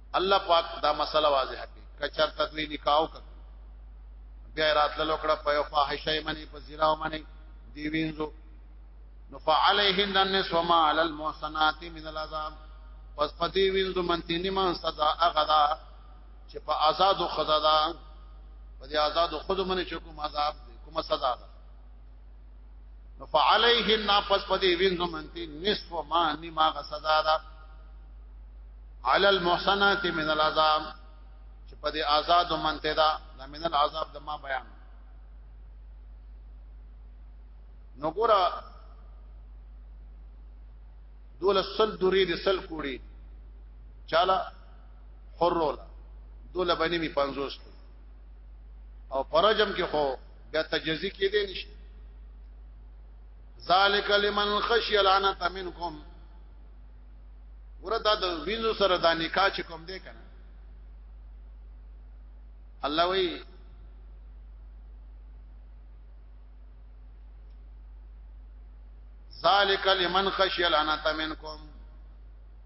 الله پاک دا مسله واضحه کړي کچر تدوی نکاو کړ بیا راتل لوکړه په یو فاحشه منی په زیراو منی دی وینځو نو فعليهن النصف ما على المحصنات من العذاب پس پدی وینځو منتی نیمه سزا اغدا چې په آزاد خدا دا په دې آزاد خود منی چې کوم عذاب کوم سزا ده نو فعليه ناپس پدی وینځو منتی نصف ما نیما غ سزا ده على المحسنات من العذاب چې پدی آزاد منته ده من العذاب د ما بیان نو ګورا دول سل دوری دي سل کوړي چاله حرول دول باندې می 50 او پرجم کې خو بیا تجزی کې دی نشي ذالک لمن خشی العنت منکم ورته د وینو سره د نکاح چې کوم دی کنه الله وی ذالک لمن خشی العنت منکم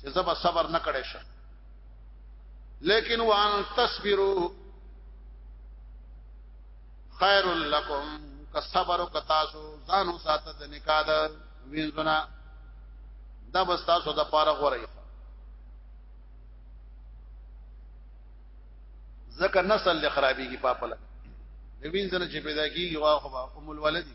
چې زب صبر نه کړې شه لیکن وان تصبروا خیر لکم که صبر وک تاسو ځانو ساته د نکاح د وینځونه دا بس تاسو د پاره غوړی ځکه نسل له خرابېږي پاپه لګ د وینځنه چې پیدا کیږي واخو ام الولدی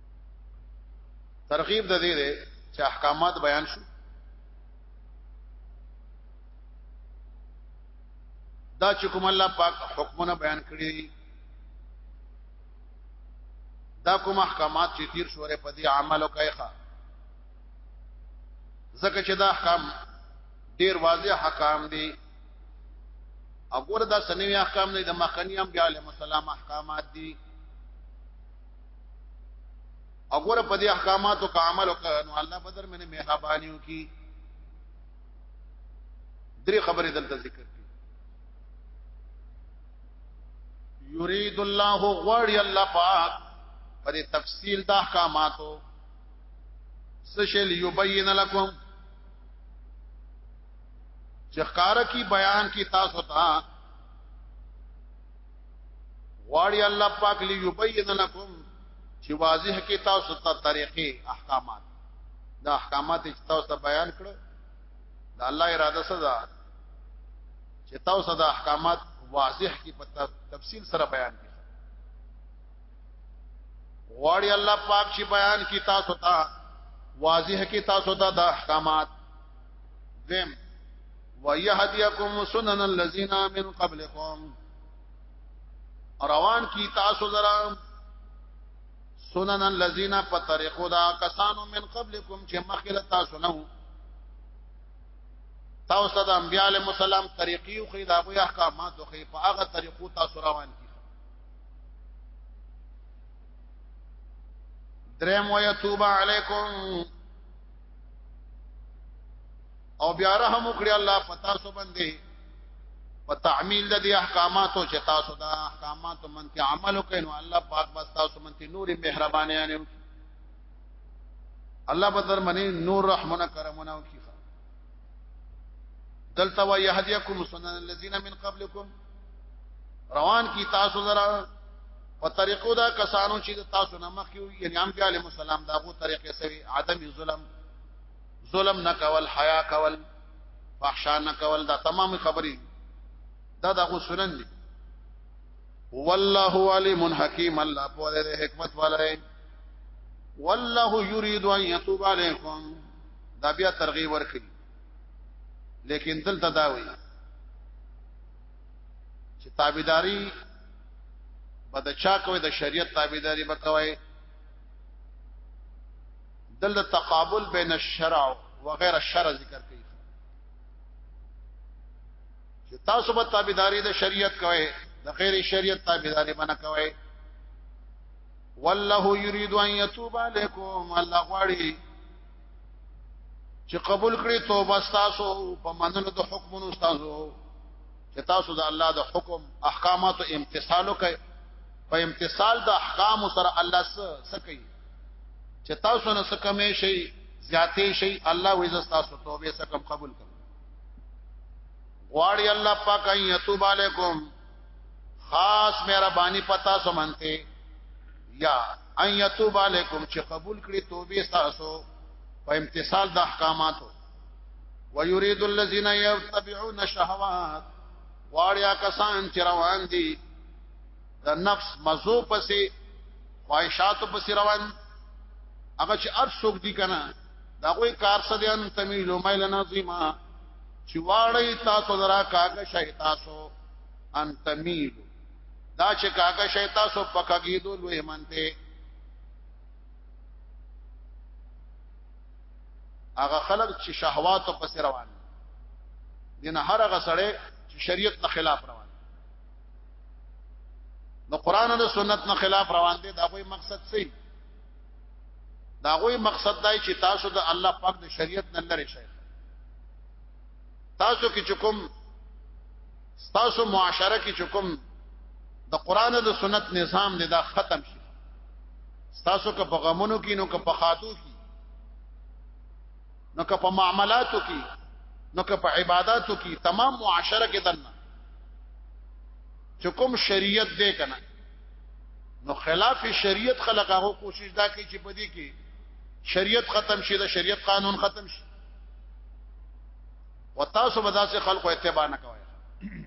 ترغیب د دې ده چې احکامات بیان شو دا چې کوم الله پاک حکمونه بیان کړی دا کوم احکامات چې تیر شوره په دې عملو کوي ښا ځکه چې دا احکام ډیر واضح احکام دي اګور دا سنوي احکام نه د مخکنی هم بیا له مسلمان احکامات دي او ګوره په دې احکاماتو کا عمل وکړو الله بدر منه مهربانيو کی درې خبرې دلته ذکر کړي یرید الله غوړی الله پاک پر تفصیل د احکاماتو سشل یبین لکم چې ښکارا کی بیان کی تاسو ته غواړي الله پاک لي يبين لكم چې واضح کې تاسو ته طریقې احکامات دا احکامات چې تاسو ته بیان کړو دا الله اراده سزا چې تاسو دا احکامات واضح کې په تفصیل سره بیان کړي غواړي الله پاک چې بیان کې تاسو ته واضح کې تاسو ته دا احکامات دیم ويهديكم سنن الذين من قبلكم روان کی تاسو لرا سنن الذين په طریقو دا کسانو من قبلكم چې مخکله تاسو نه وو تاسو د انبیاء علیهم السلام طریقې او خې دا غو احکامات او خې په هغه طریقو تاسو روان کی درم ويتوب عليكم او بیا رحم وکړي الله پتا سو باندې په تعمیل د دې احکاماتو چې تاسو دا احکاماتو منتي عمل وکړئ نو الله پاک بس تاسو منتي نور مهرباني یانه الله بدر منی نور رحمنا کرمنا وکړي دلته وای يهديكم سنن الذين من قبلكم روان کی تاسو لرا په طریقو دا کسانو چې تاسو نه مخکیو یعنی انبیاء علیهم السلام داغو طریقې سوي عدم ظلم ظلم نه کول حیا کول فحشا نه کول دا تمام خبري دا دغه سنن دي والله علیم حکیم الله په دې حکمت والے والله یرید ان یتوب علیکم دا بیا ترغیب ورکړي لیکن دلته دا وایي چې تابعداري بد چا کوي د شریعت تابعداري وکوي دل تقابل بین الشرع و غیر الشرع ذکر کوي چې تاسو به تابعداري د شریعت کوئ د غیر شریعت تابعداري باندې کوئ والله يريد ان يتوب عليكم الله غواړي چې قبول کړي توبه تاسو په منلو د حکمونو تاسو چې تاسو د الله د حکم احکامات امتثال وکړئ په امتثال د احکام سره الله سره سکی چې تاسو نه څه کمې شي زیاتې شي الله وې تاسو توبه څخه قبول کړي غواړي الله پاک ان يتوب علیکم خاص مهرباني پتا سمنته یا ان يتوب علیکم چې قبول کړي توبه تاسو په امتثال د احکاماتو ويريد الذين يتبعون الشهوات واړیا کسان چې روان دي د نفس مزو پسې خواهشات پسې روان هغه چې ار څوک دي کنه دا کوئی کار څه دي ان تميلو ميل نظیما چې واړی تاسو درا کاګه شي تاسو ان تميلو دا چې کاګه شي تاسو پکګیدو لوی منته هغه خلک چې شهوات پسې روان دي نه هر هغه سړی چې شریعت نه خلاف روان د قران او سنت نه خلاف روان دي دا غوي مقصد سي دا غوي مقصد دای چې تاسو د الله پاک د شریعت نه لری شئ تاسو کې چکم تاسو معاشره کې چکم د قران او سنت نظام دې دا ختم شي تاسو که په غمونو کې نو که په خاتو کې نو که په معاملاتو کې نو که په عبادتو کې تمام معاشره کې دنه چې کوم شریعت دی کنه نو خلاف شریعت خلق هغه کوشش دا کوي چې پدې کې شریعت ختم شي دا شریعت قانون ختم شي وتاسو به داسې خلکو اتباع نه کوي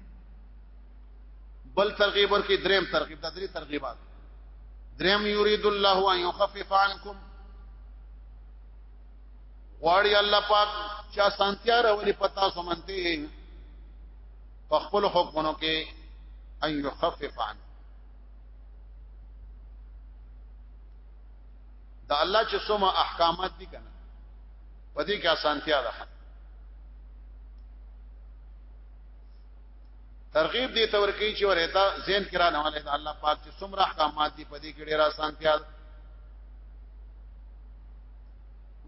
بل ترغیب ورکی دریم ترغیب دا درې ترغیبات دریم یرید الله ان یخفف عنکم غواړي الله پاک چې اسانتیا راولي پتا سمنته په خپل حکمونو کې ان يخفف عن دا الله چې سم احکامات دي کنه په دې کې اسانتیا ده ترغیب دې تور کوي چې ورته زین کرا نه ولې الله پاک چې څومره احکامات دي په دې کې ډیر آسان پیاد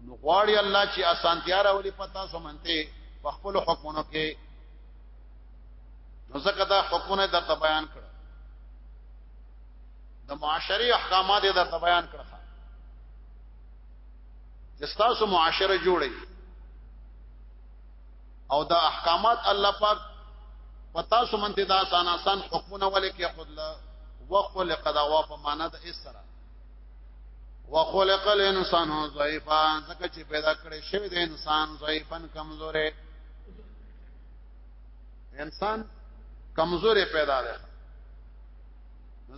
نو غواړي الله چې اسانتیا راولي پتا سمنته په خپل حکمونو کې نو ځکه دا حکمونه درته بیان کړ د معاشري احکامات درته بیان کړ چې تاسو معاشره جوړي او دا احکامات الله پاک پتا سمنته دا آسان آسان حکمونه ولې کې خپل وقل قضا وا په معنا د اس سره وخلق الانسان ضعیفا ځکه چې پیدا کړی شوی د انسان ضعیفا کمزورې انسان کمزورې پیدا ده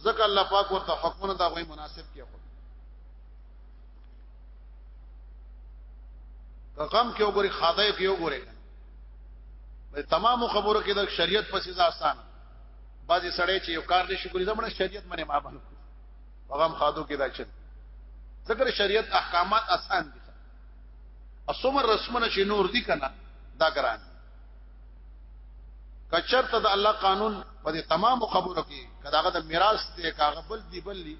ځکه الله پاک ورته حکمونه دا غوي مناسب کې خو غم کې وګوري خدای کې وګوري په تمامو خبرو کې د شریعت په سزا آسان بعضی سړی چې یو کار نشي کولی زموږ شریعت باندې ما باندې هغه خادو کې دا چل ذکر شریعت احکامات آسان دي اسمر رسمنه چې نور دي کنه دا ګران کچرته د الله قانون په دې تمام خبرو کې کداغه د میراث دی کاغه بل دی بل دی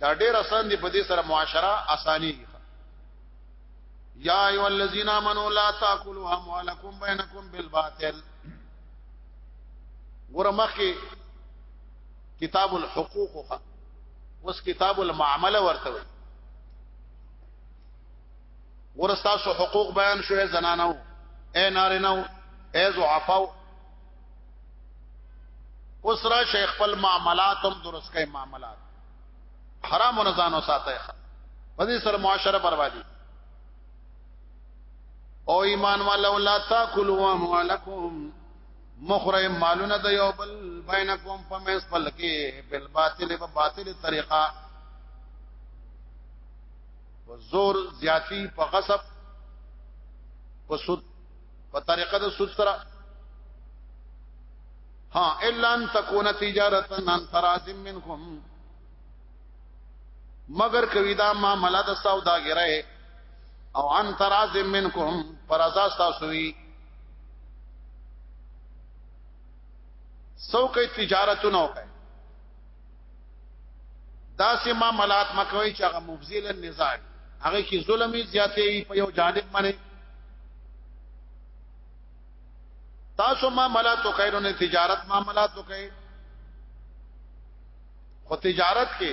دا ډېر آسان دی په دې سره معاشره اساني یا ایو الذین آمنوا لا تاکلوا اموالکم بینکم بالباطل ګوره مخکې کتاب الحقوق خو اوس کتاب المعامله ورته وي ورستا سو حقوق بیان شوه زنانو اے نارینو اے ضعفاو اوس را شیخ خپل معاملات هم درست کړي معاملات حرام نه ځانو ساتي په دې سره معاشره بربادي او ایمان والا لا تاکلوا اموالکم مخره مالونه د یو بل بینکم په مېس پل کې بل باطل په باطل طریقه په زور زیاتی په غصب په سود په طریقه د سود سره ها الا ان تكون تجارتا عن تراض منكم مگر کوي دا معاملہ د سوداګرۍ او عن تراض منكم پر ازا تاسو وی سوکې تجارتونه وکړي دا سه ما ملات مکوي چې هغه مفزل النزاع هغه کې ظلمي زیاتې په یو جانب باندې تاسو ما ملات وکړي نو تجارت ما ملات وکړي خو تجارت کې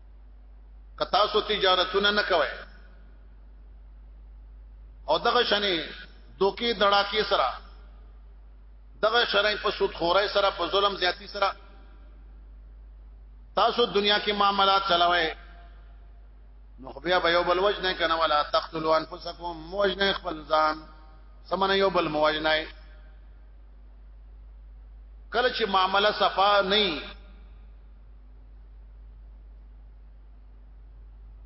کتا سو تجارتونه نه کوي او دغه شنه دوکي دړاکی سره دغه شرعي په سود خورای سره په ظلم زیاتی سره تاسو دنیا کې معاملات چلاوي نو بیا به یو بل وجنه کنه ولا تقتلوا انفسکم موجنه خپل ځان سمنه یو بل موجنه کله چې معاملې صفا نه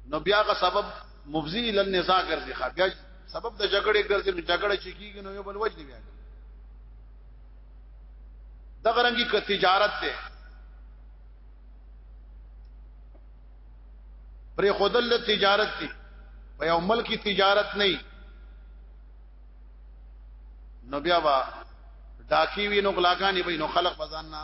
نو بیا غ سبب مفزی ال النزاع ګرځي ښه بیا سبب د جګړې ګرځي نو جګړه چې کیږي نو یو بل وجه بیا دا غرنګي ک تجارت ته پر خودل تجارت دي په یو ملکی تجارت نه نو بیا وا ډاکی وی نو غلاګانی وی نو خلق بزان نه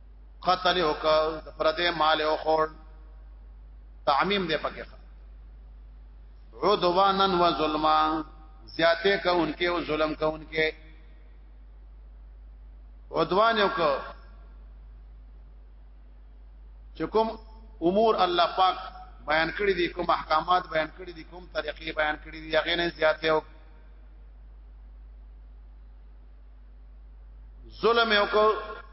قتل یو کا پردې مال او خور تعمیم دې پکې عدوانا و ظلما زیاته کوونکې او ظلم کوونکې عدوان یو کو چې کوم امور الله پاک بیان کړی دي کوم احکامات بیان کړی دي کوم طریقې بیان کړی دي هغه نه زیاته او ظلم یو کو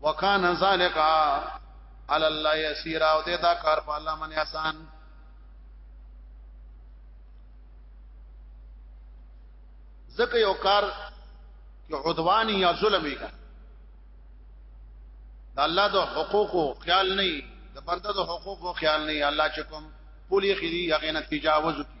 وکانه ذالک علی الله یسیر او دې دا کار په الله باندې آسان ځکه یو کار کې عدوان یا ظلم یې د الله د حقوقو خیال نه د بنده د حقوقو خیال نه الله چې کوم پولی خېری هغه نه تجاوز کی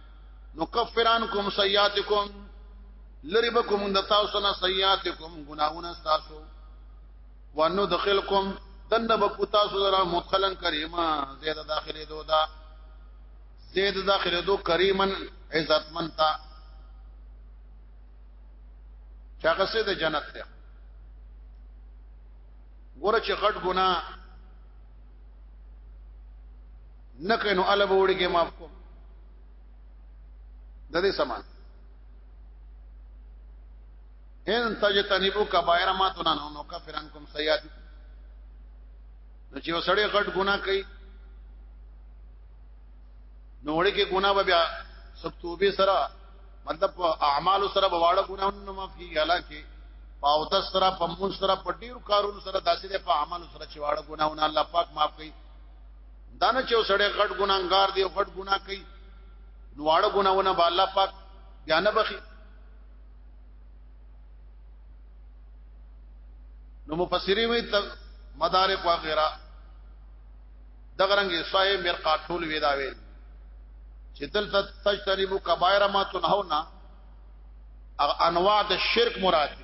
نکفرانکم سیئاتکم لری بکم د تاسو نه سیئاتکم ګناهونه تاسو وندخلکم دنه بکو تاسو درا مدخلن کریما زیاده داخله دودا زیاده داخله دو کریمن عزتمن تا چاغه سه د جنت ته ګوره چې غټ ګناه نه کینو الله به وړي کې معاف کوم د دې سمان ان تجتنبو کبائر ما تنانو نو کفرن کوم سیئات نو چې وسړې غټ ګناه کوي نو وړي کې ګناه به بیا سکتوبه سره مطلب اعمال سره بواړه ګناه نو معافي حالانکه پاو د سره په مون سره په ډیرو کارونو سره داسې په عمل سره چې واړه ګناونه الله پاک معاف کړي دا نه چې سړی غټ ګناګار دی او غټ ګنا کوي نو واړه ګناونه به الله پاک بیا نه بخي نو مفسری وی مدارک و غیره دغه رنګ صاحب مرقات ټول وی دا ویل چې دلته تجتنبو کبایر ما تنهونا انواع د شرک مراد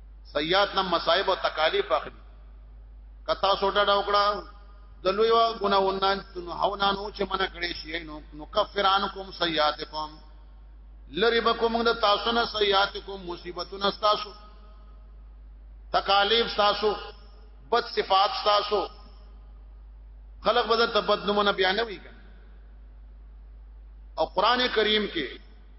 سیئات نه مصائب او تکالیف اخلي کتا سوټه دا وکړه د لوی وا ګناونه هاونه نو چې منع کړی شي نو نو کفرانکم سیئاتکم لری بکم د تاسو نه سیئاتکم مصیبتونه تاسو تکالیف تاسو بد صفات تاسو خلق بدل تبدنمونه بیانوي او قران کریم کې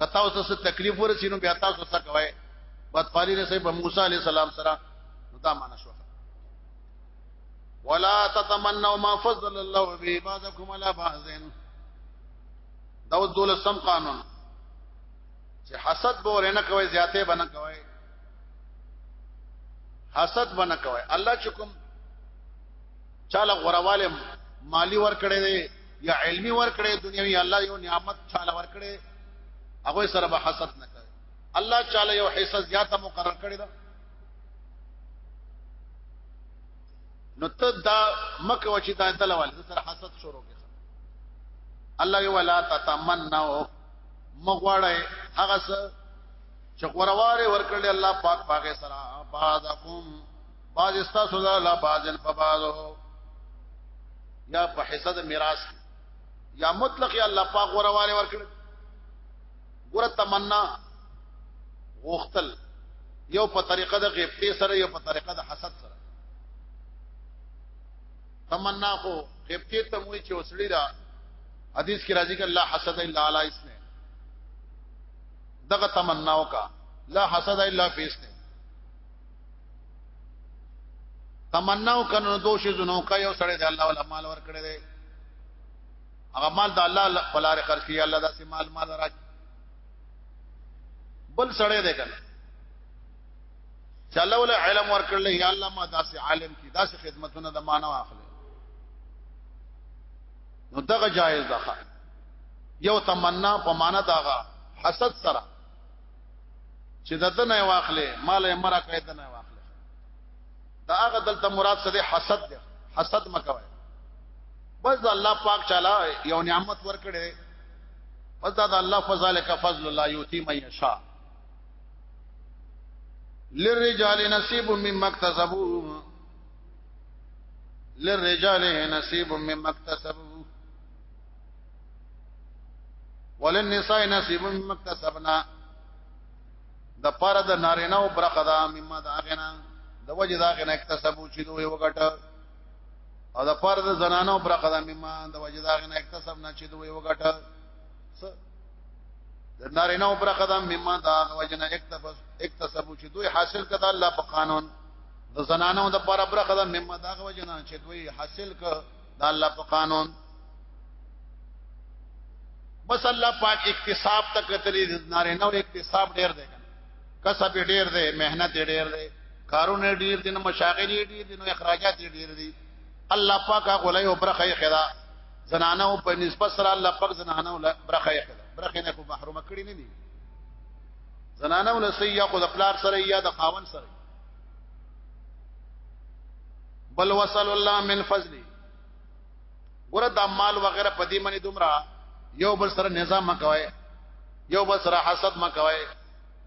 کته اوس څه تکلیف ورسینو بیا تاسو څه کوی بدفالی نه صاحب موسی علی السلام سره دا معنا شو ولا تتمنوا ما فضل الله به بعضكم على بعض دا اوس دول سم قانون چې حسد به ورنه کوي زیاته بنه کوي حسد بنه کوي الله چې کوم چاله غورواله مالی ور کړی دی یا علمی ورکړې دنیوي الله یو نعمت چاله ورکړې هغه سره به حسد نه کوي الله چاله یو حصہ زیاته مقرر کړی دا نو ته دا مکه و چې دا دلوال سره حسد شروع کړي الله یو ولا تتمنوا مغواړی هغه څه چې غورواره ورکړل الله پاک پاګه سره بعدکم باز استا سودا لا بازن په بازو یا په حصہ د میراث یا مطلق یا الله پاک ورواله ورکړ ګور تمنا غختل یو په طریقه د غیبته سره یو په طریقه د حسد سره تمنا کو غیبته ته موي چې وسړي دا حدیث کې راځي چې الله حسد الا علی اسنه دغه تمناو کا لا حسد الا فی اسنه تمناو کنه دوش زنو کا یو سړی دی الله ولا مال ور کړی دی هغه مال د الله بلاره خرج کړي الله داسې مال مال راک بل سړی دی کنه چې الله ولا علم ور کړل یا الله ما داسې عالم کی داسې خدمتونه د معنا واخلې نو دغه جایز ده یو تمنا په معنا داغه حسد سره چې دته نه واخلې مال یې مرا کوي ته نه واخلې دا هغه دلته مراد څه دی حسد دی حسد مکوي بس الله پاک چالا یو نعمت ورکړي بس دا الله فضل کا فضل الله یوتی من یشاء للرجال نصيب مما اكتسبوا للرجال نصيب مما اكتسبوا ولن نساء نصیب مما اکتسبنا د پاره د نارینه او برخه دا مما دا غنا د وجه دا غنا اکتسبو چې دوی وګټ او د پاره د زنانو برخه دا مما د وجه دا غنا اکتسب نه چې دوی وګټ د نارینه او برخه دا مما دا وجه نه اکتسبو چې دوی حاصل کړه الله په قانون د زنانو د پاره برخه دا مما دا وجه نه چې دوی حاصل کړه دا الله په قانون بس الله پاک اکتساب تک کتلی ناره نو اکتساب ډیر دی کسب ډیر دی مهنت ډیر دی کارونه ډیر دي نو مشاغل ډیر دي نو اخراجات ډیر دي الله پاک غولای او برخه خدا زنانه او په نسبت سره الله پاک زنانه او برخه خدا برخه نه کو محروم کړی نه دي زنانه ول سیا خو د پلار سره یا د خاون سره بل وصل الله من فضلی ګوره د مال وغیرہ په دې منی دومره یو بل سره نظام مکوي یو بل سره حسد مکوي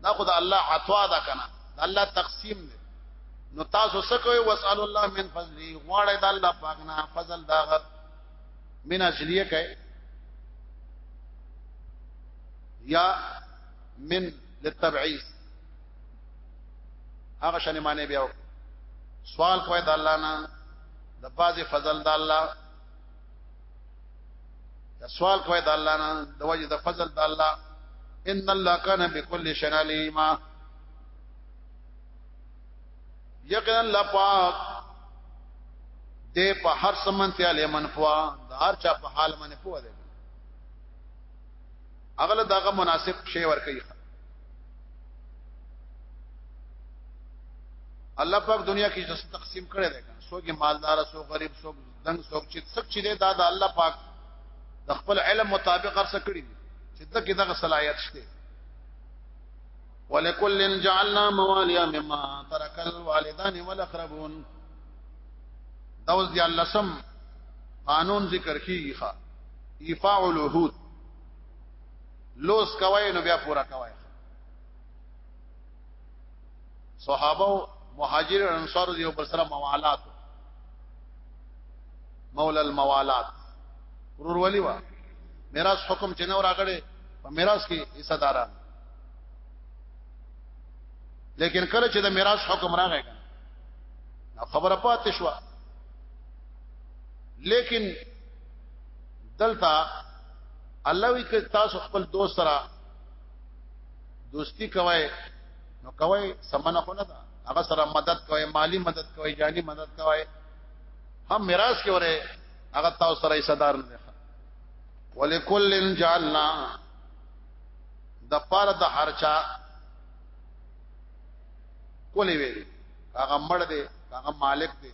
دا خدای الله عطا دا کنه الله تقسیم دی نو تاسو څه کوي وسال الله من فضلی غواړی د الله پاک نه فضل دا من اجلیه کوي یا من للتبعیث هغه شنه معنی بیا سوال کوي د الله نه د بازي فضل د الله د سوال کوي د الله نه د وجه د فضل د الله ان الله کان بكل شيء عليما یقینا الله پاک دې په هر سمنتي علي منفوا د هر چا په حال باندې پوه دی اغله دغه مناسب شی ور کوي الله پاک دنیا کې جس تقسیم کړي دی سوګي مالدار سو غریب سو دنګ سو چې څک چې دی دا د الله پاک د خپل علم مطابق ارس کړی دی چې دغه دغه صلاحیت شته ولکل جعلنا موالیا مما ترک الوالدان والاقربون دا اوس دی الله سم قانون ذکر کیږي ښا ایفاء الوحود لوس کوي نو بیا پورا کوي صحابه او مهاجر او انصار یو بل سره موالات مولا الموالات ورور ولي وا میراث حکم چې نو راغړي په میراث کې حصہ داران لیکن کله چې د میراث حکم راغی نو خبره پاتې شو لیکن دلته الله وی که تاسو خپل دوست سره دوستی کوي نو کوي سمنه خو نه ده هغه سره مدد کوي مالی مدد کوي جانی مدد کوي هم میراث کې وره هغه تاسو سره یې صدر نه ده ولکل جعلنا د پاره د هرچا کولی وی هغه مړ دی هغه مالک دی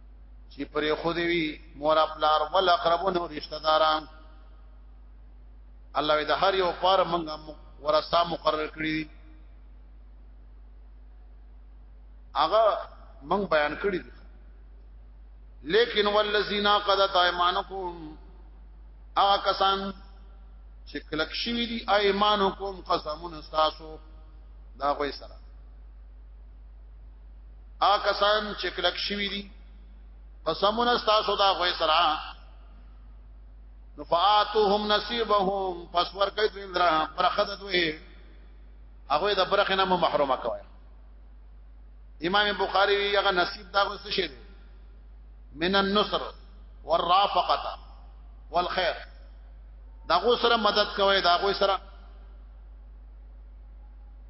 چې پرې خو دی وی مور خپل ول اقربون او رشتہ داران الله دې هر یو پار منګه ورثه مقرر کړی هغه من بیان کړی دي لیکن والذین قضت ایمانکم هغه کسان چې کلک شوی دي ایمانکم قسمون استاسو دا غوي سره آ کسان چې کلک شوی دي قسمونه تاسو دا خو سره نفعاتهم نصيبهم پس ورکې دوی درا برخد دوی هغه د برخې نه محرومه کوي امام بخاری هغه نصیب دا څه شي من النصر والرافقه والخير دا غو سره مدد کوي دا غو سره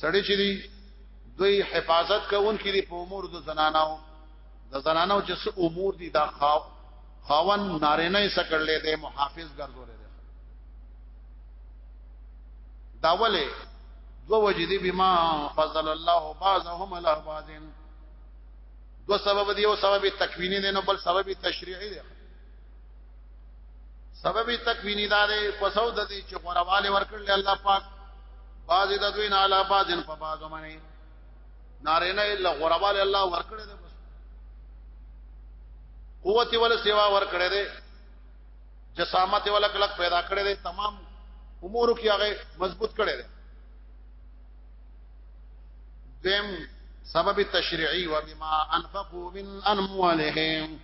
سړی چې دی دوی حفاظت کوونکې دي په امور د زنانو د زنانو چې څه امور دي دا خاو خاون نارینه یې سکړلې دي محافظ ګرځولې دي دا ولې دو وجدي بما فضل الله بعضهم على بعض دو سبب دی او سبب تکوینی دی نو بل سبب تشریعی دی سبب تکوینی دا دی په سو د دې چې غورواله ورکړل الله پاک باز د دوی نه علا بازن په باز باندې نارینه الا غورواله الله ورکړل دی قوت ول سیوا ورکړل دی جسامت ول کلک پیدا کړل دی تمام امور کې هغه مضبوط کړل دی دیم سبب تشریعی و بما انفقوا من اموالهم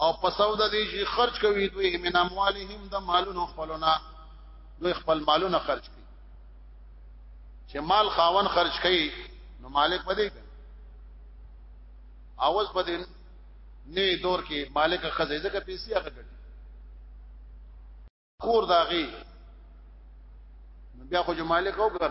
او په سود دي چې خرج کوي دوی من اموالهم د مالونو خپلونه دوی خپل مالونه خرج کوي چې مال خاون خرج کوي نو مالک پدې کوي اواز پدې نه دور کې مالک خزې ځکه پیسې هغه ګټي کور داغي بیا خو جو مالک وګر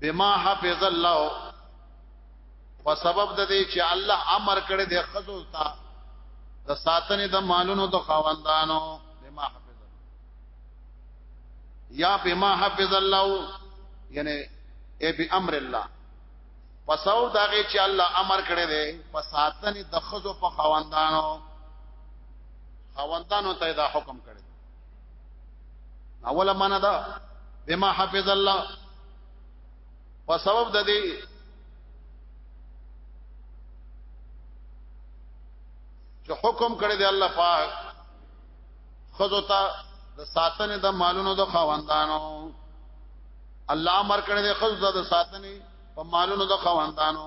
بما حفظ الله په سبب د دې چې الله امر کړی د خزو ته د ساتنې د مالونو د خواندانو بما حفظ یا بما حفظ الله یعنی ای به امر الله پسو داږي چې الله امر کړی دی په ساتنې د خزو په خواندانو خواندانو ته دا حکم کړی اوله معنا دا بما حفظ الله په سبب د دې چې حکم کړی دی الله پاک خذو ته د ساتنې د مالونو د خواندانو الله امر کړی دی خذو د ساتنې په مالونو د خواندانو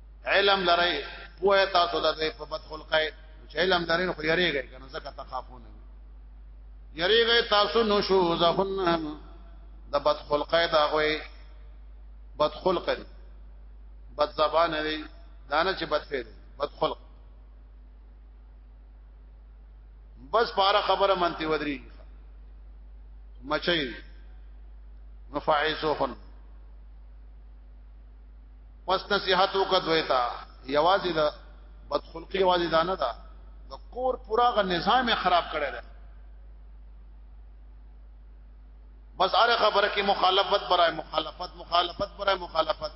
علم لري پوهه تاسو د دې په بد خلقه چې علم لري نو یریږي کنه زکه تخافون یریږي تاسو نو شو زهن د بد خلقه دا غوي بد خلقه دي بد زبان دي دانه چې بد فعل بد خلق بس بارا خبره منتی ودری مچي مفاعيزهن پس نصيحت وکړه دوی ته یوازې د بدخلقي یوازې دا نه ده د کور پورا غ نظام خراب کړی دی بس اره خبره کې مخالفت برای مخالفت مخالفت برای مخالفت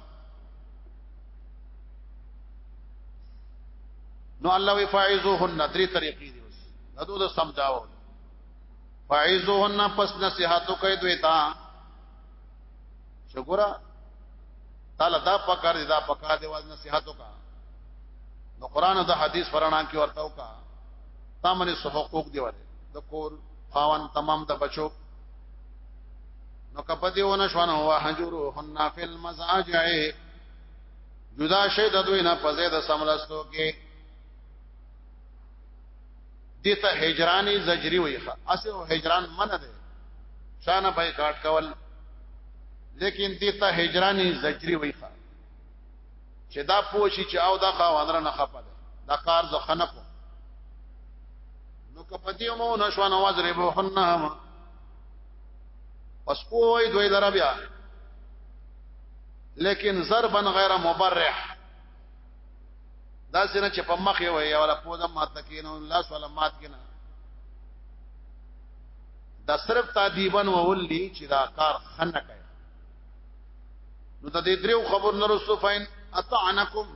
نو الله وی فاعذوهن درې طریقې دي اوس دا دوی سمجاو فاعذوهن پس نصيحت کوي دوی ته شګورا تعالی دا پکار دی دا پکار دی واز نصيحت وکا نو قران او د حديث پرانا کې ورته وکا تامنه سو حقوق دی ورته د کور خاون تمام د بچو نو کپدیونه شوانه وا حجرو حنا فی المزاجع جدا شي د دوی نه پزې د سملستو کې دته هجران زجری ویخه اسه هجران منه ده شانه پای کاټ کول لیکن دته هجران زجری ویخه چې دا پوشي چې او دا خواندره نه خپه ده دا کار زه خنه کو نو کپدی مو نشو نو وزربو حنه پس کوی دوی دربیا لیکن ضربا غیر مبرح دا سره چې په مخ یو یا ولا پوزه مات کینو لاس ولا مات کینو دا صرف تادیبن وولی چې دا کار خنه کوي نو د دې دریو خبر نه رسو فین اطعنکم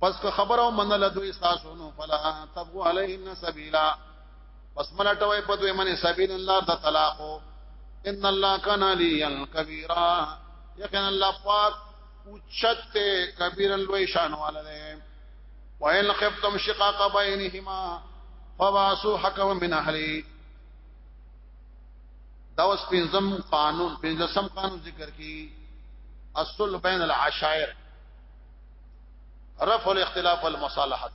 پس که خبره منله دوی تاسو نو فلا تبو علیهن سبیلا پس ملټوي په دوی منی سبیل الله د طلاق ان الله کان علی کبیره یقینا الله پاک اوچت کبیرن لوی شان والا ده وان خفتم شقاق بینهما فباسو حکما من اهلی دا اوس پنځم قانون پنځم قانون ذکر کی اصل بین العشائر رفع الاختلاف والمصالحه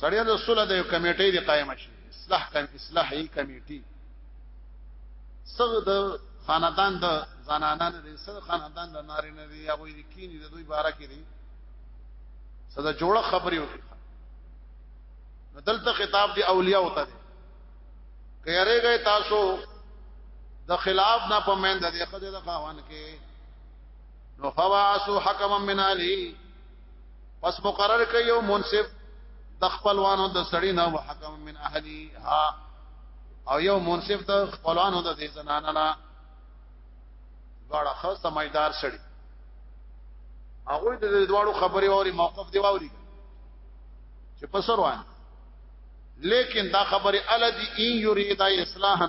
سړی د صلح د کمیټې دی قائم شي اصلاح کم اصلاحي کمیټي سره د خاندان د زنانان دي سره خاندان د نارینه دي هغه دي کینی د دوی باره کې دي سره جوړه خبري وکړي دلته خطاب دی اولیاء او ته کهره گئے تاسو د خلاف نه پمند دي خدای د خاوان کې نو فواسو حکم من علی پس مقرر کوي یو منصف د خپلوانو د سړی نه او حکم من اهلی ها او یو منصف د خپلوانو د دې زنانه نه غاړه خاص سمایدار سړی هغه د دې دواړو خبرې اوري موقف دی واوري چې پسروان لیکن دا خبره الذي ان يريد اصلاحا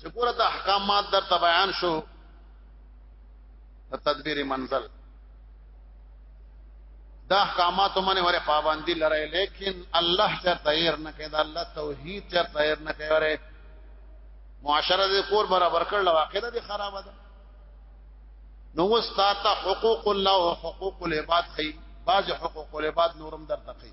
چې ګوره د احکامات در تبعان شو تدبیر منزل دا احکامات باندې وره پابندي لره لیکن الله چر تیر نه کړي دا الله توحید چر تیر نه کړي وره معاشره دې کور برابر کړل واقع دې خراب ده نو وستا ته حقوق الله او حقوق العباد خي بعض حقوق العباد نورم در تخي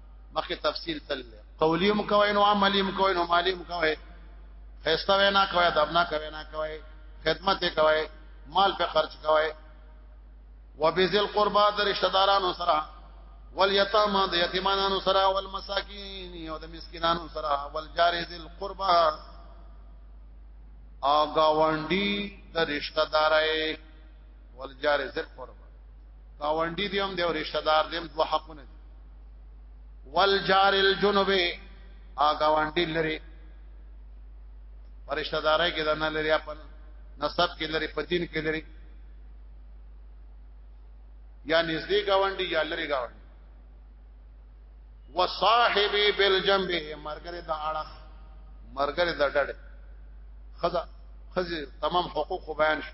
مخکې تفصیل تل قولیم کوي نو عملیم کوي نو مالیم کوي خسته وینا کوي ادب نه کوي نه کوي خدمت کوي مال په خرج کوي وبذل قربا د رشتہ دارانو سره والیتاما د یتیمانو سره والمساکین او د مسکینانو سره والجار ذل قربا او گاونډي د رشتہ دارای والجار ذل قربا کاونډي دي هم دی او رشتہ دار دي هم دوه حقونه دي والجار الجنوب هغه وانډي لري پرشتہ دارای کې دنه لري خپل نسب کې لري په دین کې لري یا نږدې گاونډي یا لري گاونډي وصاحبي بالجنب مرګره د اړه مرګره د ډډه خزه خزه تمام حقوق بیان شو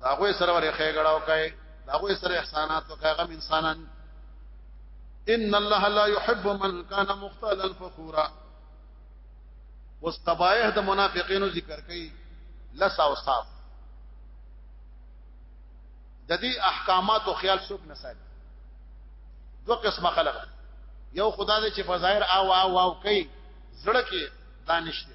دا غوې سره ورې خېګړاو کوي دا غوې سره احسانات کوي غم انسانان ان الله لا يحب من كان مختالا فخورا اوس قبایح د منافقینو ذکر کړي لس او صاف د دې احکامات او خیال څوک نه ساتي دوه قسمه خلق یو خدای چې په ظاهر او او او کوي زړه کې دانش دی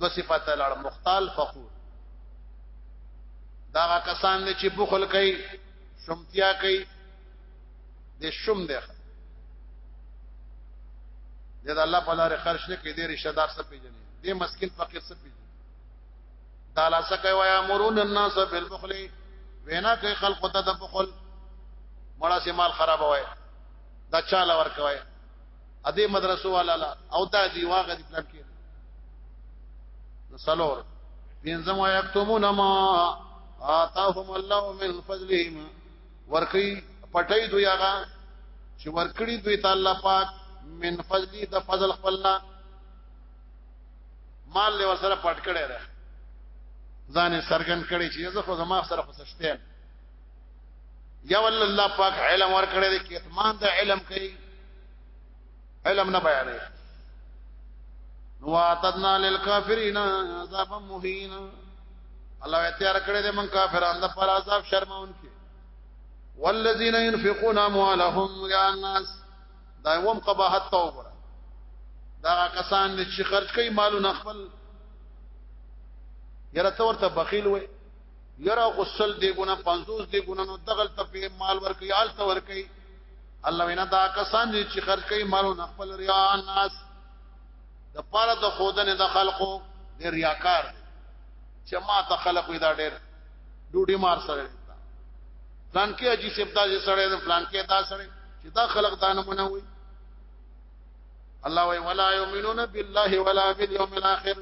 دو صفات لړ مختال فخور دا کسان دي چې بخل کوي شمتیا کوي د شم ده د الله په لار خرج نه کوي د رشتہ دار څخه پیژني د مسکین فقیر څخه پیژني دا لاسه کوي ويا مرون الناس بالبخل وینا کوي خلق ته د بخل مړه سي مال خراب وای دا چاله ور کوي ا دې مدرسو والا لا او دا دی واغه دې پلان کې سلور پینځم او یکتمون ما آتاهم الله من فضلهم ورکی پټی دوی هغه چې ورکړي دوی ته الله پاک من فضلی د فضل خپلنا مال له وسره پټ کړي راځي ځان سرګن کړي چې زه خو زما سره خوششته یا ول الله پاک علم ور کړی دی کتمان د علم کوي علم نه بیانې واتدنا للکافرین عذابا مهینا الله اختیار کړی دی من کافرانو د پر عذاب شرمون کې والذین ينفقون اموالهم رئاء الناس دا هم قباحت توبه دا کسان چې خرج کوي مالونه خپل یره تور ته بخیل وي یرا غسل دی ګونه 50 دی ګونه نو دغل ته په مال ورکي آل ته ورکي الله وینا دا کسان دي چې خرج کوي مالونه خپل ریا الناس د پاره د خودنه د خلقو د ریاکار چې ما ته خلق وي دا ډېر ډوډي مار سره ځان کې اجي سپدا چې سره د پلان کې دا سره چې دا خلق دانه مونږ وي الله وی ولا یؤمنون بالله ولا بالیوم الاخر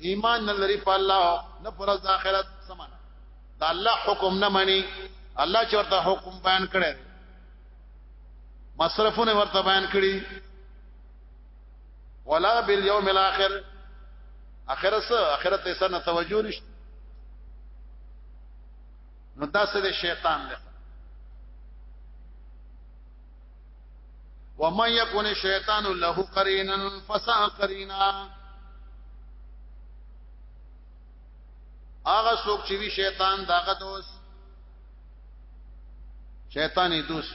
ایمان نه لري په الله نه پر ورځ د آخرت سمان دا الله حکم نه مني الله چې ورته حکم بیان کړي مصرفونه ورته بیان کړي ولا بالیوم الاخر اخرت سره اخرت ته سره توجه نشته نو دا سره شیطان دی ومن يكون الشيطان له قرينا فساء قرينا هغه څوک چې وی شیطان داغه دوست شیطانی دوست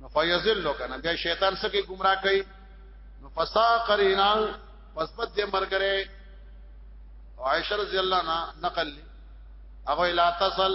نو فیذل کنه بیا شیطان سکه گمراه کوي نو فسا قرینا پس بد دې مرګره عائشہ رضی الله عنها نقل هغه لا تصل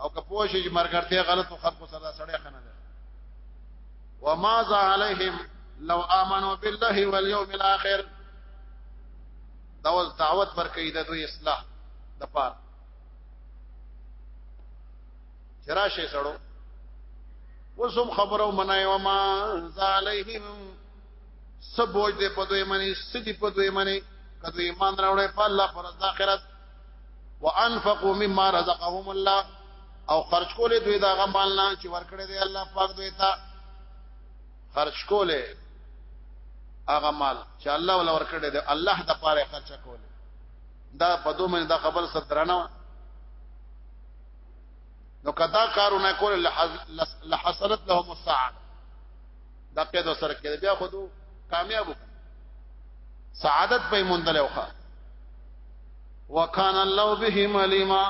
او که پوه شي چې مرګرته غلط او خلق سره سړی خنه ده وما ذا عليهم لو امنوا بالله واليوم الاخر دا ول دعوت ورکې د دوی اصلاح د پاره چرشه سړو وسم خبرو منای و ما زالیهم سبوج دې په دوی منی سدي په دوی منی کدو ایمان راوړې په الله پر ځاخرت وانفقوا مما رزقهم الله او خرج کولې دوی دا غمال نه چې ورکړې دی الله پاک دوی ته خرج کولې هغه مال چې الله ولا ورکړې دی الله د پاره خرچ کولې دا په دوه مې دا خبر سره درنه نو کدا کارونه کول لحسنت لهم السعاده دا قید سره کړی بیا خو دو کامیاب سعادت په مونږ له وخه وکان الله بهم علیما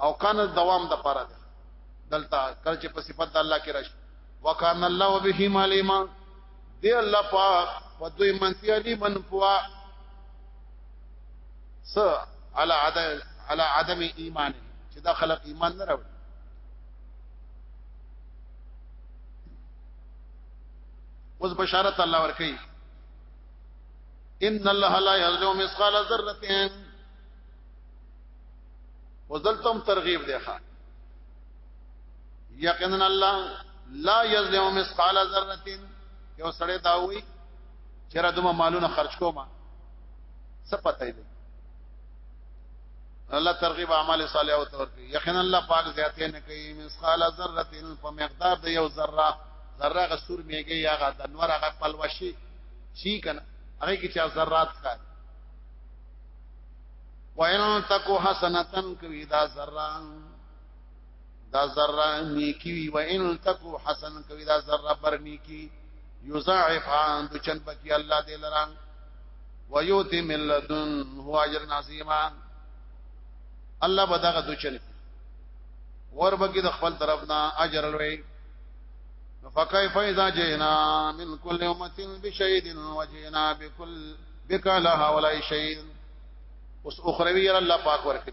او کان دوام د پاره ده دلته کله چې په صفات د الله کې راشي وکان الله بهم علیما دی الله پاک په دوی منتی علی من پوا س علی عدم علی عدم ایمان چې دا خلق ایمان نه راوړي اوس بشارت الله ورکي ان الله لا یظلم مثقال ذره وذلتم ترغیب دی ښا یقینا الله لا یظلم مثقال ذره یو سړی دا وی چې را دومره مالونه خرج کوما څه پته دی الله ترغیب اعمال صالح او تور کوي یقینا الله پاک زیاتې نه کوي مسقال ذره په مقدار د یو ذره ذره غ سور میږي یا غ د نور غ پلوشي شي کنه هغه کې چې ذرات کار وَإِن تَكُ حَسَنَةً كَوِيدَا ذَرًّا دا ذره نیکی وی و ان تکو حسن کوي دا ذره بر نیکی یضاعف عن د چن بکی الله دې لرا و یوتی من لدن هو اجر عظیما الله بداغه د چن ور بکی د خپل طرف نه اجر لوي فكيف اذا جئنا من كل امه بشهيد وجئنا بكل بك لها ولا شيء اوس اخروی الله پاک ورکړي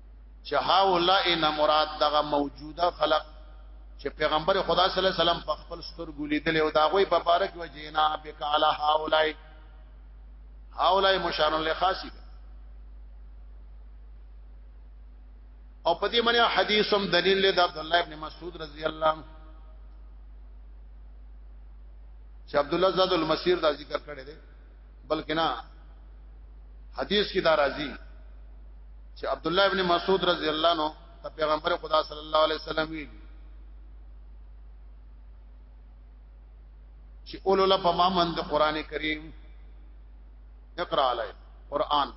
چې هاولا ان مراد دغه موجوده خلق چې پیغمبر خدا صلی الله علیه وسلم په خپل سترګو لیدل او دا غوي په بارک وجینا بکاله هاولای هاولای مشان له خاصی او په دې معنی حدیث هم دلیل له د عبد الله ابن مسعود رضی الله عنه چې عبد الله زاد المسیر دا ذکر کړی دی بلکې نه حدیث کې دا راځي چې عبد الله ابن مسعود رضی الله عنه ته پیغمبر خدا صلی الله علیه وسلم وی چې اولو لا پما من د قران کریم اقرا علی قران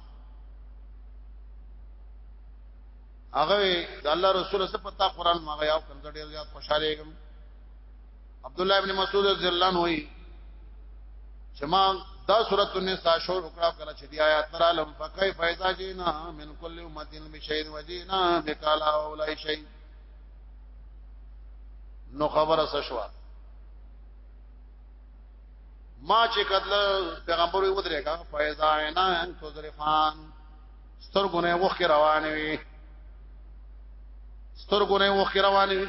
هغه د الله رسول سره پتا قران ما غیا او کنځ ډیر زیات خوشاله یم عبد الله ابن مسعود رضی الله عنه وی چې ما دا سورۃ النساء شور وکړه کله چې دی آیات تر علم فكيف اذا جئنا من كل امه بشيء وجئنا بك على اولئك شيء نو خبره سشوا ما چې کله پیغمبر وي ودرېګا فایزا عینا ان تذرفان سترګونه وخت روانې وي سترګونه وخت روانې وي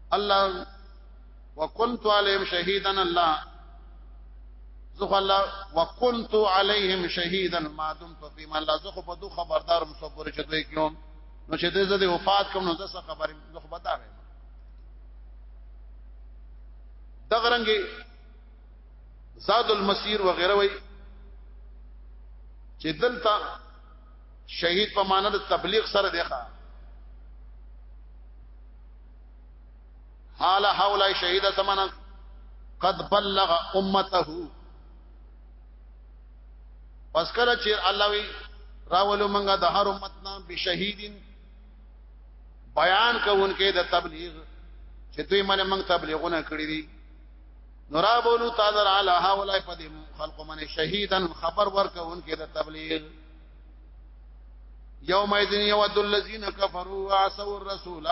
الله وكنت عليهم شهيدا الله زخ الله وكنت عليهم شهيدا ما دمت فيما الله زخ په دو خبردار مصبر چې دوی کوم نو چې دې زده وفات کوم نو دغه خبرې زخ بتا وې دغه رنګي زاد المسير وغيره وي چې دلته شهید په معنی د تبلیغ سره دی ښا قال حول شهید زمانہ قد بلغ امته پس کله چې الله وی راولو منګه د هر امت نام به شهیدین بیان کوونکې د تبلیغ چې دوی منه موږ تبلیغونه کړی دي نورا بولو تعالی علی هؤلاء فدی خلق من شهیدن خبر ورکوونکې د تبلیغ یوم اذن یود الذین کفروا وعصوا الرسول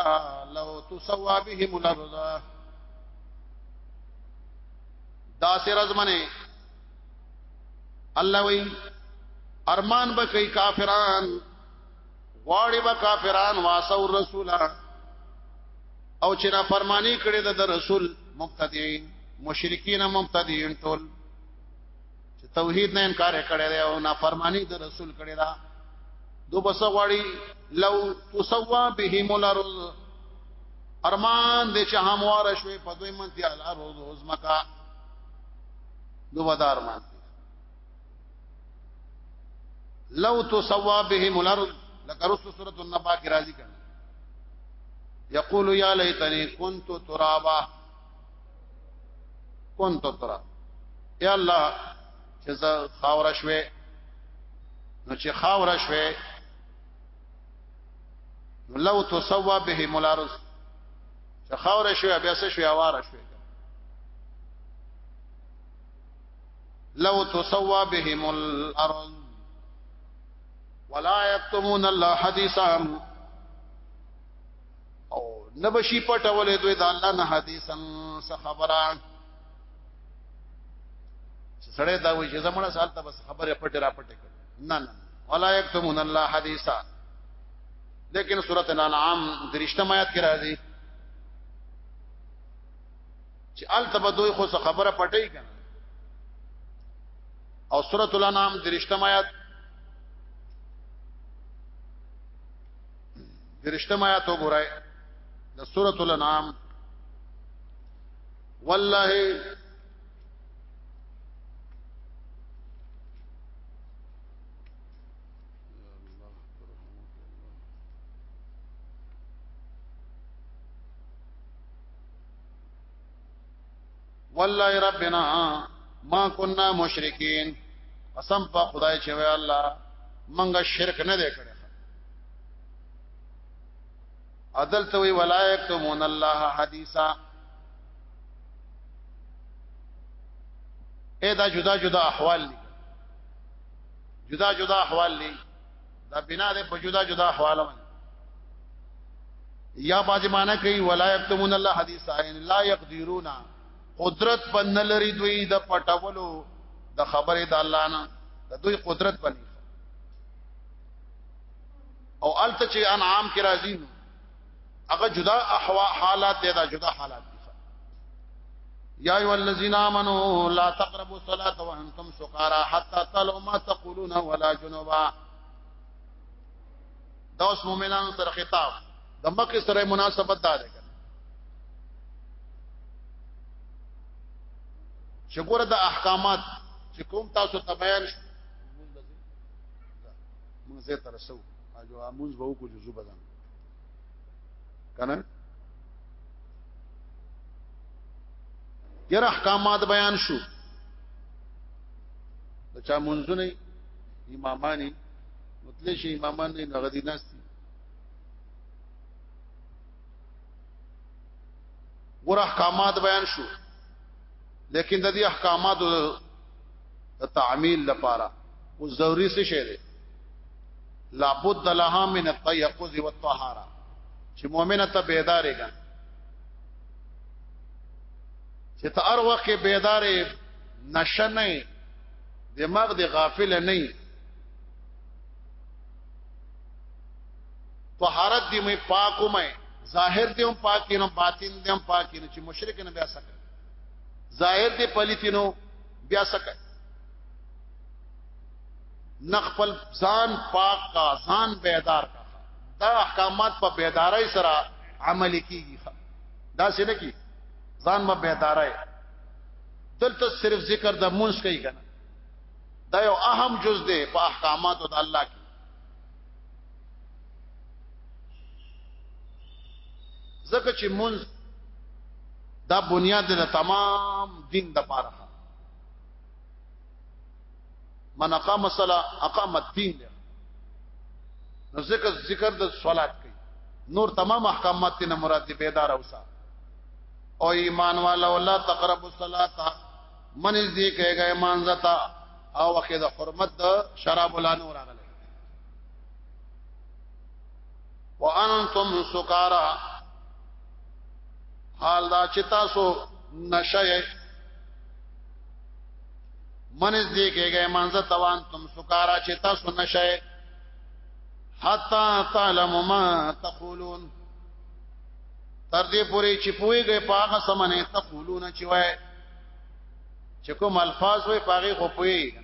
لو تسوا بهم الارض دا سر ازمنه الله وی ارمان به کوي کافران غواړي به کافران واسو رسول او چې را فرمانی کړي د رسول مبتدیین مشرکین مبتدیین ټول چې توحید نه انکار کړی دی او نافرمانی د رسول کړی دا دو بس غواړي لو تسوا بهم الارض ارمان دې چې هموار شوي په دوی منتي الارض عظمکا دو ودار مان لو تسوا بهم الارض لکه رسو سورۃ النبا کې راځي کړه یقول یا لیتنی کنت ترابا کون تو ترا یا الله چې زه خاور شوي نو چې خاور شوي نو لو تسوا به ملارز چې خاور شوي بیا څه شوي اوار شوي لو تسوا بهم الارض ولا يكتمون الله حديثا او نبشي پټولې دوی د الله نه حدیثن څه خبره سړی دا وایي چې زمونه سال ته بس خبره پټه را پټه کړ نه نه ولا یکتمون الله حدیثا لیکن سورۃ الانعام درشتم آیات کې راځي چې ال تب دوی خو خبره پټه کړي او سورۃ الانعام درشتم آیات درشتم آیات وګورئ د سورۃ الانعام والله والله ربنا ما كنا مشرکین قسم په خدای چې وی الله منګه شرک نه دی کړی عدل توي ولا يكتمون الله حديثا اې دا جدا جدا احوال لي جدا جدا احوال لي دا بنا ده په جدا جدا احوال باندې یا باج معنا کوي ولا يكتمون الله حديثا ان لا يقدرون قدرت پن لري دوی د پټولو د خبره د الله نه د دوی قدرت پني او الته چې انعام کې راځي هغه جدا احوا حالات دي دا جدا حالات دي یا ایو الذین آمنو لا تقربوا الصلاة وانتم سقارا حتى تعلموا ما تقولون ولا جنبا دا اوس مؤمنانو سره خطاب د مکه سره مناسبت دا ده چې ګوره د احکامات چې کوم تاسو ته بیان شو موږ زه تر سو اجو اموز به وکړو جزو بدن کنه ګر احکامات بیان شو د چا منځونه امامانی مطلع شي امامان نه نغدي ناشتي ګور احکامات بیان شو لیکن د دې احکاماتو د تعمیل لپاره او ضروری څه شی دی لابد لها من التيقظ والطهاره چې مؤمنه ته بیدارې ګان چې ته هر وخت بیدارې نشه نه دماغ دی غافل نه طهارت دی مې پاکو مې ظاهر دی هم پاکینو باطن دی هم پاکینو چې مشرک نه بیا سکه ظاهر دی پلیتینو بیا سکه نخپل ځان پاک کا ځان بیدار کا دا احکامات په بیدارۍ سره عمل کیږي دا څه نه کی ځان ما بیدارۍ دلته صرف ذکر د مونږ کوي کنه دا یو اهم جز دی په احکاماتو د الله کې ځکه چې مونږ دا بنیاد د تمام دین د پاره من اقام الصلاه اقام الدين نو ذکر ذکر د صلات کوي نور تمام احکامات نه مراد بیدار اوسه او ایمان والا ولا تقربوا الصلاه من دې کېږي ایمان زتا او وخت د حرمت د شراب ولا نور راغله وانتم سکارا حال دا چې تاسو نشه منځ دې کېږي مانزه توان تم سکارا چې تاسو نشه حتا تعلم ما تقولون تر دې پورې چې پويږي پاغه سمنه تقولون چې وای چې کوم الفاظ وای پاغه خو پوي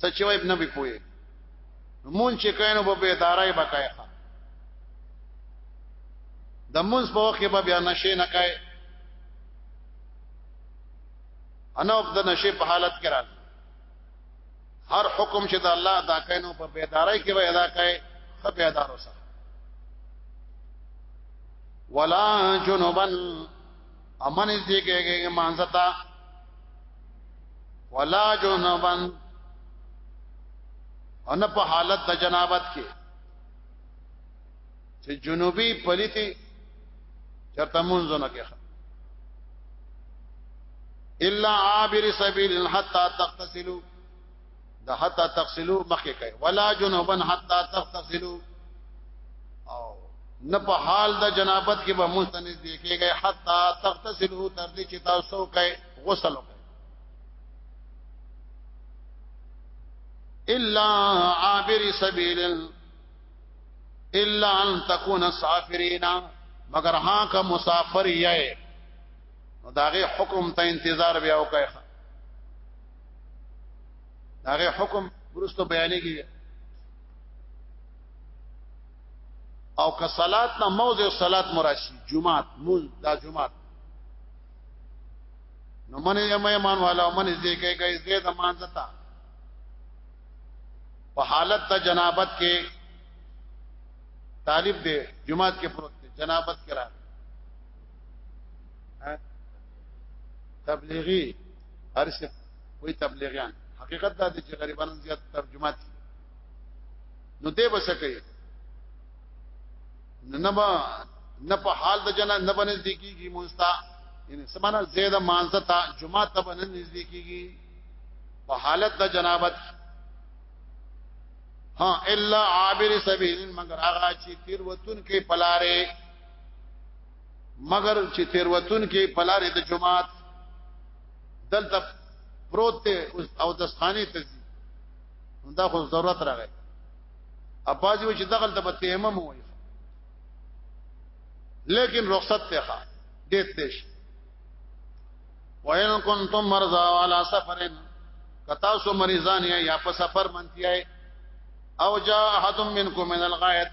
سچ وای ابن به پوي مون چې کینو په به ادارای بکای د مونږ په وخت به بیا نشه نه کای انا په د نشه په حالت کې راځي هر حکم چې د الله ادا کینو په به ادارای کې به ادا کای خو به ادار وسه ولا جنبن امن از دی کېږي مانځتا ولا جنبن ان په حالت د جنابت کې چې جنوبي پلیتی چرته مونږونه کې الا عابر سبیل حتا تغتسلوا د حتا تغسلو مخکې کوي ولا جنوبن حتا تغسلو او نه په حال د جنابت کې به مستند دی کېږي حتا تغسلو تر دې چې تاسو کوي غسل وکړي الا عابر سبيل الا ان تكون سافرين مگر ها کا مسافر یې نو داغه حکم ته انتظار بیا وکړي هغه حکم ورستو بیانېږي او که صلات نه موضع صلات مراشي جمعات مون دا جمعات نو من یې مېمان والا من دې کې کې دې د مانځتا په حالت د جنابت کې طالب دې جمعات کې پروت دې جنابت کې را تبلیغی ارسه وې تبلیغیان حقیقت دا دی چې غریبانو زیات ترجمه دي نو دې بس کوي نه با نه په حال د جنا نه بنز دي کیږي مستا یعنی سمانا زید مانزه تا جمعه ته بنز نږدې کیږي په حالت د جنابت ها الا عابر سبیل مگر هغه چې تیر وتون کې پلاره مگر چې تیروتون کې پلارې د جماعت دلته پروت او د ثاني ته دا خو ضرورت راغی اپاجي و چې دغل ته تیمم وایي لیکن رخصت ته ښه دې تش وَإِن كُنتُم مَّرْضَىٰ عَلَىٰ سَفَرٍ کتا سو مریضان یا په سفر منتی او جاء احد منکم من الغائط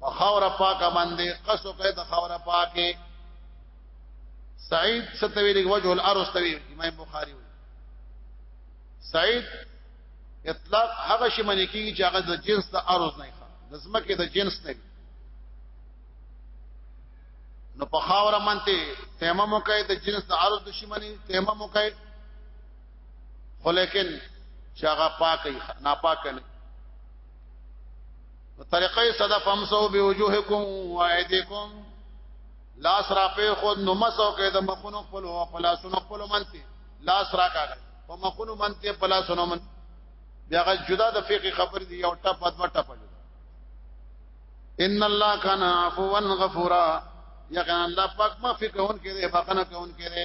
په خاور پاکه باندې قصو کوي د خاور پاکه سعید ستوی لګ وجه الارض توی امام بخاری سعید اطلاق هغه شی منی کیږي چې هغه د جنس د ارض نه ښه د زمکه د جنس نه نو په خاور منته تیمم کوي د جنس د ارض د شی منی تیمم کوي خو لیکن چې هغه پاکه نه پاکه نه طریقې صدا فمسو بوجوهکم وایدیکم لاس را په خود نو مسو کې د مخونو خپل او پلاسونو خپل منته لاس را کاږي په مخونو منته پلاسونو من بیا غل جدا د فقې خبر دی او ټپ په ټپ ان الله کان عفوا غفورا یقینا الله پاک معافي کون کې دی بخنه کون کې دی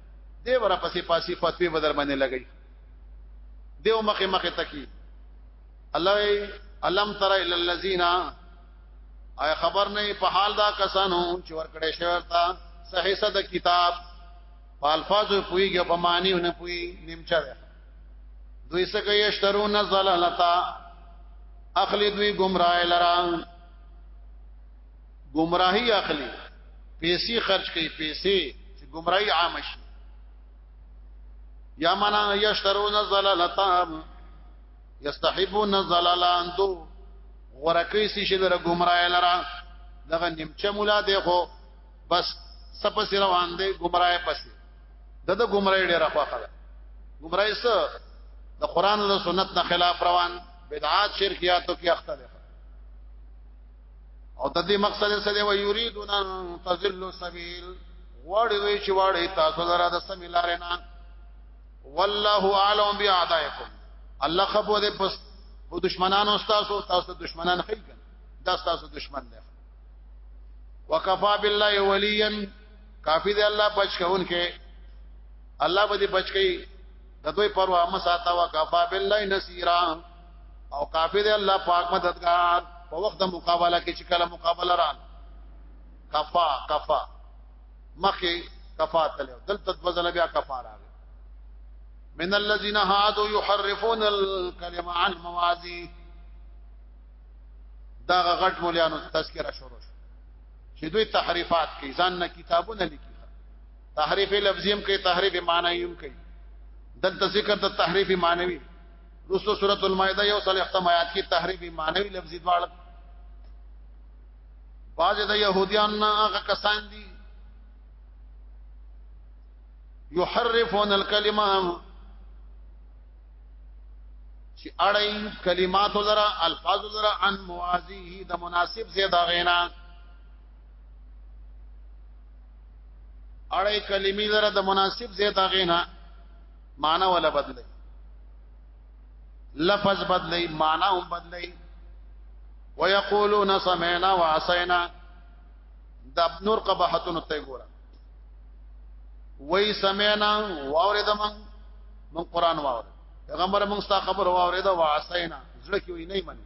دی ور پسې پاسي فتوی بدر باندې لګي دیو مخه مخه تکي الله علم تر ال الذين اي خبر نه په حال دا کسانو چې ور کړې شورتا صحیح صد کتاب په الفاظو پويږي په معنی نه پوي نیمچا ده دوی څه کوي اشترون زلالتا اخلی دوی گمراه لران گمراهی اخلي پیسې خرج کوي پیسې چې گمراهی عام شي یا منا یشترون الضلالتا یستحبون الضلالان دو ورکی سی شي لره گمراه لره دغه نیمچه مولا دی خو بس سپس روان دی گمراه پسې دغه گمراه ډیره خوخه ده گمراه سره د قران او سنت نه خلاف روان بدعات شرکیاتو کې اخته ده او د دې مقصد سره وي یریدون ان تذل سبیل وړي وي چې وړي تاسو لره د سمې لارې نه والله اعلم بیاعدائکم الله خبو دې پس او دشمنانو تاسو تاسو دشمنان خې کړه دا تاسو دشمن دی وکفا بالله ولیا کافی دی الله بچ کون کې الله به دې بچ کړي د دوی پروا مساته وکفا بالله نصيرا او کافی دی الله پاک مددگار په وخت د مقابله کې چې کله مقابله را کفا کفا مخه کفا تل دلته وزن بیا کفا راغی من الذين هادوا يحرفون الكلمه عن موازيه دا غټ مولیانو تذکرہ شروع شو چې دوی تحریفات کوي ځان نه کتابونه لیکي تحریف لفظی هم کوي تحریف معنی هم کوي دلته ذکر د تحریف معنوي رسو سورۃ المائده یو سل ختم آیات کې تحریف معنوي لفظي دواړه باج د يهوديان نه هغه کسان دي يحرفون الكلمه چې اړای کلمات لرا الفاظ لرا ان موازیه د مناسب زیاده غینا اړې کلمې لره د مناسب زیت اغینا معنا ولا بدلی لفظ بدلی معنا هم بدلی ويقولون سمعنا وعصينا د نور قبحتون ته ګوره وای سمعنا واورید من من قران واور پیغمبر موږ ستا خبر واورید وعصينا زړه کې وی نه مني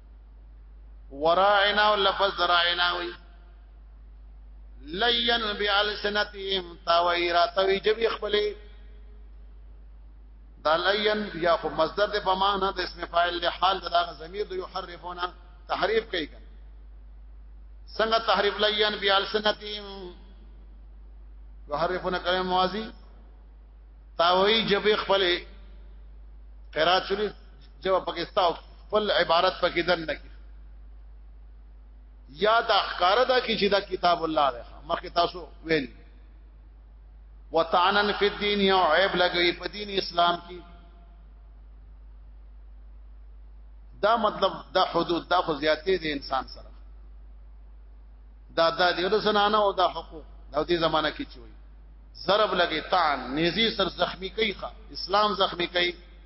وراعنا لفظ راعنا وی لین بالسنتهم تاوی راتوی جبی خپلی دا لین یا خو مصدر د په معنا د اسم فاعل له حال د دغه ضمیر د یحرفونا تحریف کوي څنګه تحریف لین بالسنتهم یحرفونا کلمه ماضی تاوی جبی خپلی قرات شریف جو پاکستان خپل عبارت پکې دن نه کی یا دا اخکار دا کی چې دا کتاب الله ده مخه تاسو ویل وطعنن فی الدین یو عیب لګی په دین اسلام کې دا مطلب دا حدود دا خو زیاتې دي انسان سره دا دا دی د زنانه او دا حقوق دا دې زمانہ کې چوي ضرب لګي تان نيزي سر زخمی کوي اسلام زخمی کوي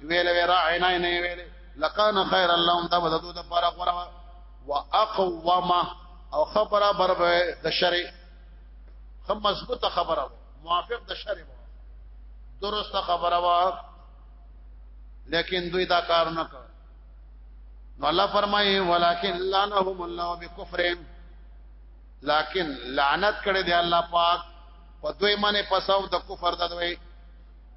ویل وی راعنا نه ویل لکان خیر اللهم دا بده دوه پر غره واقوما او خبره بر د شرع خم مضبوطه خبره موافق د شرع درسته خبره وا لیکن دوی دا کار نه کړ نو الله فرمایي ولکن لعنهم الله بكفرهم لکن لعنت کړي دی الله پاک په دوی باندې پساو د کفر د دوی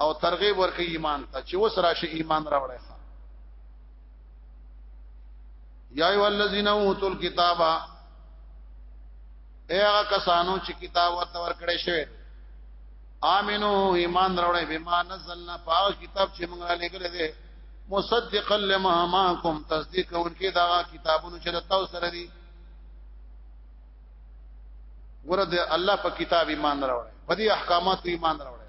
او ترغیب ورکړي ایمان ته چې وس راشي ایمان راوړی ښا یا ای الذین اوتوا الکتاب هغه کسانو چې کتاب ورته ورکړی شوی امنو ایمان راوړی به ما نزلنا پاک کتاب چې موږ را لګل دي مصدقا لما معكم تصدیق کوونکی دا کتابونو چې تاسو سره دي ورته الله په کتاب ایمان راوړی په دې احکامات ایمان راوړی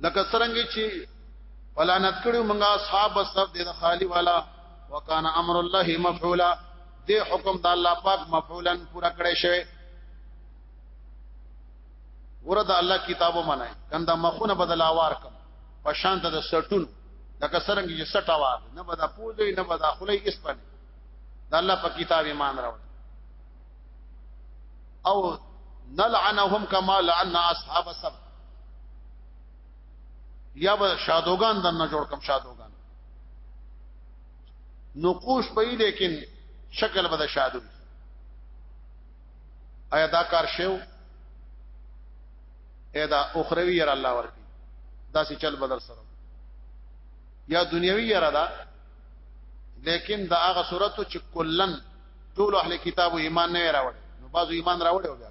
لکه څنګه چې پلانت کړو موږ اصحاب سب د خالی والا وکانه امر الله مفعولا د حکم د الله پاک مفعولا پورا کړی شوی ورته الله کتابو منای کنده مخونه بدلاوار کم په شان د سټون لکه سرنګ چې سټا وار نه بدا پوزي نه بدا خلې اس پنه د الله په کتاب ایمان راوړ او نلعنهم کما لعن اصحاب السبت یا به شادوغان دنه جوړ کم شادوغان نقوش به لیکن شکل به د شادو آیا دا کار شیو اې دا اخروی ير الله ورکی دا سي چل بدل سره یا دنیوي ير دا لیکن دا هغه صورت چې کلن ټول اهل کتابو ایمان نه راوړ نو بعضو ایمان راوړ او بیا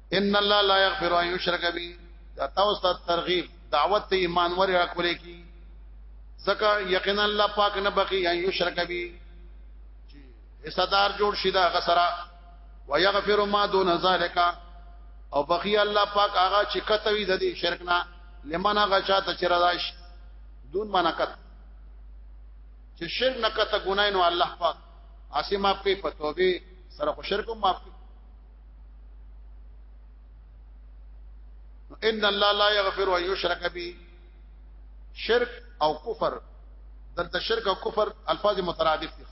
ان الله لا یغفر ان یشرک به دا تاسو ته ترغیب دعوت ته ایمان ور راکولې کی زکه یقینا الله پاک نه بخي ان یشرک به حصدار جوړ شي دا غسرا ويغفر ما دون ذلك او بخي الله پاک هغه چې کتوي د دې شرک نه لمن هغه چاته چې رضاش دون منکت چې شرک نه کته ګناینو الله پاک اسې ما په پتوبه سره خو شرک ما په ان الله لا يغفر ان يشرك به شرک او کفر دلته شرک او کفر الفاظ مترادف دي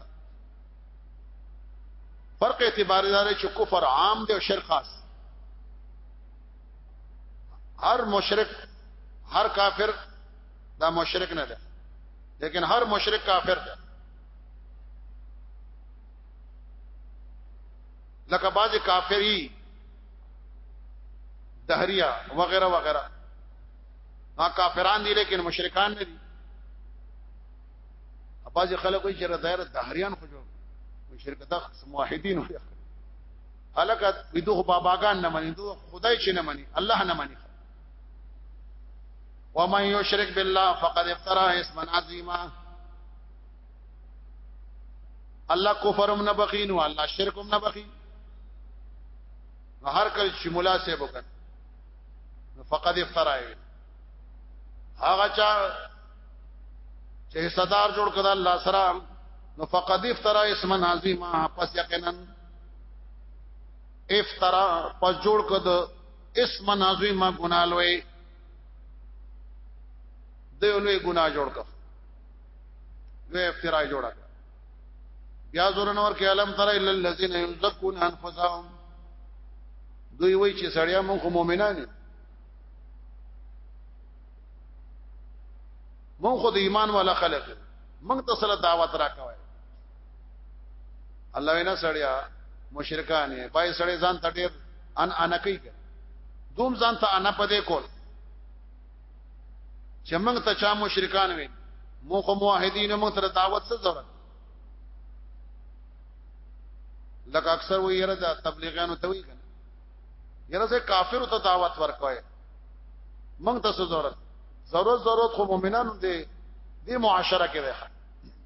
فرق اعتبار دار چې کفر عام دی او شرک خاص هر مشرک هر کافر دا مشرک نه ده لیکن هر مشرک کافر ده لکه بعضی کافری دهریه وغیرہ وغیرہ ما کافران دي لیکن مشرکان نه دي بعضی خلک وایي چې دایره دهریان خو جو مشرک د موحدین وایي الکه بدوه باباګان نه مني دوه خدای چې نه مني الله نه مني ومن یشرک بالله فقد افترا اسما عظیما الله کفرم نه بخین او الله شرکم نه بخین هر کله چې مولا صاحب وکړ نو فقد افترای هغه چا چې صدر جوړ کړه الله سره نو فقد افترا اسم عظیما پس یقینا افترا پس جوړ کړه اسم عظیما ګنالوي دی لوی ګناه جوړ کړه نو افترا جوړه بیا زور نور کې علم تر الا الذين يزكون انفسهم دوی وای چې سړیا مونږ مؤمنان یو مونږ خو د ایمان والا خلک مونږ ته سره دعوت راکوي الله وینا سړیا مشرکان یې پای سړی ځان ته ډیر ان ان کوي دوم ځان ته انا پدې کول چې موږ ته چا مشرکان وي مو خو موحدین مو تر دعوت څه ضرورت لکه اکثر وی یره دا تبلیغیانو ته وی کنه یره زه کافر ته دعوت ورکوي موږ ته څه ضرورت ضرورت ضرورت خو مؤمنانو دي دې معاشره کې وي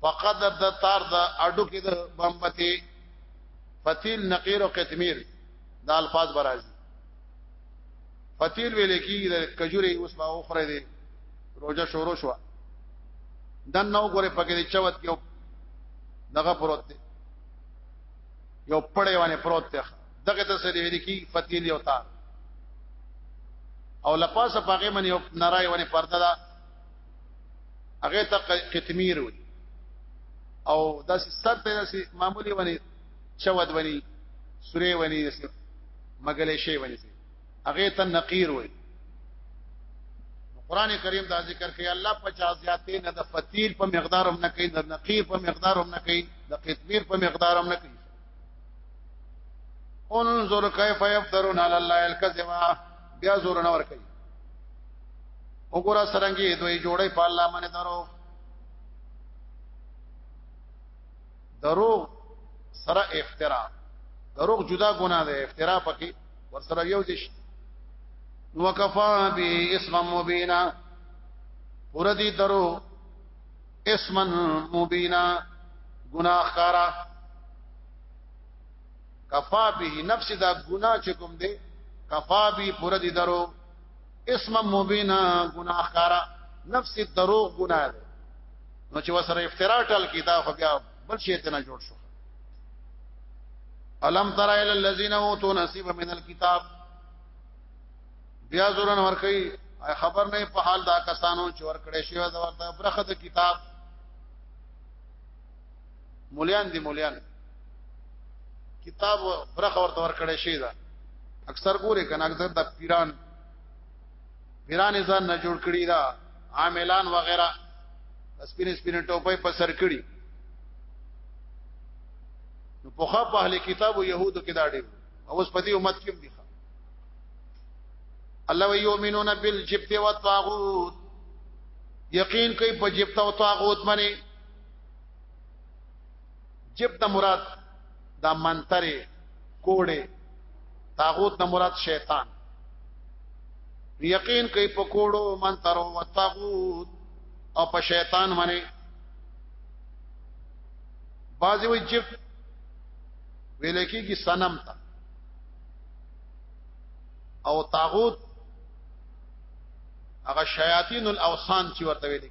فقدر د تار د اډو کې د بمبتي فتیل نقیر او قتمیر دا الفاظ برازي فتیل ویل کېږي د کجوري اوس ما اوخره دي روزه شروع شو دن نو ګوره پکې د چوت کې دغه پروت دی یو پړې باندې پروت دی دغه ته سړي ویل کېږي فتیل یو تار او لپاسه پاګې منی نارای ونی پرده ده هغه ته قتمیر وي او داسې سر ته داسې معمولی ونی چود ونی سوره ونی داسې مګلې شی ونی هغه ته نقیر وي قران کریم دا ذکر کوي الله 50 زیاتې نه د فطیر په مقدار هم نه کوي د نقیر په مقدار هم نه کوي د قتمیر په مقدار هم نه کوي انظر کیف یفترون علی الله الکذبا بیا زور نه ور کوي وګوره سرنګي دوی جوړي په الله باندې درو درو سره افترا دروغ جدا ګناه ده افترا پکې ور سره یو دي نو کفا به اسم مبینا پر دې درو اسمن مبینا گناہ کارا کفا به نفس دا ګناه چې کوم دی کفا به پر دې درو اسم مبینا گناهکارا نفس دروغ گناه ده نو چې وسره افترا ټل کی دا خو بیا بل شی ته نه جوړ شو الم تر ال الذين اوتوا نصيب من الكتاب بیا زورن ور کوي خبر نه په حال دا کسانو چې ور کړې شوی دا ورته برخه د کتاب مولیان دي مولیان کتاب برخه ورته ورکړې شي دا اکثر ګوره کنه اکثر د پیران پیران ځان نه جوړ کړی دا عاملان وغیرہ سپین سپین ټوپۍ په سر کړی نو په خا په اهل کتابو يهودو کې دا ډېر او اوس په دې امت کې دي الله ويؤمنون بالجبت والطاغوت یقین کوي په جبت او طاغوت باندې جب نه مراد دا منتره کوړه طاغوت نه مراد شیطان یقین کوي په کوړو منترو او طاغوت او په شیطان باندې بازی وی جب ویل کېږي صنم ته او طاغوت هغه شیاطین الاوثان چې ورته ویل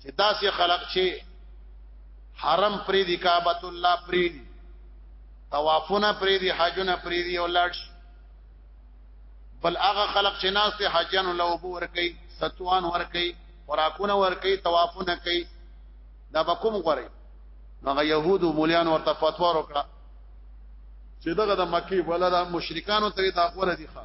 چې داسې خلق چې حرم پری دی کعبۃ الله پری دی طوافونه پری دی حجونه پری دی او لاړ بل هغه خلق چې ناس ته حجان له وبو ور کوي ستوان ور کوي خوراکونه ور کوي طوافونه کوي دا به کوم غوري هغه يهود او موليان ورته فتوا وکړه چې دغه د مکی ولدا مشرکانو ته دا غوړه دي ښه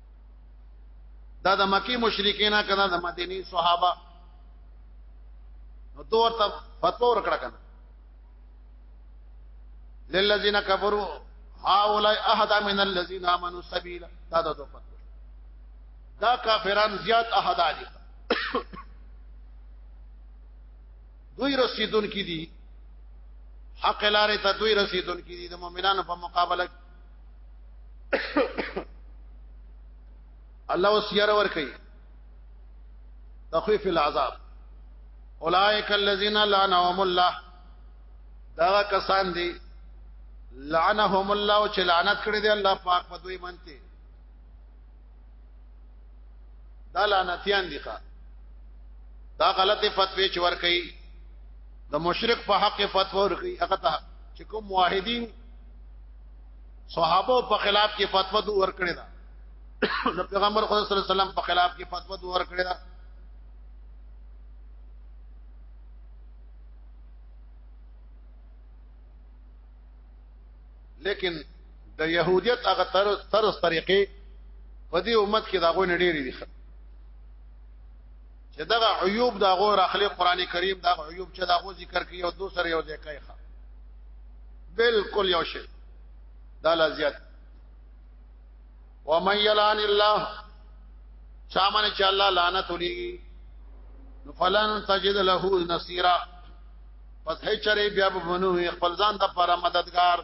دا د مکی مشرکین کړه د مدینی صحابه نو دوه ته فتوا ورکړه کنه للذین کفروا هؤلاء احد من الذين امنوا سبیلا دا د دوه فتوا دا کافران زیات احد دي دوی رسیدون کی دي حق لاره ته دوی رسیدون کی دي د مؤمنانو په مقابله الله وسير ور کوي تخفيف العذاب اولائک الذین لعنهم الله دا کسان دي لعنهم الله چې لعنت کړی دی الله پاک په دوی منته دا لعنتيان دي ښا دا غلطه فتوی چې ور کوي د مشرک په حق فتوا ور کوي هغه ته چې کوم موحدین صحابه په خلاف کې فتوا دو ور کړی دا د پیغمبر خدا صلی الله علیه وسلم په خلاف کې فتوا دو ور کړی دا لیکن د يهوديت هغه تر تر طریقې په دې امت کې دا غو نه ډېری دي چې دغه عیوب دا غو راخلي قران کریم دا عیوب چې دا غو ذکر کوي او دوسر یو ځای کوي بالکل یو شی دا لزیات ومن یلان الله چامن چې الله لعنت ولي فلن تجد له نصيرا پس هي چرې بیا بنو خپل ځان د پر مددگار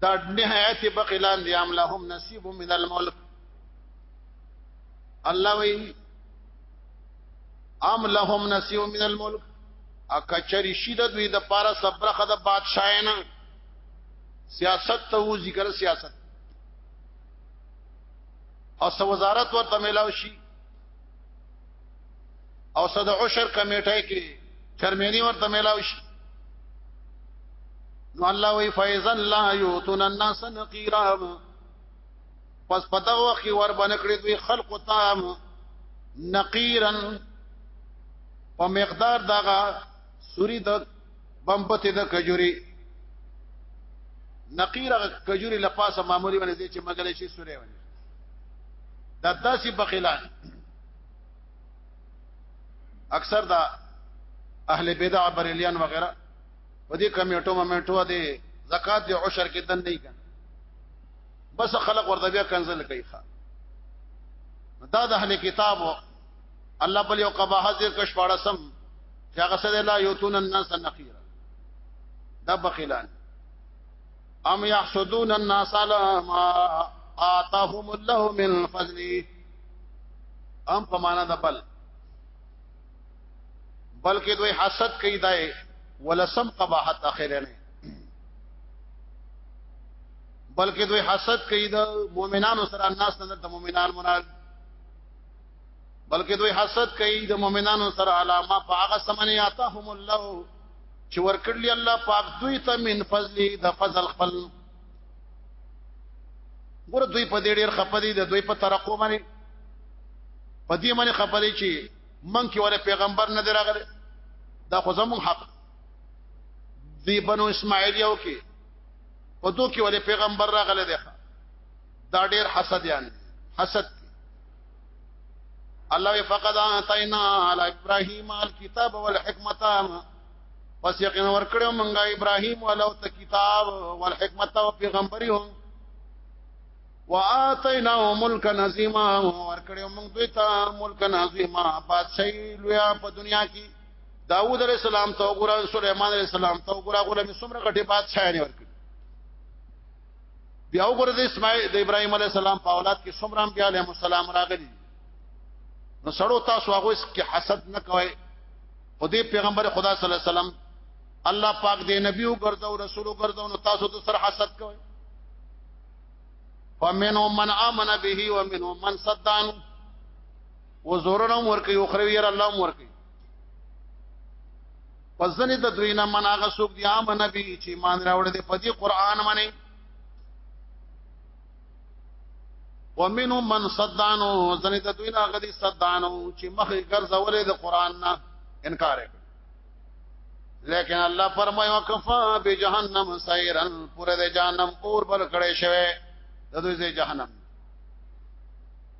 دا نهایت بخیلان دي ام لهم نصیب من الملک الله وی ام لهم نصیب من الملک اکچری شید دوی د پارا صبرخه د بادشاہینا سیاست ته و ذکر سیاست او سو وزارت ورته ملاوي شي او صد عشر کمیټه کې چرمنی ورته ملاوي شي نو الله وی فیزن لا یوتن الناس نقیرا پس پتا وخی ور بنکړي دوی خلق تام نقیرن په مقدار دغه سوري د بمبته د کجوري نقیره کجوري لپاسه معمولی باندې دي چې مګلې شي سورې ونی دا داسې بخیلان اکثر دا اهل بدع بریلیان وغیرہ په دې کمیټو ممیټو دې زکات دې عشر کې دن نه کړي بس خلق ورته بیا کنزل کوي ښا دا د اهل کتابو الله بل یو قباحت ذکر کښ پاړه سم چې هغه سره لا یوتون الناس نخیر دا بخیلان ام یحسدون الناس على ما آتاهم الله من فضله ام په معنا د بل بلکې دوی حسد کوي دای ولسم قباحت اخر نه بلکې دوی حسد کوي د مؤمنانو سره الناس نه د مؤمنان مراد بلکې دوی حسد کوي د مؤمنانو سره علامه په هغه سمنه یاتهم الله چې ورکړلی الله پاک دوی ته من فضل د فضل خپل ګور دوی په دې ډېر خپدي د دوی په ترقو باندې په دې باندې خپدي چې من کې وره پیغمبر نه دراغله دا خو زموږ حق دی بنو اسماعیل یو کې په دوه کې وره پیغمبر راغله دی دا ډیر حسد یان حسد الله فقد اعطینا علی ابراهیم الكتاب والحکمت پس یقین ورکړو مونږه ابراهیم ولو ته کتاب والحکمت او پیغمبري هم واتیناه ملک نظیما ورکړو مونږ دوی ته ملک نظیما بادشاہي لویا په دنیا کې داوود علیہ السلام ته وګوره سليمان علیہ السلام ته وګوره غوړه می څومره غټي بادشاہي ورکړي بیا وګوره د اسماعیل د ابراهیم علی السلام په اولاد کې څومره انبیاء علیهم السلام راغلي نو سړو تاسو هغه اس کې حسد نه کوي او دې پیغمبر خدا صلی الله علیه وسلم الله پاک دې نبی او ګرځاو رسول او ګرځاو نو تاسو ته سر حسد کوي فمنهم من امن به ومنهم من صدان وزورنهم ورکی اخروی ير الله ورکی پس ځنې د دوی نه من هغه څوک دی عام نبی چې مان راوړ دې په دې قران باندې ومنهم من صدانو ځنې د دوی نه هغه دي صدانو چې مخې ګرځولې د قران نه انکار وکړ لیکن الله فرمایي وکفا بجحنم سیرا پر د جهنم اور بل کړي شوی د دوی ځای جهنم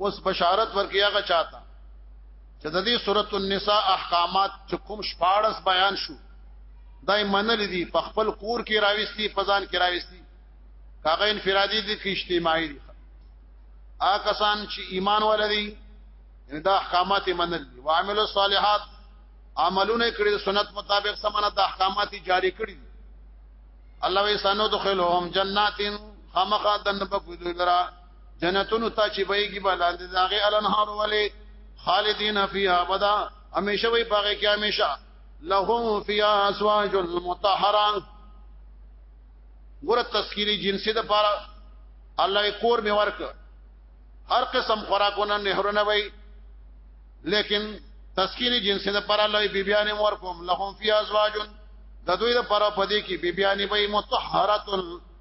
اوس بشارت ورکړي هغه چاته چې د دې سورۃ النساء احکامات چې کوم شپارس بیان شو دای منل دي په خپل کور کې راويستي پزان کې راويستي کاغه انفرادي دي کې اجتماعي دي آ کسان چې ایمان ولري ان دا احکامات منل دي وعمل الصالحات عملونه کړی سنت مطابق سمانه د احکامات جاری کړی الله وی سانو دخلهم جناتین خامخا دن په کوی لرا جنتونو ته چې بهږي بلاندې داغه الانهار ولې خالدین فیها ابدا همیشه وي پاګه کې همیشه لهم فیها ازواج مطهران ګور تذکری جنسي د پاره الله کور می ورک هر قسم خوراکونه نهرونه وي لیکن تذکری جنسي د پاره الله بی بیان ورکوم لهم فیها ازواج د دوی د پاره پدې کې بی بیان وي مطهراتن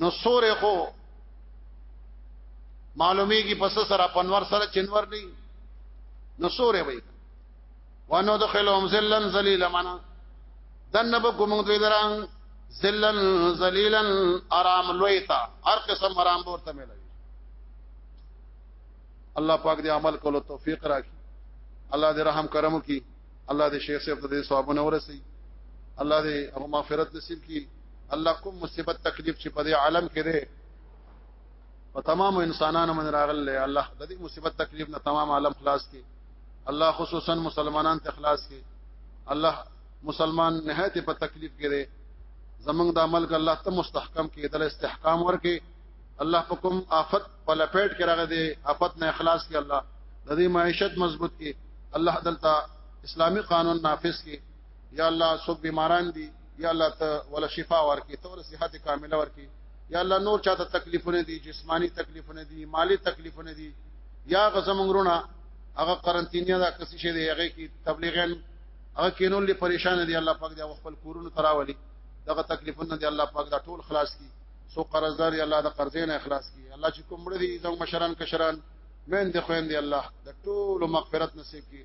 نو سورې خو معلومیږي پس سره پنور سره چنور نه نو سورې وي وانو دخلهم ذلن ذلیلا معنا دنب کوم دوی دران ذلن ذلیلا آرام لویتا هر قسم آرام ورته ملوي الله پاک دې عمل کولو توفیق راکړي الله دې رحم کرم وکړي الله دې شیخ صاحب ته دې ثوابونه ورسي الله دې هغه مغفرت نصیب کړي الله کوم مصیبت تکلیف چې په دې عالم کې ده په تمام انسانانو من راغل له الله د دې مصیبت تکلیف نه تمام عالم خلاص کړي الله خصوصا مسلمانان ته خلاص کړي الله مسلمان نهایت په تکلیف کې ده زمنګ د عمل ک الله ته مستحکم کې د استحکام ورکه الله په کوم آفت په لپیټ کې راغې دي آفت نه اخلاص کې الله د دې معیشت مضبوط کې الله دلته اسلامی قانون نافذ کې یا الله سب بیماران دي یا الله ته ولا شفا ورکي ته ولا صحت کامله ورکي یا الله نور چاته تکلیفونه دي جسمانی تکلیفونه دي مالی تکلیفونه دي یا غزمنګرونه هغه قرنطینه دا کسي شه دی هغه کی تبلیغین هغه کینول لري پریشان دي الله پاک دی خپل کورونو تراولي دغه تکلیفونه دي الله پاک دا ټول خلاص کی سو قرضدار دی الله د قرضې نه اخلاص کی الله چې کوم مړ دي زموږ مشران کشران مین دي خوین دي الله د ټول مغفرت نصیب کی